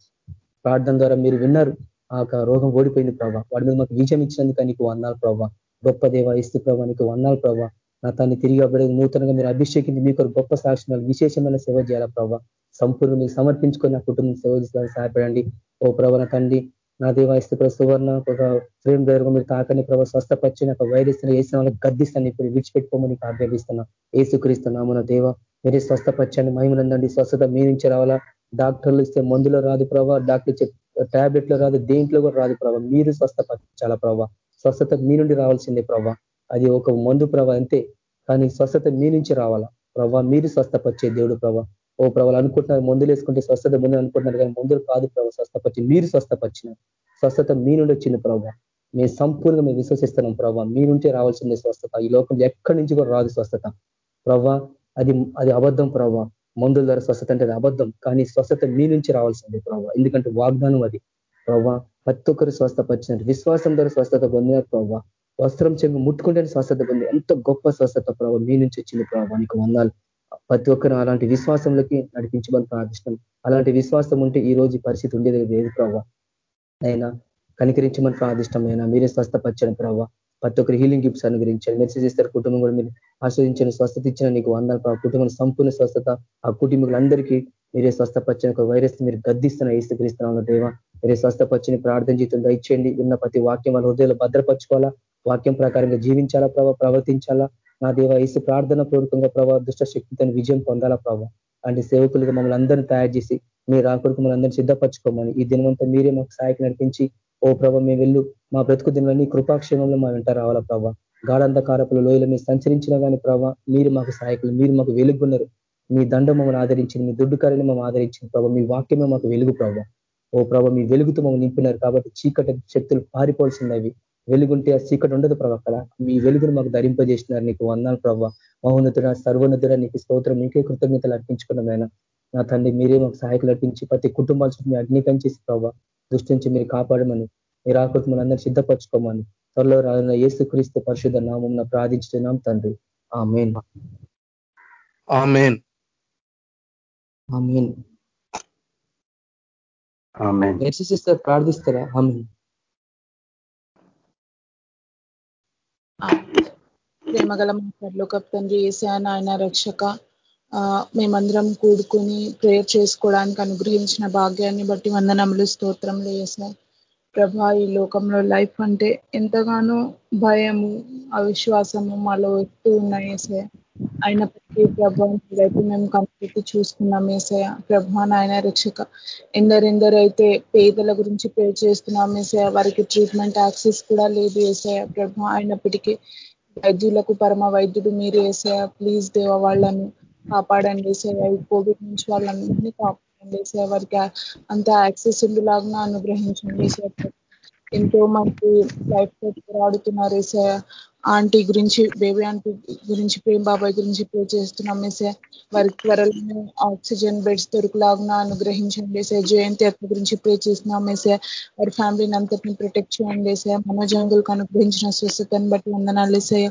ప్రార్థన ద్వారా మీరు విన్నారు. ఆ రోగం ఓడిపోయింది ప్రభావ వాడి మీద మాకు విజయం ఇచ్చినందుకు నీకు వందాలు ప్రభావ గొప్ప దేవ ఇస్తు ప్రభావ నీకు వందాలు ప్రభావ నా తన్ని తిరిగి అవ్వడే నూతనంగా మీరు అభిషేకించి మీకు గొప్ప సాక్షణాలు విశేషమైన సేవ చేయాలా ప్రభావ సంపూర్ణ మీరు సమర్పించుకొని నా కుటుంబం సేవ చేసేదానికి సహాయపడండి. ఓ ప్రభావ తండ్రి నా దేవ ఇస్తు సువర్ణ ఒక ఫ్రేమ్ దగ్గర మీరు తాకని ప్రభావ స్వస్థపరిచి నాకు వైరస్ వేసిన వాళ్ళకి గద్దిస్తాను ఇప్పుడు విడిచిపెట్టుకోమని ఆజ్ఞాపిస్తున్నా. ఏసుక్రీస్తున్నాము నా దేవ మీరే స్వస్థపరచండి మహిమలందండి స్వస్థత మీ నుంచి రావాలా. డాక్టర్లు ఇస్తే మందులో రాదు ప్రభావ డాక్టర్ టాబ్లెట్లో రాదు దేంట్లో కూడా రాదు ప్రభావ మీరు స్వస్థపరచాల ప్రభావ స్వస్థత మీ నుండి రావాల్సిందే ప్రభావ అది ఒక మందు ప్రభావ అంతే. కానీ స్వస్థత మీ నుంచి రావాలా? ప్రభావ మీరు స్వస్థపరిచే దేవుడు ప్రభావ ఓ ప్రభావాలు అనుకుంటున్నారు మందులు వేసుకుంటే స్వస్థత ముందు అనుకుంటున్నారు కానీ మందులు కాదు ప్రభావ స్వస్థపరిచి. మీరు స్వస్థపరిచినారు. స్వస్థత మీ నుండి వచ్చింది ప్రభావ మేము సంపూర్ణంగా మేము విశ్వసిస్తున్నాం ప్రభావ మీ నుంచే రావాల్సిందే స్వస్థత. ఈ లోకంలో ఎక్కడి నుంచి కూడా రాదు స్వస్థత. ప్రభావ అది అది అబద్ధం ప్రభావ మందుల ద్వారా స్వస్థత అంటే అబద్ధం. కానీ స్వస్థత మీ నుంచి రావాల్సిందే ప్రభావ ఎందుకంటే వాగ్దానం అది. ప్రభావ ప్రతి ఒక్కరు స్వస్థపరిచినారు విశ్వాసం ద్వారా స్వస్థత పొందినారు ప్రభావ వస్త్రం చెంగు ముట్టుకుంటే స్వస్థత పొంది. ఎంత గొప్ప స్వస్థత ప్రభావ మీ నుంచి వచ్చింది ప్రభావ నీకు వందాలు. ప్రతి ఒక్కరు అలాంటి విశ్వాసంలోకి నడిపించమని ప్రార్థిష్టం అలాంటి విశ్వాసం ఉంటే ఈ రోజు పరిస్థితి ఉండేది లేదు ప్రభావ అయినా కనికరించమని ప్రార్థిష్టం అయినా మీరే స్వస్థపచ్చని ప్రభావ ప్రతి ఒక్కరు హీలింగ్ గిఫ్ట్స్ అనుగ్రహించండి. మెసేజ్ ఇస్తారు కుటుంబం కూడా మీరు ఆశ్రయించిన స్వస్థత ఇచ్చిన నీకు వందాలు ఆ కుటుంబం సంపూర్ణ స్వస్థత ఆ కుటుంబీకులందరికీ మీరే స్వస్థపచ్చని ఒక వైరస్ మీరు గద్దిస్తున్న ఏసుక్రీస్తున్న దేవ. మీరే స్వస్థపచ్చని ప్రార్థన జీవితం దయచేయండి. ఉన్న ప్రతి వాక్యం వాళ్ళ హృదయాలు భద్రపరచుకోవాలా? వాక్యం ప్రకారంగా జీవించాలా ప్రభావ ప్రవర్తించాలా? నా దేవ ఈసు ప్రార్థన పూర్వకంగా ప్రభావ దుష్ట శక్తితో విజయం పొందాలా ప్రభావ అంటే సేవకులుగా మమ్మల్ని అందరినీ తయారు చేసి మీరు ఆ కొరకు మమ్మల్ని అందరినీ సిద్ధపరచుకోమని ఈ దినమంతా మీరే మాకు సహాయకు నడిపించి ఓ ప్రభావ మేము వెళ్ళు. మా బ్రతుకు దినమని కృపాక్షేమంలో మా వెంట రావాలా ప్రభావ గాఢంధకారపుల లోయలు మీరు సంచరించినా కానీ ప్రభావ మీరు మాకు సహాయకులు మీరు మాకు వెలుగున్నారు. మీ దండం మమ్మల్ని ఆదరించింది మీ దుడ్డు కార్యని మమ్మల్ని ఆదరించింది ప్రభావ మీ వాక్యమే మాకు వెలుగు ప్రభావ ఓ ప్రభావ మీ వెలుగుతో మమ్మల్ని నింపినారు కాబట్టి చీకటి శక్తులు పారిపోవాల్సినవి వెలుగుంటే ఆ చీకటి ఉండదు ప్రభావ మీ వెలుగును మాకు ధరింపజేసినారు నీకు వందాలు ప్రభావ మహోన్నతుడ సర్వోన్నతుడ నీకు స్తోత్రం నీకే కృతజ్ఞతలు అర్పించుకున్నాం నా తండ్రి మీరే మాకు సహాయకులు అర్పించి ప్రతి కుటుంబాల చుట్టూ మీ అగ్నికం చేసి ప్రభావ దృష్టించి మీరు కాపాడమని మీరు ఆకృతి మన అందరూ సిద్ధపరచుకోమని త్వరలో రాజున ఏసు క్రీస్తు పరిశుద్ధ నామం ప్రార్థించుతున్నాం తండ్రి. ఆ మెయిన్ ప్రార్థిస్తారా? ఆమెన్. ప్రేమగల మాట్లాడలోక తండ్రి ఏసా నాయన రక్షక మేమందరం కూడుకుని ప్రేయర్ చేసుకోవడానికి అనుగ్రహించిన భాగ్యాన్ని బట్టి వందనములు స్తోత్రంలో వేసా ప్రభా ఈ లోకంలో లైఫ్ అంటే ఎంతగానో భయము అవిశ్వాసము మాలో వస్తూ ఉన్నాయి ఏసయ అయినప్పటికీ ప్రభా మీరైతే మేము కనిపెట్టి చూసుకున్నాం ఏసయ ప్రభా నాయన రక్షక. ఎందరెందరైతే పేదల గురించి పే చేస్తున్నాం ఏసయ వారికి ట్రీట్మెంట్ యాక్సెస్ కూడా లేదు ఏసయ ప్రభా అయినప్పటికీ వైద్యులకు పరమ వైద్యుడు మీరు ఏసయ ప్లీజ్ దేవ వాళ్ళను కాపాడండి ఏసయ కోవిడ్ నుంచి వాళ్ళని కాపాడు చేసే వారికి అంత యాక్సెసిబుల్ లాగా అనుగ్రహించండి ఎంతో మంది లైఫ్తో పోరాడుతున్నారు ఆంటీ గురించి బేబీ ఆంటీ గురించి ప్రేమ్ బాబాయ్ గురించి ప్రే చేస్తున్నాం ఏసే వారికి త్వరలో ఆక్సిజన్ బెడ్స్ దొరుకులాగా అనుగ్రహించండి సార్ జయంతి అత్త గురించి ప్రే చేస్తున్నాం మేసే వారి ఫ్యామిలీని అంతటిని ప్రొటెక్ట్ చేయండి సార్ మనోజంగులకు అనుగ్రహించిన స్వస్థతను బట్టి వందనాలు వేసాయ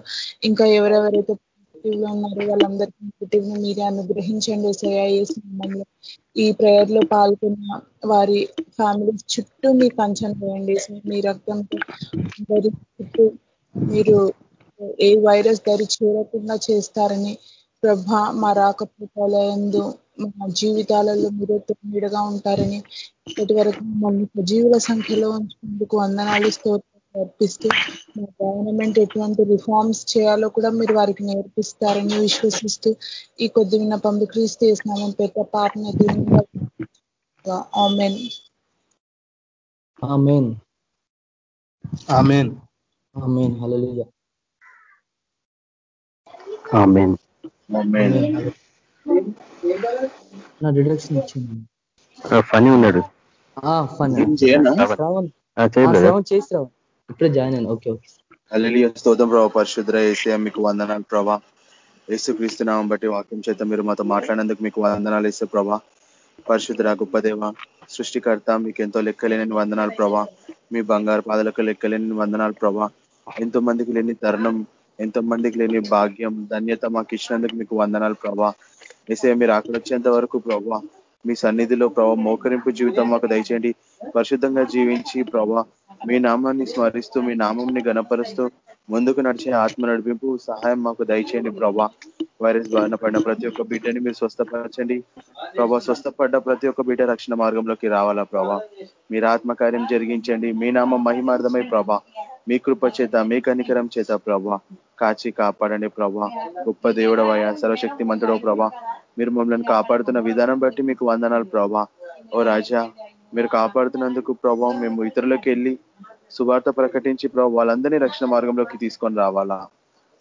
ఇంకా ఎవరెవరైతే పాజిటివ్ ఉన్నారు. వాళ్ళందరికీ పాజిటివ్ మీరే అనుగ్రహించండి. సయా ఏ సమయంలో ఈ ప్రేయర్లో పాల్గొన్న వారి ఫ్యామిలీ చుట్టూ మీ కంచం వేయండి. మీ రక్తంతో అందరి చుట్టూ మీరు ఏ వైరస్ దరి చేరకుండా చేస్తారని ప్రభ మా రాకపోకలందు మా జీవితాలలో మీరు తొమ్మిడిగా ఉంటారని ఇప్పటి వరకు మమ్మల్ని సజీవుల సంఖ్యలో ఉంచుకుందుకు వందనాలు స్తోత్రం నేర్పిస్తూ మా గవర్నమెంట్ ఎటువంటి రిఫార్మ్స్ చేయాలో కూడా మీరు వారికి నేర్పిస్తారని విశ్వసిస్తూ ఈ కొద్ది విన్నపంలు క్రీస్తు చేసినామని పెద్ద పాపని amen amen amen amen hallelujah amen నా డిడక్షన్ ఇచ్చింది. ఫనీ ఉన్నాడు. ఫనీ చేసి రావు ఇప్పుడే జాయిన్ అయ్యాను ఓకే ఓకే. అల్లెలి స్తోత్రం ప్రభావ పరిశుద్ర ఏసే మీకు వందనాలు ప్రభా. ఏసు క్రీస్తునామం బట్టి వాక్యం చేత మీరు మాతో మాట్లాడినందుకు మీకు వందనాలు వేసే ప్రభా. పరిశుద్ర గొప్పదేవ సృష్టికర్త మీకు ఎంతో లెక్కలేని వందనాలు ప్రభా. మీ బంగారు పాదలకు లెక్కలేని వందనాలు ప్రభా. ఎంతో మందికి లేని తరుణం ఎంతో మందికి లేని భాగ్యం ధన్యత మాకు ఇచ్చినందుకు మీకు వందనాలు ప్రభా. ఏసే మీరు అక్కడ వచ్చేంత వరకు ప్రభా మీ సన్నిధిలో ప్రభా మోకరింపు జీవితం మాకు దయచేయండి. పరిశుద్ధంగా జీవించి ప్రభా మీ నామాన్ని స్మరిస్తూ మీ నామంని గణపరుస్తూ ముందుకు నడిచే ఆత్మ నడిపింపు సహాయం మాకు దయచేయండి ప్రభా. వైరస్ బారిన పడిన ప్రతి ఒక్క బిడ్డని మీరు స్వస్థపరచండి. ప్రభా స్వస్థపడ్డ ప్రతి ఒక్క బిడ్డ రక్షణ మార్గంలోకి రావాలా ప్రభా. మీరు ఆత్మకార్యం జరిగించండి. మీ నామం మహిమార్థమై ప్రభా. మీ కృప చేత మీ కనికరం చేత ప్రభా. కాచి కాపాడండి ప్రభా. గొప్ప దేవుడవయ్యా సర్వశక్తి మంతుడో ప్రభా. మీరు మమ్మల్ని కాపాడుతున్న విధానం బట్టి మీకు వందనాలు ప్రభా. ఓ రాజా మీరు కాపాడుతున్నందుకు ప్రభావం మేము ఇతరులకు వెళ్ళి సువార్త ప్రకటించి ప్రభావ వాళ్ళందరినీ రక్షణ మార్గంలోకి తీసుకొని రావాలా?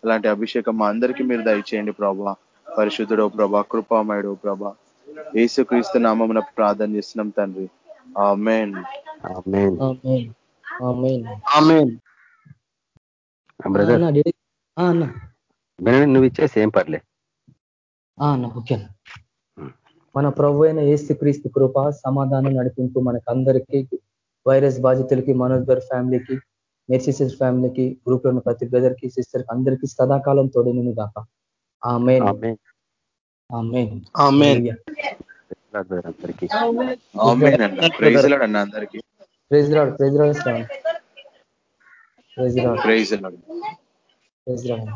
అలాంటి అభిషేకం మా అందరికీ మీరు దయచేయండి ప్రభా. పరిశుద్ధుడో ప్రభా కృపామయుడో ప్రభా. యేసు క్రీస్తు నామమున ప్రార్థన చేస్తున్నాం తండ్రి. ఆమెన్. నువ్వు ఇచ్చేసి ఏం పర్లే. ఓకే మన ప్రభు అయిన ఏసు క్రీస్తు కృప సమాధానం నడిపింపు మనకు అందరికీ వైరస్ బాధితులకి మనోజ్ గారి ఫ్యామిలీకి మెర్సీ సిస్టర్ ఫ్యామిలీకి గ్రూప్లో ఉన్న ప్రతి బ్రదర్కి సిస్టర్ అందరికీ సదాకాలం తోడును గాక. ఆ మెయిన్ ప్రైజ్ లాడ్ అన్న అందరికీ. Praise lord praise lord praise lord praise lord